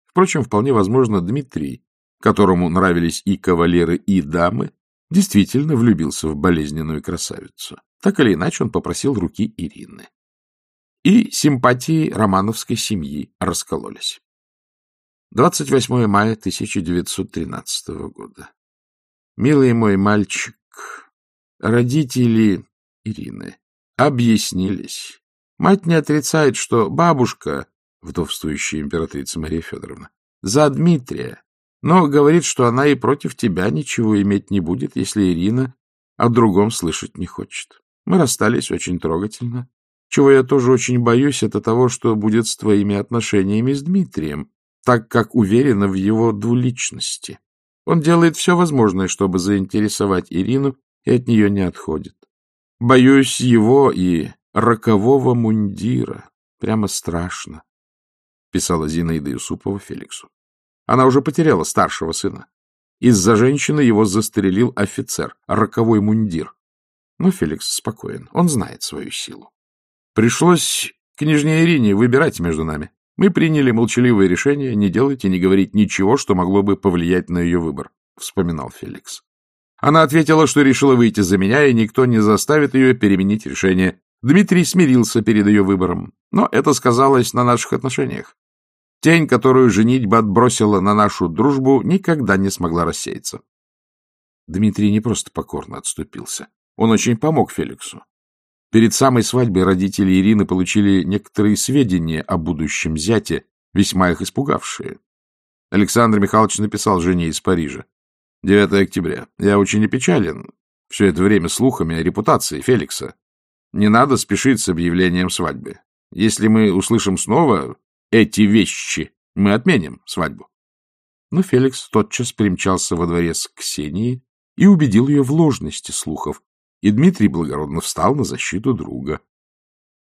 Впрочем, вполне возможно, Дмитрий, которому нравились и кавалеры, и дамы, действительно влюбился в болезненную красавицу. Так или иначе, он попросил руки Ирины. И симпатии романовской семьи раскололись. 28 мая 1913 года. Милый мой мальчик, родители Ирины объяснились. Мать не отрицает, что бабушка вдовствующая императрица Мария Федоровна, за Дмитрия, но говорит, что она и против тебя ничего иметь не будет, если Ирина о другом слышать не хочет. Мы расстались очень трогательно. Чего я тоже очень боюсь, это того, что будет с твоими отношениями с Дмитрием, так как уверена в его двуличности. Он делает все возможное, чтобы заинтересовать Ирину, и от нее не отходит. Боюсь его и рокового мундира. Прямо страшно писала Зинаида Юсупова Феликсу. Она уже потеряла старшего сына. Из-за женщины его застрелил офицер, роковой мундир. Но Феликс спокоен, он знает свою силу. Пришлось княжне Ирине выбирать между нами. Мы приняли молчаливое решение не делать и не говорить ничего, что могло бы повлиять на ее выбор, — вспоминал Феликс. Она ответила, что решила выйти за меня, и никто не заставит ее переменить решение. Дмитрий смирился перед ее выбором, но это сказалось на наших отношениях. Тень, которую женитьба отбросила на нашу дружбу, никогда не смогла рассеяться. Дмитрий не просто покорно отступился. Он очень помог Феликсу. Перед самой свадьбой родители Ирины получили некоторые сведения о будущем зяте, весьма их испугавшие. Александр Михайлович написал жене из Парижа. 9 октября. Я очень опечален все это время слухами о репутации Феликса. Не надо спешить с объявлением свадьбы. Если мы услышим снова эти вещи, мы отменим свадьбу. Но Феликс тотчас примчался во дворец к Ксении и убедил ее в ложности слухов, и Дмитрий благородно встал на защиту друга.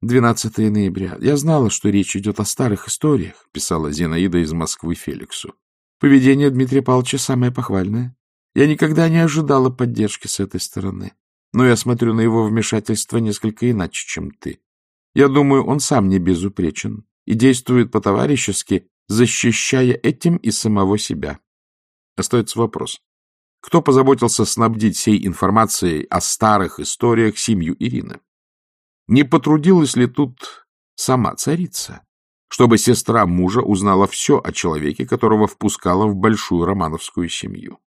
12 ноября. Я знала, что речь идет о старых историях, писала Зинаида из Москвы Феликсу. Поведение Дмитрия Павловича самое похвальное. Я никогда не ожидала поддержки с этой стороны. Но я смотрю на его вмешательство несколько иначе, чем ты. Я думаю, он сам не безупречен и действует по-товарищески, защищая этим и самого себя. Остается вопрос. Кто позаботился снабдить сей информацией о старых историях семью Ирины? Не потрудилась ли тут сама царица, чтобы сестра мужа узнала все о человеке, которого впускала в большую романовскую семью?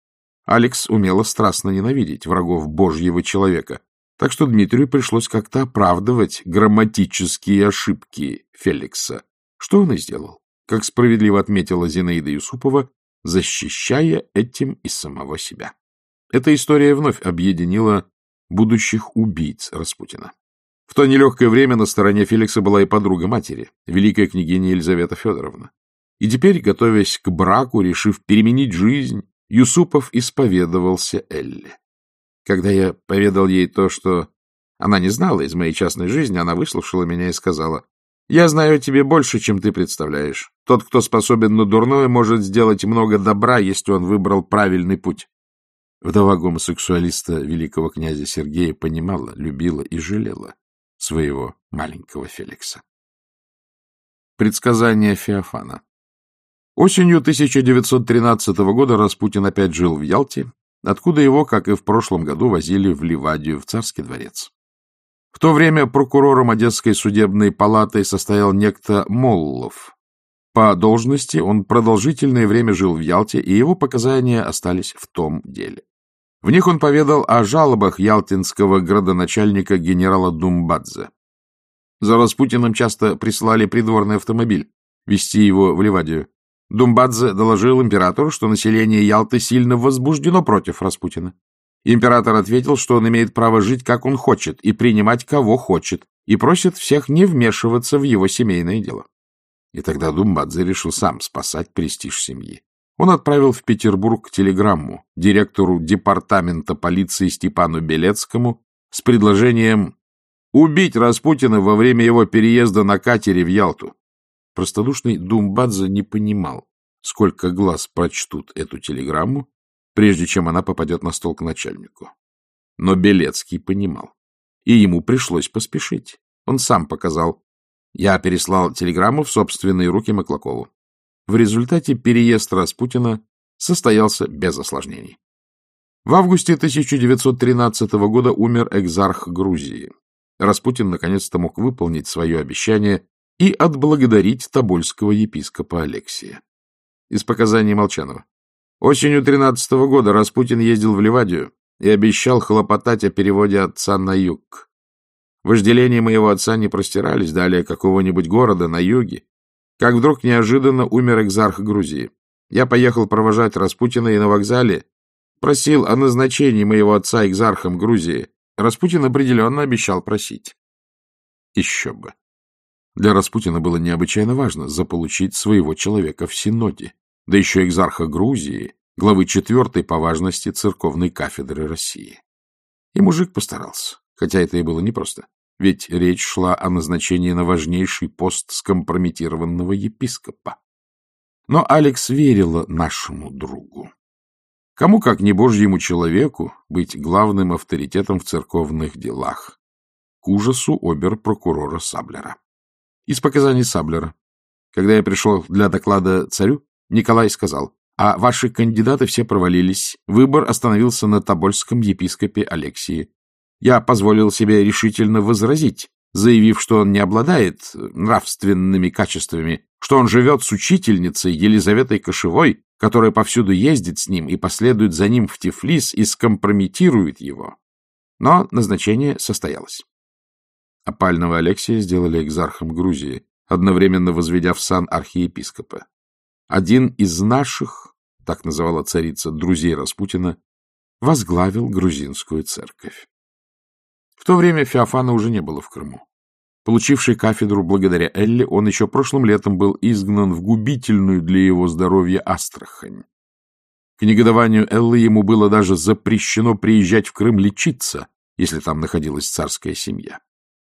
Алекс умела страстно ненавидеть врагов божьего человека, так что Дмитрию пришлось как-то оправдывать грамматические ошибки Феликса, что он и сделал, как справедливо отметила Зинаида Юсупова, защищая этим и самого себя. Эта история вновь объединила будущих убийц Распутина. В то нелегкое время на стороне Феликса была и подруга матери, великая княгиня Елизавета Федоровна. И теперь, готовясь к браку, решив переменить жизнь, Юсупов исповедовался Элле. Когда я поведал ей то, что она не знала из моей частной жизни, она выслушала меня и сказала, я знаю о тебе больше, чем ты представляешь. Тот, кто способен на дурное, может сделать много добра, если он выбрал правильный путь. Вдова гомосексуалиста великого князя Сергея понимала, любила и жалела своего маленького Феликса. Предсказание Феофана Осенью 1913 года Распутин опять жил в Ялте, откуда его, как и в прошлом году, возили в Ливадию, в царский дворец. В то время прокурором Одесской судебной палаты состоял некто Моллов. По должности он продолжительное время жил в Ялте, и его показания остались в том деле. В них он поведал о жалобах ялтинского градоначальника генерала Думбадзе. За Распутиным часто прислали придворный автомобиль вести его в Ливадию. Думбадзе доложил императору, что население Ялты сильно возбуждено против Распутина. Император ответил, что он имеет право жить, как он хочет, и принимать кого хочет, и просит всех не вмешиваться в его семейное дело. И тогда Думбадзе решил сам спасать престиж семьи. Он отправил в Петербург телеграмму директору департамента полиции Степану Белецкому с предложением убить Распутина во время его переезда на катере в Ялту. Простодушный Думбадзе не понимал, сколько глаз прочтут эту телеграмму, прежде чем она попадет на стол к начальнику. Но Белецкий понимал, и ему пришлось поспешить. Он сам показал. Я переслал телеграмму в собственные руки Маклакову. В результате переезд Распутина состоялся без осложнений. В августе 1913 года умер экзарх Грузии. Распутин наконец-то мог выполнить свое обещание и отблагодарить тобольского епископа Алексия. Из показаний Молчанова. Осенью 13 года Распутин ездил в Ливадию и обещал хлопотать о переводе отца на юг. Вожделения моего отца не простирались далее какого-нибудь города на юге, как вдруг неожиданно умер экзарх Грузии. Я поехал провожать Распутина и на вокзале просил о назначении моего отца экзархом Грузии. Распутин определенно обещал просить. Еще бы. Для Распутина было необычайно важно заполучить своего человека в Синоде, да еще экзарха Грузии, главы четвертой по важности церковной кафедры России. И мужик постарался, хотя это и было непросто, ведь речь шла о назначении на важнейший пост скомпрометированного епископа. Но Алекс верила нашему другу. Кому, как не божьему человеку, быть главным авторитетом в церковных делах? К ужасу обер-прокурора Саблера. Из показаний Саблера. Когда я пришел для доклада царю, Николай сказал, а ваши кандидаты все провалились. Выбор остановился на Тобольском епископе Алексии. Я позволил себе решительно возразить, заявив, что он не обладает нравственными качествами, что он живет с учительницей Елизаветой Кошевой, которая повсюду ездит с ним и последует за ним в Тифлис и скомпрометирует его. Но назначение состоялось. Опального Алексия сделали экзархом Грузии, одновременно возведя в сан архиепископа. Один из наших, так называла царица, друзей Распутина, возглавил грузинскую церковь. В то время Феофана уже не было в Крыму. Получивший кафедру благодаря Элле, он еще прошлым летом был изгнан в губительную для его здоровья Астрахань. К негодованию Эллы ему было даже запрещено приезжать в Крым лечиться, если там находилась царская семья.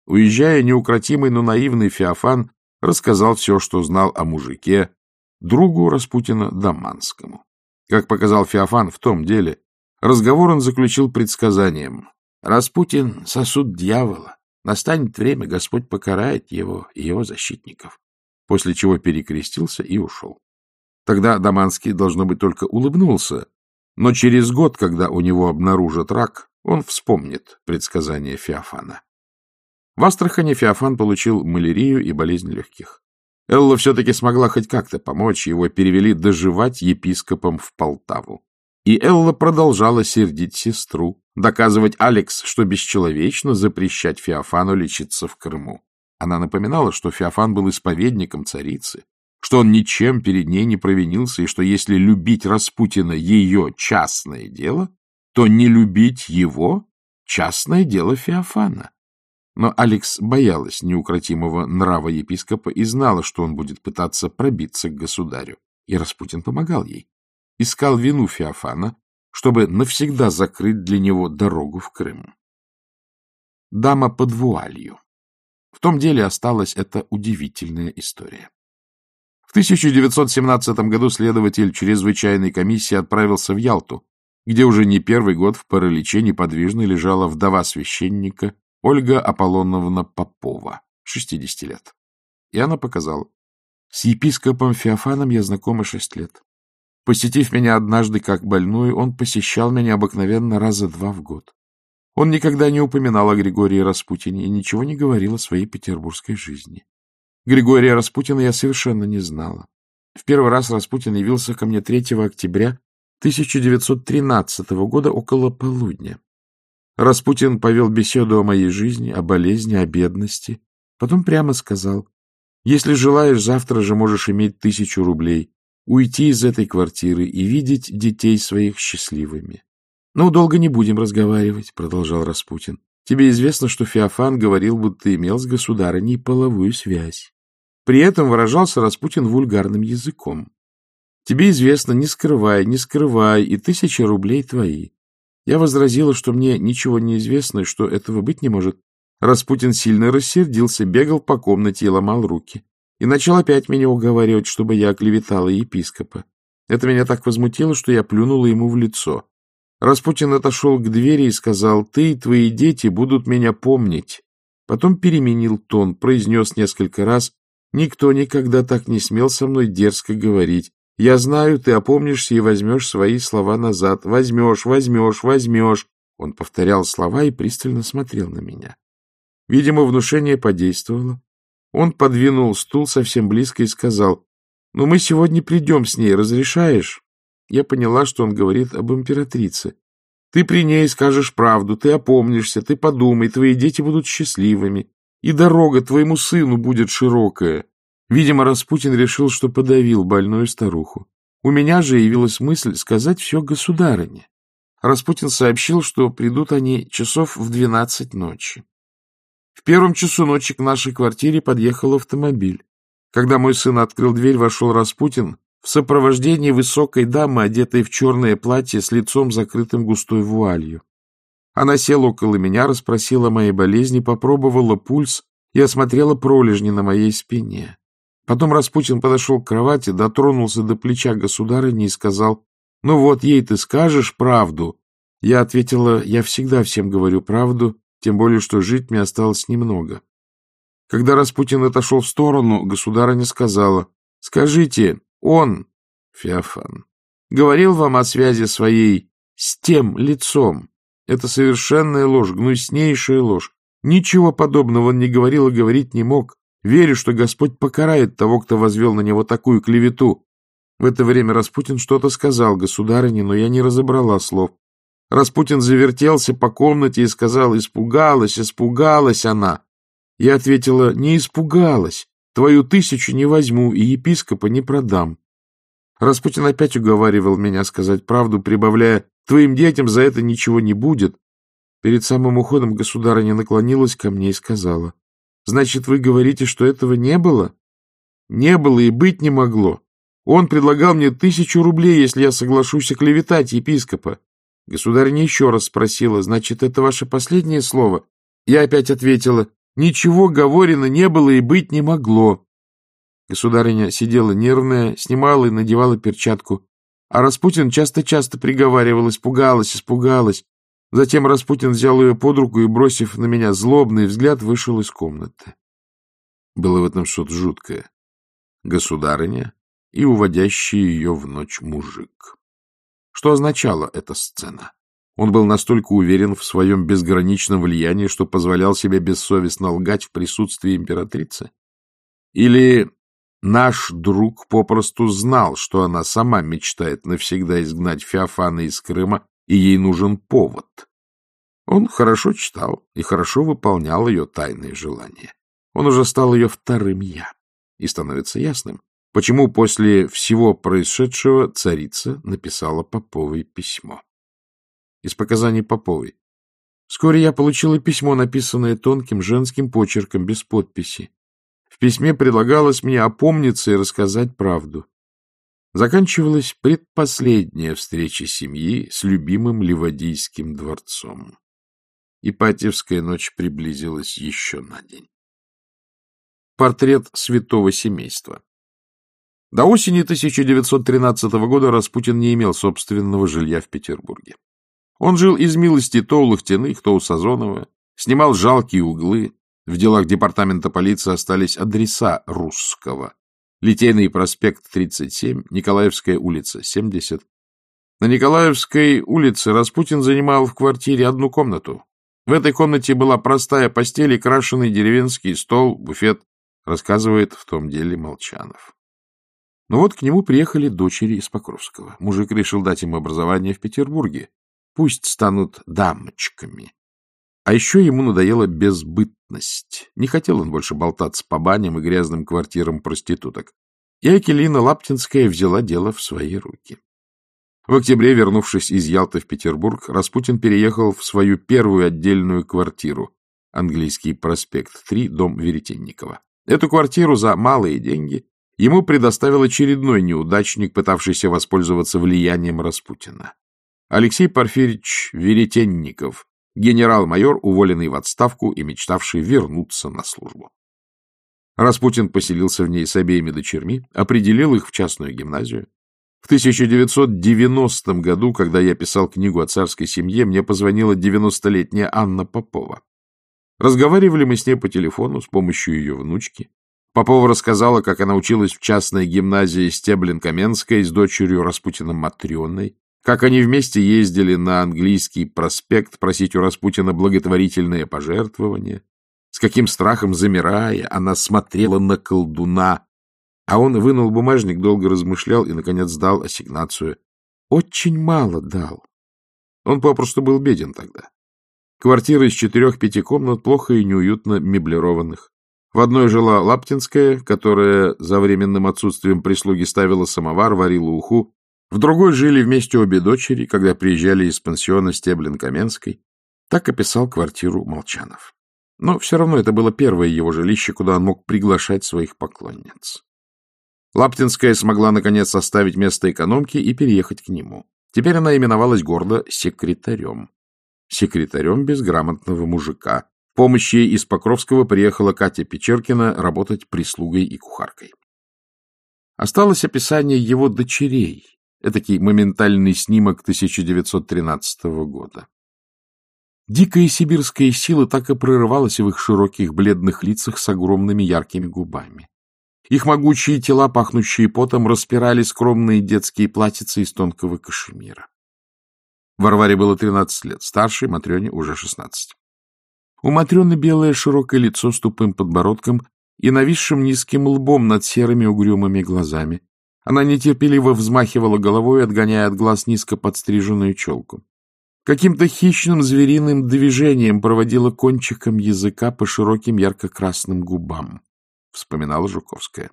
Уезжая, неукротимый, но наивный Феофан рассказал все, что знал о мужике, другу Распутина Даманскому. Как показал Феофан в том деле, разговор он заключил предсказанием. «Распутин — сосуд дьявола. Настанет время, Господь покарает его и его защитников». После чего перекрестился и ушел. Тогда Даманский, должно быть, только улыбнулся, но через год, когда у него обнаружат рак, он вспомнит предсказание Феофана. В Астрахани Феофан получил малярию и болезнь легких. Элла все-таки смогла хоть как-то помочь, его перевели доживать епископом в Полтаву. И Элла продолжала сердить сестру, доказывать Алекс, что бесчеловечно запрещать Феофану лечиться в Крыму. Она напоминала, что Феофан был исповедником царицы, что он ничем перед ней не провинился, и что если любить Распутина ее частное дело, то не любить его частное дело Феофана. Но Алекс боялась неукротимого нрава епископа и знала, что он будет пытаться пробиться к государю. И Распутин помогал ей. Искал вину Феофана, чтобы навсегда закрыть для него дорогу в Крым. Дама под вуалью. В том деле осталась эта удивительная история. В 1917 году следователь чрезвычайной комиссии отправился в Ялту, где уже не первый год в параличе неподвижно лежала вдова священника Ольга Аполлоновна Попова, 60 лет. И она показала. С епископом Феофаном я знакома шесть лет. Посетив меня однажды как больную, он посещал меня обыкновенно раза два в год. Он никогда не упоминал о Григории Распутине и ничего не говорил о своей петербургской жизни. Григория Распутина я совершенно не знала. В первый раз Распутин явился ко мне 3 октября 1913 года около полудня. Распутин повел беседу о моей жизни, о болезни, о бедности. Потом прямо сказал, если желаешь, завтра же можешь иметь тысячу рублей, уйти из этой квартиры и видеть детей своих счастливыми. — Ну, долго не будем разговаривать, — продолжал Распутин. — Тебе известно, что Феофан говорил, будто имел с государыней половую связь. При этом выражался Распутин вульгарным языком. Тебе известно, не скрывай, не скрывай, и тысячи рублей твои. Я возразила, что мне ничего не известно, и что этого быть не может. Распутин сильно рассердился, бегал по комнате и ломал руки. И начал опять меня уговаривать, чтобы я оклеветала епископа. Это меня так возмутило, что я плюнула ему в лицо. Распутин отошел к двери и сказал, «Ты и твои дети будут меня помнить». Потом переменил тон, произнес несколько раз, «Никто никогда так не смел со мной дерзко говорить. Я знаю, ты опомнишься и возьмешь свои слова назад. Возьмешь, возьмешь, возьмешь». Он повторял слова и пристально смотрел на меня. Видимо, внушение подействовало. Он подвинул стул совсем близко и сказал, «Ну, мы сегодня придем с ней, разрешаешь?» Я поняла, что он говорит об императрице. Ты при ней скажешь правду, ты опомнишься, ты подумай, твои дети будут счастливыми, и дорога твоему сыну будет широкая. Видимо, Распутин решил, что подавил больную старуху. У меня же явилась мысль сказать все государыне. Распутин сообщил, что придут они часов в двенадцать ночи. В первом часу ночи к нашей квартире подъехал автомобиль. Когда мой сын открыл дверь, вошел Распутин в сопровождении высокой дамы, одетой в черное платье с лицом закрытым густой вуалью. Она села около меня, расспросила о моей болезни, попробовала пульс и осмотрела пролежни на моей спине. Потом Распутин подошел к кровати, дотронулся до плеча государыни и сказал, «Ну вот, ей ты скажешь правду». Я ответила, «Я всегда всем говорю правду, тем более, что жить мне осталось немного». Когда Распутин отошел в сторону, государыня сказала, «Скажите, он, Феофан, говорил вам о связи своей с тем лицом. Это совершенная ложь, гнуснейшая ложь. Ничего подобного он не говорил и говорить не мог. Верю, что Господь покарает того, кто возвел на него такую клевету. В это время Распутин что-то сказал государыне, но я не разобрала слов. Распутин завертелся по комнате и сказал, испугалась, испугалась она. Я ответила, не испугалась. Твою тысячу не возьму и епископа не продам. Распутин опять уговаривал меня сказать правду, прибавляя, твоим детям за это ничего не будет. Перед самым уходом государыня наклонилась ко мне и сказала, значит, вы говорите, что этого не было? Не было и быть не могло. Он предлагал мне тысячу рублей, если я соглашусь оклеветать епископа. Государыня еще раз спросила, значит, это ваше последнее слово? Я опять ответила, Ничего говорено не было и быть не могло. Государыня сидела нервная, снимала и надевала перчатку. А Распутин часто-часто приговаривал, испугалась, испугалась. Затем Распутин взял ее под руку и, бросив на меня злобный взгляд, вышел из комнаты. Было в этом что-то жуткое. Государыня и уводящий ее в ночь мужик. Что означала эта сцена? Он был настолько уверен в своем безграничном влиянии, что позволял себе бессовестно лгать в присутствии императрицы? Или наш друг попросту знал, что она сама мечтает навсегда изгнать Феофана из Крыма, и ей нужен повод? Он хорошо читал и хорошо выполнял ее тайные желания. Он уже стал ее вторым «я». И становится ясным, почему после всего происшедшего царица написала Поповой письмо из показаний Поповой. Вскоре я получила письмо, написанное тонким женским почерком, без подписи. В письме предлагалось мне опомниться и рассказать правду. Заканчивалась предпоследняя встреча семьи с любимым Ливадийским дворцом. Ипатьевская ночь приблизилась еще на день. Портрет святого семейства До осени 1913 года Распутин не имел собственного жилья в Петербурге. Он жил из милости то у Лохтяных, то у Сазонова, снимал жалкие углы. В делах департамента полиции остались адреса русского. Литейный проспект 37, Николаевская улица 70. На Николаевской улице Распутин занимал в квартире одну комнату. В этой комнате была простая постель и крашеный деревенский стол, буфет, рассказывает в том деле Молчанов. Но вот к нему приехали дочери из Покровского. Мужик решил дать им образование в Петербурге. Пусть станут дамочками. А еще ему надоела безбытность. Не хотел он больше болтаться по баням и грязным квартирам проституток. И Акелина Лаптинская взяла дело в свои руки. В октябре, вернувшись из Ялты в Петербург, Распутин переехал в свою первую отдельную квартиру, английский проспект 3, дом Веретенникова. Эту квартиру за малые деньги ему предоставил очередной неудачник, пытавшийся воспользоваться влиянием Распутина. Алексей Порфирьевич Веретенников, генерал-майор, уволенный в отставку и мечтавший вернуться на службу. Распутин поселился в ней с обеими дочерьми, определил их в частную гимназию. В 1990 году, когда я писал книгу о царской семье, мне позвонила 90-летняя Анна Попова. Разговаривали мы с ней по телефону с помощью ее внучки. Попова рассказала, как она училась в частной гимназии Стеблин-Каменской с дочерью Распутина Матрёной, как они вместе ездили на английский проспект просить у Распутина благотворительное пожертвование, с каким страхом замирая, она смотрела на колдуна, а он вынул бумажник, долго размышлял и, наконец, дал ассигнацию. Очень мало дал. Он попросту был беден тогда. Квартира из четырех-пяти комнат, плохо и неуютно меблированных. В одной жила Лаптинская, которая за временным отсутствием прислуги ставила самовар, варила уху. В другой жили вместе обе дочери, когда приезжали из пансиона Стеблин-Каменской. Так описал квартиру Молчанов. Но все равно это было первое его жилище, куда он мог приглашать своих поклонниц. Лаптинская смогла, наконец, оставить место экономки и переехать к нему. Теперь она именовалась гордо секретарем. Секретарем безграмотного мужика. В помощь ей из Покровского приехала Катя Печеркина работать прислугой и кухаркой. Осталось описание его дочерей, этакий моментальный снимок 1913 года. Дикая сибирская сила так и прорывалась в их широких бледных лицах с огромными яркими губами. Их могучие тела, пахнущие потом, распирали скромные детские платьицы из тонкого кашемира. Варваре было 13 лет, старшей Матрёне уже 16. У Матрёны белое широкое лицо с тупым подбородком и нависшим низким лбом над серыми угрюмыми глазами. Она нетерпеливо взмахивала головой, отгоняя от глаз низко подстриженную челку. Каким-то хищным звериным движением проводила кончиком языка по широким ярко-красным губам, вспоминала Жуковская.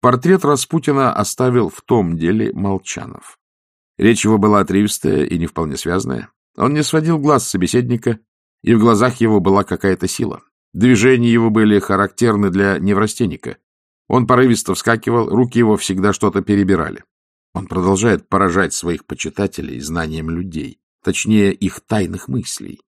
Портрет Распутина оставил в том деле Молчанов. Речь его была отрывистая и не вполне связанная. Он не сводил глаз собеседника, и в глазах его была какая-то сила. Движения его были характерны для неврастенника. Он порывисто вскакивал, руки его всегда что-то перебирали. Он продолжает поражать своих почитателей знанием людей точнее, их тайных мыслей.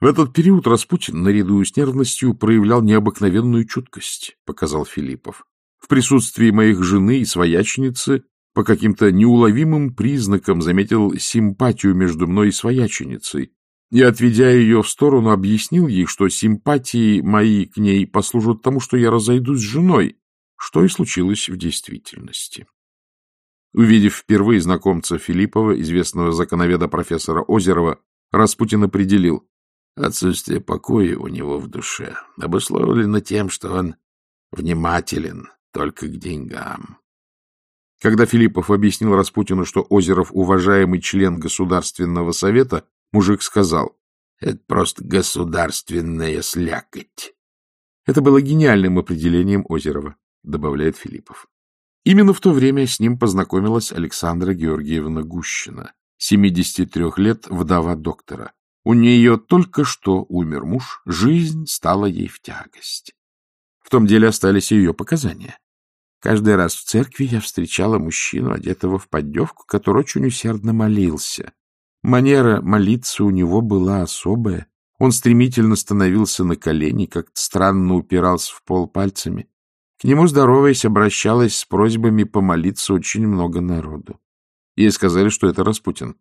В этот период Распутин, наряду с нервностью, проявлял необыкновенную чуткость, показал Филиппов. В присутствии моих жены и свояченицы по каким-то неуловимым признакам заметил симпатию между мной и свояченицей, и, отведя ее в сторону, объяснил ей, что симпатии мои к ней послужат тому, что я разойдусь с женой, что и случилось в действительности. Увидев впервые знакомца Филиппова, известного законоведа профессора Озерова, Распутин определил, отсутствие покоя у него в душе обусловлено тем, что он внимателен только к деньгам. Когда Филиппов объяснил Распутину, что Озеров уважаемый член Государственного совета, мужик сказал, это просто государственная слякоть. Это было гениальным определением Озерова, добавляет Филиппов. Именно в то время с ним познакомилась Александра Георгиевна Гущина, 73 лет, вдова доктора. У нее только что умер муж, жизнь стала ей в тягость. В том деле остались ее показания. Каждый раз в церкви я встречала мужчину, одетого в поддевку, который очень усердно молился. Манера молиться у него была особая. Он стремительно становился на колени, как-то странно упирался в пол пальцами. К нему, здороваясь, обращалась с просьбами помолиться очень много народу. Ей сказали, что это Распутин.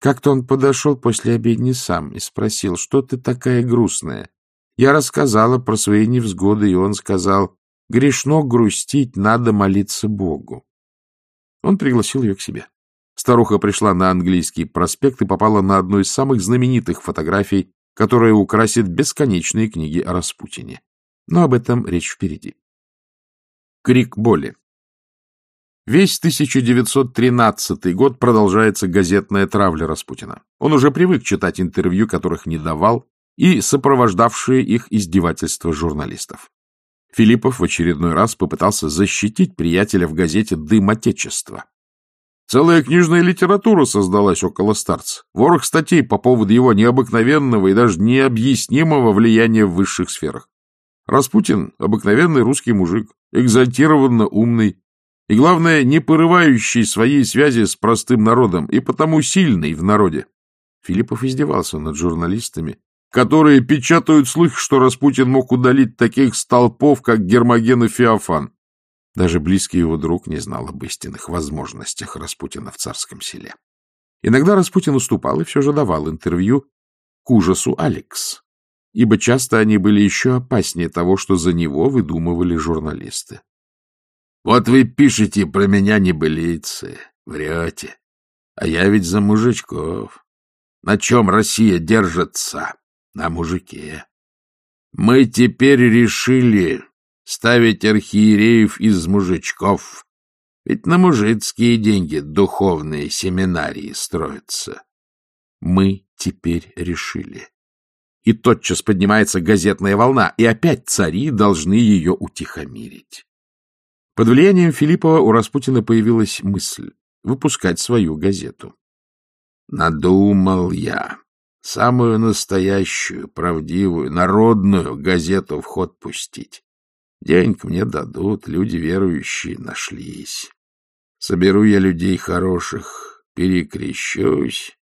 Как-то он подошел после обедни сам и спросил, что ты такая грустная? Я рассказала про свои невзгоды, и он сказал, грешно грустить, надо молиться Богу. Он пригласил ее к себе. Старуха пришла на английский проспект и попала на одну из самых знаменитых фотографий, которая украсит бесконечные книги о Распутине. Но об этом речь впереди. Крик боли. Весь 1913 год продолжается газетная травля Распутина. Он уже привык читать интервью, которых не давал, и сопровождавшие их издевательства журналистов. Филиппов в очередной раз попытался защитить приятеля в газете «Дым Отечества». Целая книжная литература создалась около старца. Ворох статей по поводу его необыкновенного и даже необъяснимого влияния в высших сферах. Распутин — обыкновенный русский мужик, экзальтированно умный, и, главное, не порывающий своей связи с простым народом, и потому сильный в народе. Филиппов издевался над журналистами, которые печатают слух, что Распутин мог удалить таких столпов, как Гермоген и Феофан. Даже близкий его друг не знал об истинных возможностях Распутина в царском селе. Иногда Распутин уступал и все же давал интервью к ужасу Алекс, ибо часто они были еще опаснее того, что за него выдумывали журналисты. — Вот вы пишете про меня небылицы, врете, а я ведь за мужичков. На чем Россия держится? На мужике. Мы теперь решили ставить архиереев из мужичков, ведь на мужицкие деньги духовные семинарии строятся. Мы теперь решили. И тотчас поднимается газетная волна, и опять цари должны ее утихомирить. Под влиянием Филиппова у Распутина появилась мысль выпускать свою газету. Надумал я самую настоящую, правдивую, народную газету в ход пустить. Денег мне дадут, люди верующие нашлись. Соберу я людей хороших, перекрещусь.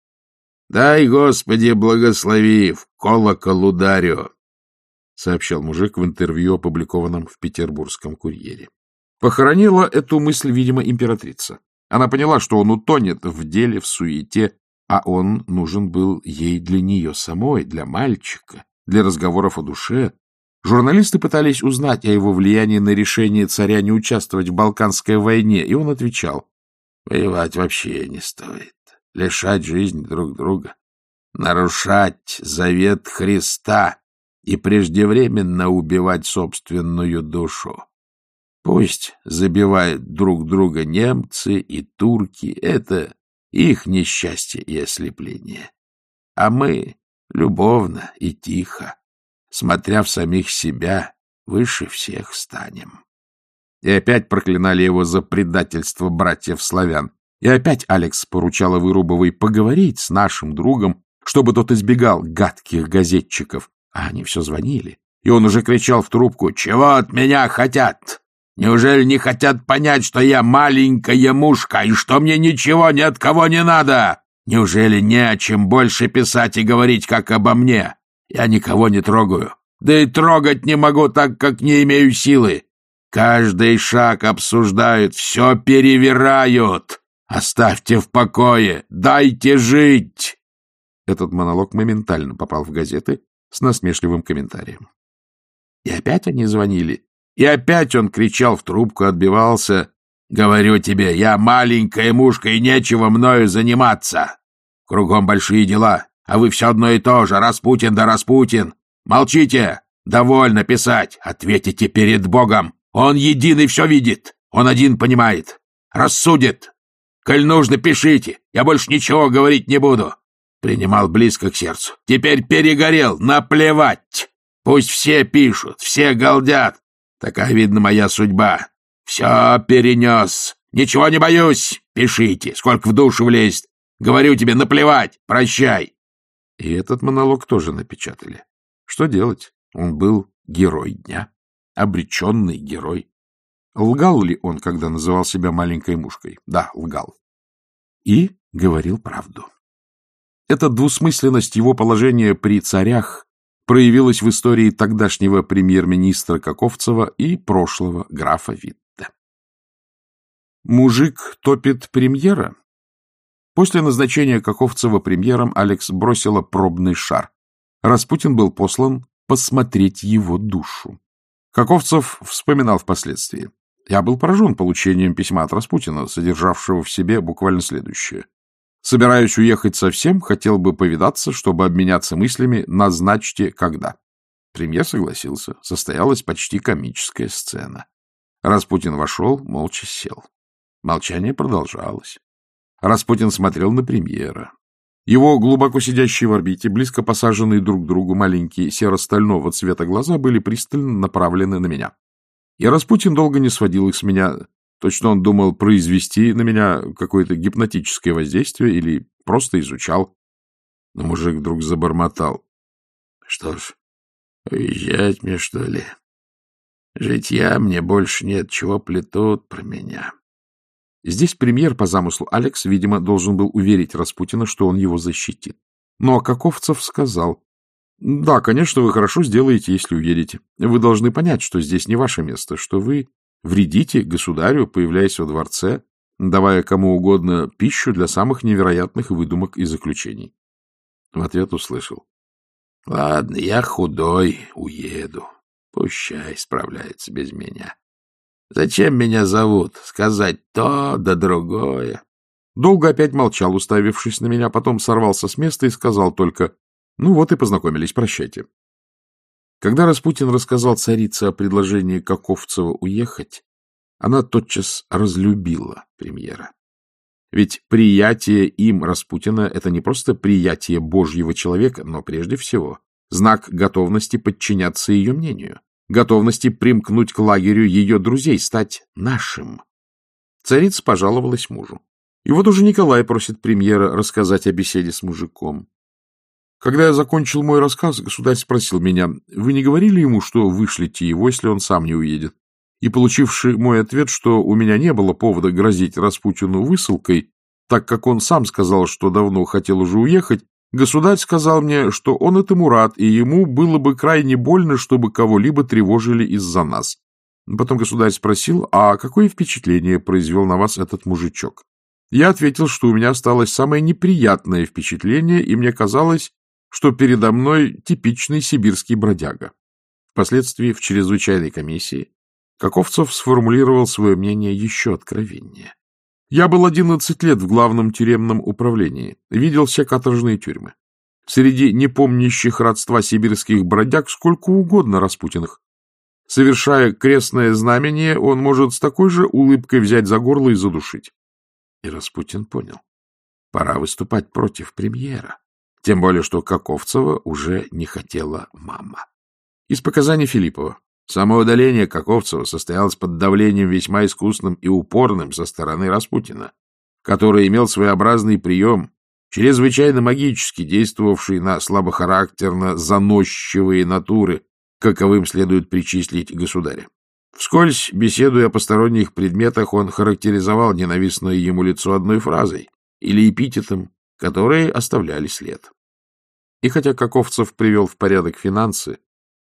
Дай, Господи, благослови, в колокол ударю, — сообщал мужик в интервью, опубликованном в Петербургском курьере. Похоронила эту мысль, видимо, императрица. Она поняла, что он утонет в деле, в суете, а он нужен был ей для нее самой, для мальчика, для разговоров о душе. Журналисты пытались узнать о его влиянии на решение царя не участвовать в Балканской войне, и он отвечал, «Воевать вообще не стоит, лишать жизни друг друга, нарушать завет Христа и преждевременно убивать собственную душу. Пусть забивают друг друга немцы и турки, это их несчастье и ослепление. А мы любовно и тихо, смотря в самих себя, выше всех станем. И опять проклинали его за предательство братьев-славян. И опять Алекс поручала Вырубовой поговорить с нашим другом, чтобы тот избегал гадких газетчиков. А они все звонили. И он уже кричал в трубку «Чего от меня хотят? Неужели не хотят понять, что я маленькая мушка и что мне ничего ни от кого не надо? Неужели не о чем больше писать и говорить, как обо мне? Я никого не трогаю. Да и трогать не могу, так как не имею силы. Каждый шаг обсуждают, все перевирают. Оставьте в покое, дайте жить. Этот монолог моментально попал в газеты с насмешливым комментарием. И опять они звонили и опять он кричал в трубку, отбивался. «Говорю тебе, я маленькая мушка, и нечего мною заниматься. Кругом большие дела, а вы все одно и то же, Распутин да Распутин. Молчите! Довольно писать, ответите перед Богом. Он единый все видит, он один понимает, рассудит. Коль нужно, пишите, я больше ничего говорить не буду. Принимал близко к сердцу. Теперь перегорел, наплевать. Пусть все пишут, все галдят, Такая, видно, моя судьба. Все перенес. Ничего не боюсь. Пишите, сколько в душу влезет. Говорю тебе, наплевать. Прощай. И этот монолог тоже напечатали. Что делать? Он был герой дня. Обреченный герой. Лгал ли он, когда называл себя маленькой мушкой? Да, лгал. И говорил правду. Эта двусмысленность его положения при царях проявилась в истории тогдашнего премьер-министра Каковцева и прошлого графа Витте. Мужик топит премьера? После назначения Каковцева премьером Алекс бросила пробный шар. Распутин был послан посмотреть его душу. Каковцев вспоминал впоследствии. Я был поражен получением письма от Распутина, содержавшего в себе буквально следующее. Собираюсь уехать совсем, хотел бы повидаться, чтобы обменяться мыслями, назначьте когда. Премьер согласился. Состоялась почти комическая сцена. Распутин вошел, молча сел. Молчание продолжалось. Распутин смотрел на премьера. Его глубоко сидящие в орбите, близко посаженные друг к другу маленькие серо-стального цвета глаза были пристально направлены на меня. И Распутин долго не сводил их с меня, Точно он думал произвести на меня какое-то гипнотическое воздействие или просто изучал. Но мужик вдруг забормотал. — Что ж, уезжать мне, что ли? Житья мне больше нет, чего плетут про меня. Здесь премьер по замыслу Алекс, видимо, должен был уверить Распутина, что он его защитит. Но Каковцев сказал, да, конечно, вы хорошо сделаете, если уедете. Вы должны понять, что здесь не ваше место, что вы вредите государю, появляясь во дворце, давая кому угодно пищу для самых невероятных выдумок и заключений. В ответ услышал. — Ладно, я худой, уеду. Пущай справляется без меня. Зачем меня зовут? Сказать то да другое. Долго опять молчал, уставившись на меня, потом сорвался с места и сказал только «Ну вот и познакомились, прощайте». Когда Распутин рассказал царице о предложении Каковцева уехать, она тотчас разлюбила премьера. Ведь приятие им Распутина — это не просто приятие Божьего человека, но прежде всего знак готовности подчиняться ее мнению, готовности примкнуть к лагерю ее друзей, стать нашим. Царица пожаловалась мужу. И вот уже Николай просит премьера рассказать о беседе с мужиком. Когда я закончил мой рассказ, государь спросил меня, вы не говорили ему, что вышлите его, если он сам не уедет? И, получивший мой ответ, что у меня не было повода грозить Распутину высылкой, так как он сам сказал, что давно хотел уже уехать, государь сказал мне, что он этому рад, и ему было бы крайне больно, чтобы кого-либо тревожили из-за нас. Потом государь спросил, а какое впечатление произвел на вас этот мужичок? Я ответил, что у меня осталось самое неприятное впечатление, и мне казалось, что передо мной типичный сибирский бродяга. Впоследствии в чрезвычайной комиссии Каковцев сформулировал свое мнение еще откровеннее. Я был одиннадцать лет в главном тюремном управлении, видел все каторжные тюрьмы. Среди непомнящих родства сибирских бродяг сколько угодно Распутиных. Совершая крестное знамение, он может с такой же улыбкой взять за горло и задушить. И Распутин понял. Пора выступать против премьера. Тем более, что Каковцева уже не хотела мама. Из показаний Филиппова. Само удаление Каковцева состоялось под давлением весьма искусным и упорным со стороны Распутина, который имел своеобразный прием, чрезвычайно магически действовавший на слабохарактерно заносчивые натуры, каковым следует причислить государя. Вскользь, беседуя о посторонних предметах, он характеризовал ненавистное ему лицо одной фразой или эпитетом, которые оставляли след. И хотя Каковцев привел в порядок финансы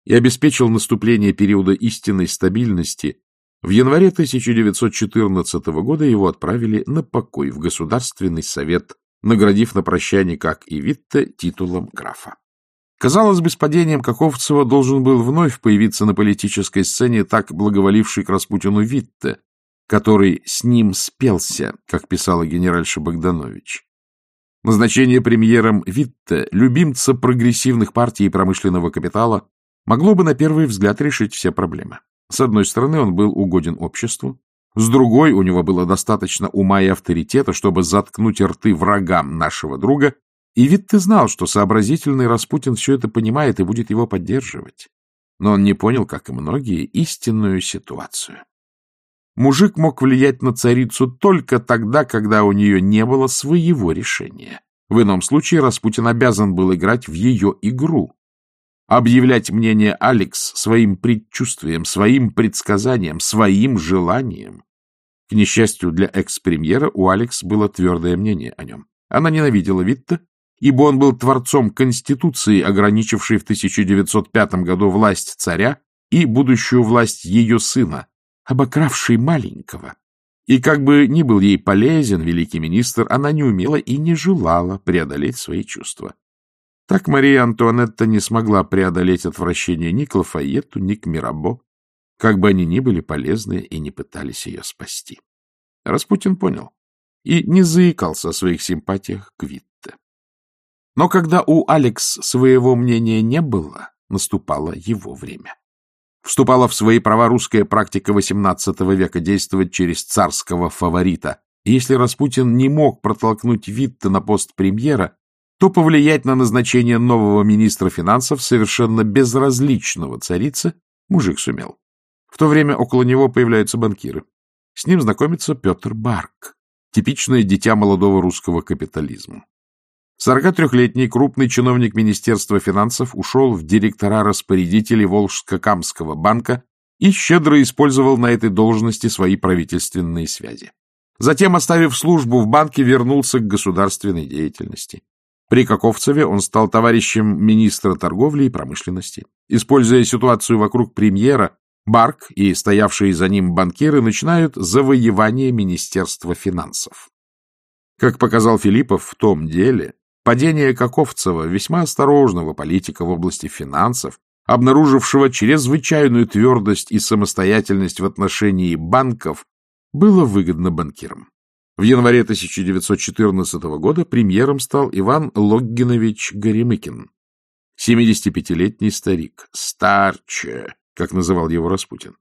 и обеспечил наступление периода истинной стабильности, в январе 1914 года его отправили на покой в Государственный совет, наградив на прощание, как и Витте, титулом графа. Казалось бы, с падением Каковцева должен был вновь появиться на политической сцене так благоволивший к Распутину Витте, который с ним спелся, как писала генеральша Богданович. Назначение премьером Витте, любимца прогрессивных партий и промышленного капитала, могло бы на первый взгляд решить все проблемы. С одной стороны, он был угоден обществу, с другой, у него было достаточно ума и авторитета, чтобы заткнуть рты врагам нашего друга, и Витте знал, что сообразительный Распутин все это понимает и будет его поддерживать. Но он не понял, как и многие, истинную ситуацию. Мужик мог влиять на царицу только тогда, когда у нее не было своего решения. В ином случае Распутин обязан был играть в ее игру. Объявлять мнение Алекс своим предчувствием, своим предсказанием, своим желанием. К несчастью для экс-премьера, у Алекс было твердое мнение о нем. Она ненавидела Витта, ибо он был творцом Конституции, ограничившей в 1905 году власть царя и будущую власть ее сына, обокравший маленького. И как бы ни был ей полезен великий министр, она не умела и не желала преодолеть свои чувства. Так Мария Антуанетта не смогла преодолеть отвращение ни к Лафайетту, ни к Мирабо, как бы они ни были полезны и не пытались ее спасти. Распутин понял и не заикался о своих симпатиях к Витте. Но когда у Алекс своего мнения не было, наступало его время вступала в свои права русская практика XVIII века действовать через царского фаворита. И если Распутин не мог протолкнуть Витта на пост премьера, то повлиять на назначение нового министра финансов, совершенно безразличного царицы, мужик сумел. В то время около него появляются банкиры. С ним знакомится Петр Барк, типичное дитя молодого русского капитализма. 43-летний крупный чиновник Министерства финансов ушел в директора распорядителей Волжско-Камского банка и щедро использовал на этой должности свои правительственные связи. Затем, оставив службу в банке, вернулся к государственной деятельности. При Каковцеве он стал товарищем министра торговли и промышленности. Используя ситуацию вокруг премьера, Барк и стоявшие за ним банкиры начинают завоевание Министерства финансов. Как показал Филиппов в том деле, падение Каковцева, весьма осторожного политика в области финансов, обнаружившего чрезвычайную твердость и самостоятельность в отношении банков, было выгодно банкирам. В январе 1914 года премьером стал Иван Логгинович Горемыкин, 75-летний старик, старче, как называл его Распутин.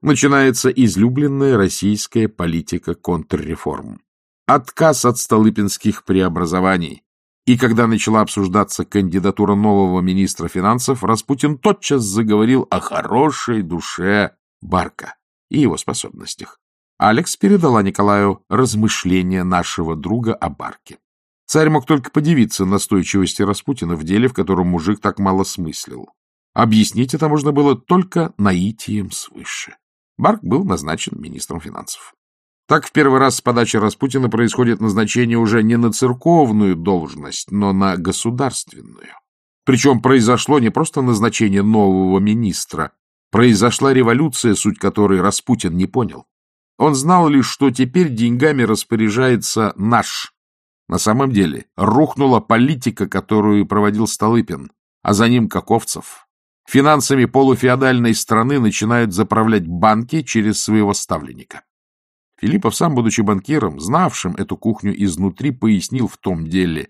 Начинается излюбленная российская политика контрреформ. Отказ от столыпинских преобразований. И когда начала обсуждаться кандидатура нового министра финансов, Распутин тотчас заговорил о хорошей душе Барка и его способностях. Алекс передала Николаю размышления нашего друга о Барке. Царь мог только подивиться настойчивости Распутина в деле, в котором мужик так мало смыслил. Объяснить это можно было только наитием свыше. Барк был назначен министром финансов. Так в первый раз с подачи Распутина происходит назначение уже не на церковную должность, но на государственную. Причем произошло не просто назначение нового министра, произошла революция, суть которой Распутин не понял. Он знал лишь, что теперь деньгами распоряжается наш. На самом деле рухнула политика, которую проводил Столыпин, а за ним Каковцев. Финансами полуфеодальной страны начинают заправлять банки через своего ставленника. Филиппов, сам будучи банкиром, знавшим эту кухню изнутри, пояснил в том деле.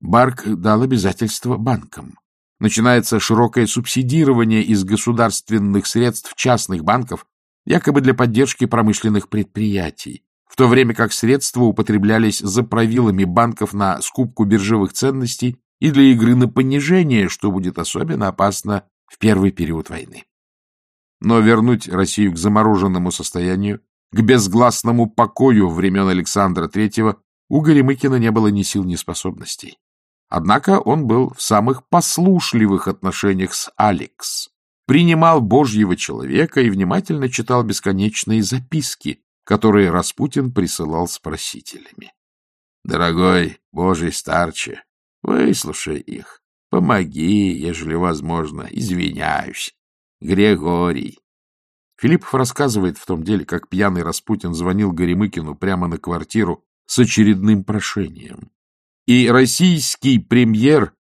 Барк дал обязательства банкам. Начинается широкое субсидирование из государственных средств частных банков якобы для поддержки промышленных предприятий, в то время как средства употреблялись за правилами банков на скупку биржевых ценностей и для игры на понижение, что будет особенно опасно в первый период войны. Но вернуть Россию к замороженному состоянию, к безгласному покою времен Александра III у Горемыкина не было ни сил, ни способностей. Однако он был в самых послушливых отношениях с Алекс, принимал Божьего человека и внимательно читал бесконечные записки, которые Распутин присылал с просителями. «Дорогой Божий старче, выслушай их, помоги, ежели возможно, извиняюсь. Григорий». Филиппов рассказывает в том деле, как пьяный Распутин звонил Горемыкину прямо на квартиру с очередным прошением. И российский премьер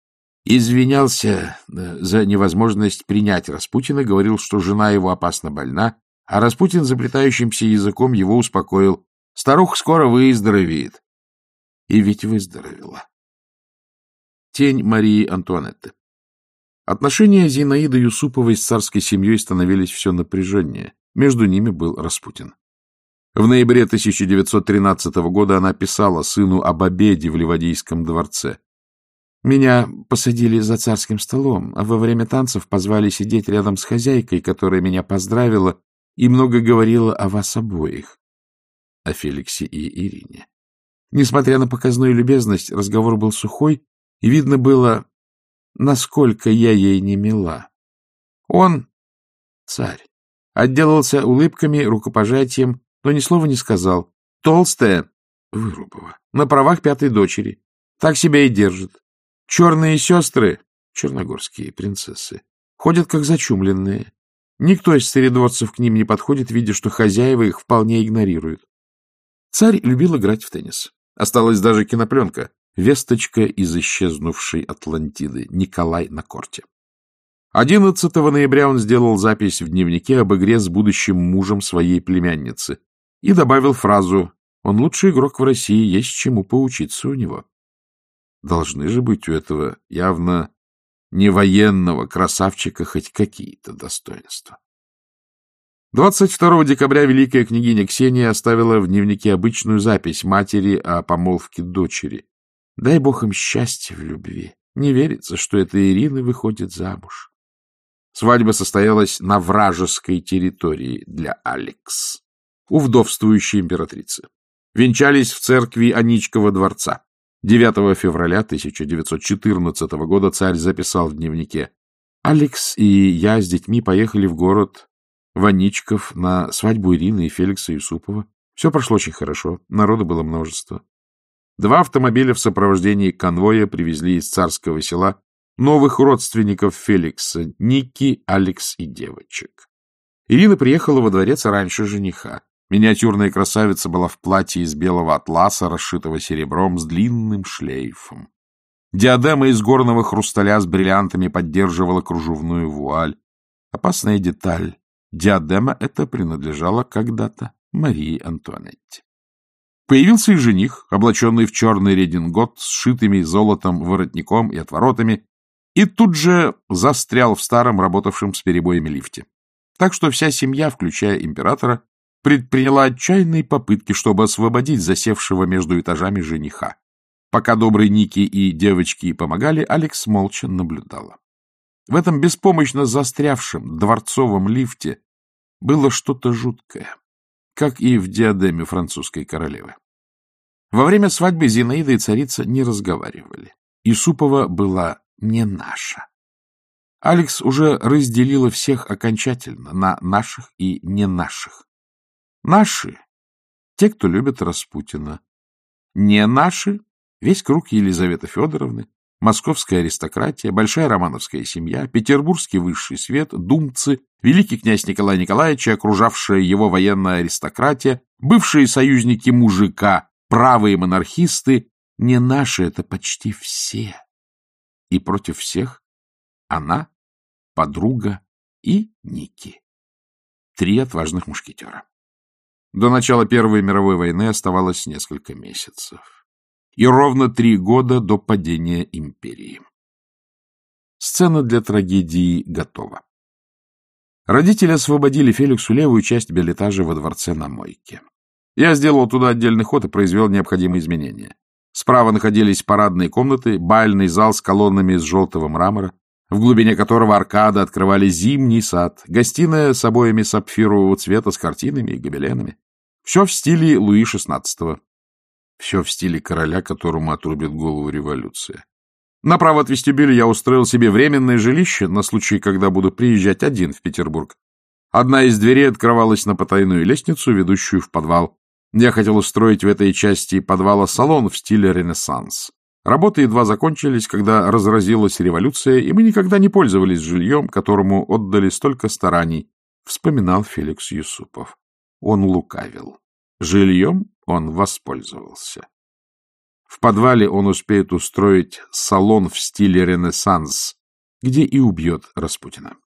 извинялся за невозможность принять Распутина, говорил, что жена его опасно больна, а Распутин заплетающимся языком его успокоил. Старуха скоро выздоровеет. И ведь выздоровела. Тень Марии Антуанетты. Отношения Зинаиды Юсуповой с царской семьей становились все напряженнее. Между ними был Распутин. В ноябре 1913 года она писала сыну об обеде в Ливадийском дворце. Меня посадили за царским столом, а во время танцев позвали сидеть рядом с хозяйкой, которая меня поздравила и много говорила о вас обоих, о Феликсе и Ирине. Несмотря на показную любезность, разговор был сухой, и видно было, насколько я ей не мила. Он, царь, отделался улыбками, рукопожатием, но ни слова не сказал. Толстая, Вырубова, на правах пятой дочери. Так себя и держит. Черные сестры, черногорские принцессы, ходят как зачумленные. Никто из царедворцев к ним не подходит, видя, что хозяева их вполне игнорируют. Царь любил играть в теннис. Осталась даже кинопленка «Весточка из исчезнувшей Атлантиды» Николай на корте. 11 ноября он сделал запись в дневнике об игре с будущим мужем своей племянницы и добавил фразу «Он лучший игрок в России, есть чему поучиться у него». Должны же быть у этого явно не военного красавчика хоть какие-то достоинства. 22 декабря великая княгиня Ксения оставила в дневнике обычную запись матери о помолвке дочери. Дай бог им счастья в любви. Не верится, что эта Ирина выходит замуж. Свадьба состоялась на вражеской территории для Алекс, у вдовствующей императрицы. Венчались в церкви Аничкова дворца. 9 февраля 1914 года царь записал в дневнике «Алекс и я с детьми поехали в город Ваничков на свадьбу Ирины и Феликса Юсупова. Все прошло очень хорошо, народу было множество. Два автомобиля в сопровождении конвоя привезли из царского села новых родственников Феликса, Ники, Алекс и девочек. Ирина приехала во дворец раньше жениха. Миниатюрная красавица была в платье из белого атласа, расшитого серебром, с длинным шлейфом. Диадема из горного хрусталя с бриллиантами поддерживала кружевную вуаль. Опасная деталь. Диадема эта принадлежала когда-то Марии Антуанетте. Появился и жених, облаченный в черный редингот с шитыми золотом воротником и отворотами, и тут же застрял в старом, работавшем с перебоями лифте. Так что вся семья, включая императора, предприняла отчаянные попытки, чтобы освободить засевшего между этажами жениха. Пока добрые Ники и девочки помогали, Алекс молча наблюдала. В этом беспомощно застрявшем дворцовом лифте было что-то жуткое как и в диадеме французской королевы. Во время свадьбы Зинаида и царица не разговаривали. Исупова была не наша. Алекс уже разделила всех окончательно на наших и не наших. Наши — те, кто любит Распутина. Не наши — весь круг Елизаветы Федоровны, московская аристократия, большая романовская семья, петербургский высший свет, думцы, великий князь Николай Николаевич и окружавшая его военная аристократия, бывшие союзники мужика, правые монархисты, не наши это почти все. И против всех она, подруга и Ники. Три отважных мушкетера. До начала Первой мировой войны оставалось несколько месяцев и ровно три года до падения империи. Сцена для трагедии готова. Родители освободили Феликсу левую часть билетажа во дворце на мойке. Я сделал туда отдельный ход и произвел необходимые изменения. Справа находились парадные комнаты, бальный зал с колоннами из желтого мрамора, в глубине которого аркады открывали зимний сад, гостиная с обоями сапфирового цвета с картинами и гобеленами. Все в стиле Луи XVI. Все в стиле короля, которому отрубит голову революция. Направо от вестибюля я устроил себе временное жилище на случай, когда буду приезжать один в Петербург. Одна из дверей открывалась на потайную лестницу, ведущую в подвал. Я хотел устроить в этой части подвала салон в стиле Ренессанс. Работы едва закончились, когда разразилась революция, и мы никогда не пользовались жильем, которому отдали столько стараний, вспоминал Феликс Юсупов. Он лукавил. Жильем он воспользовался. В подвале он успеет устроить салон в стиле Ренессанс, где и убьет Распутина.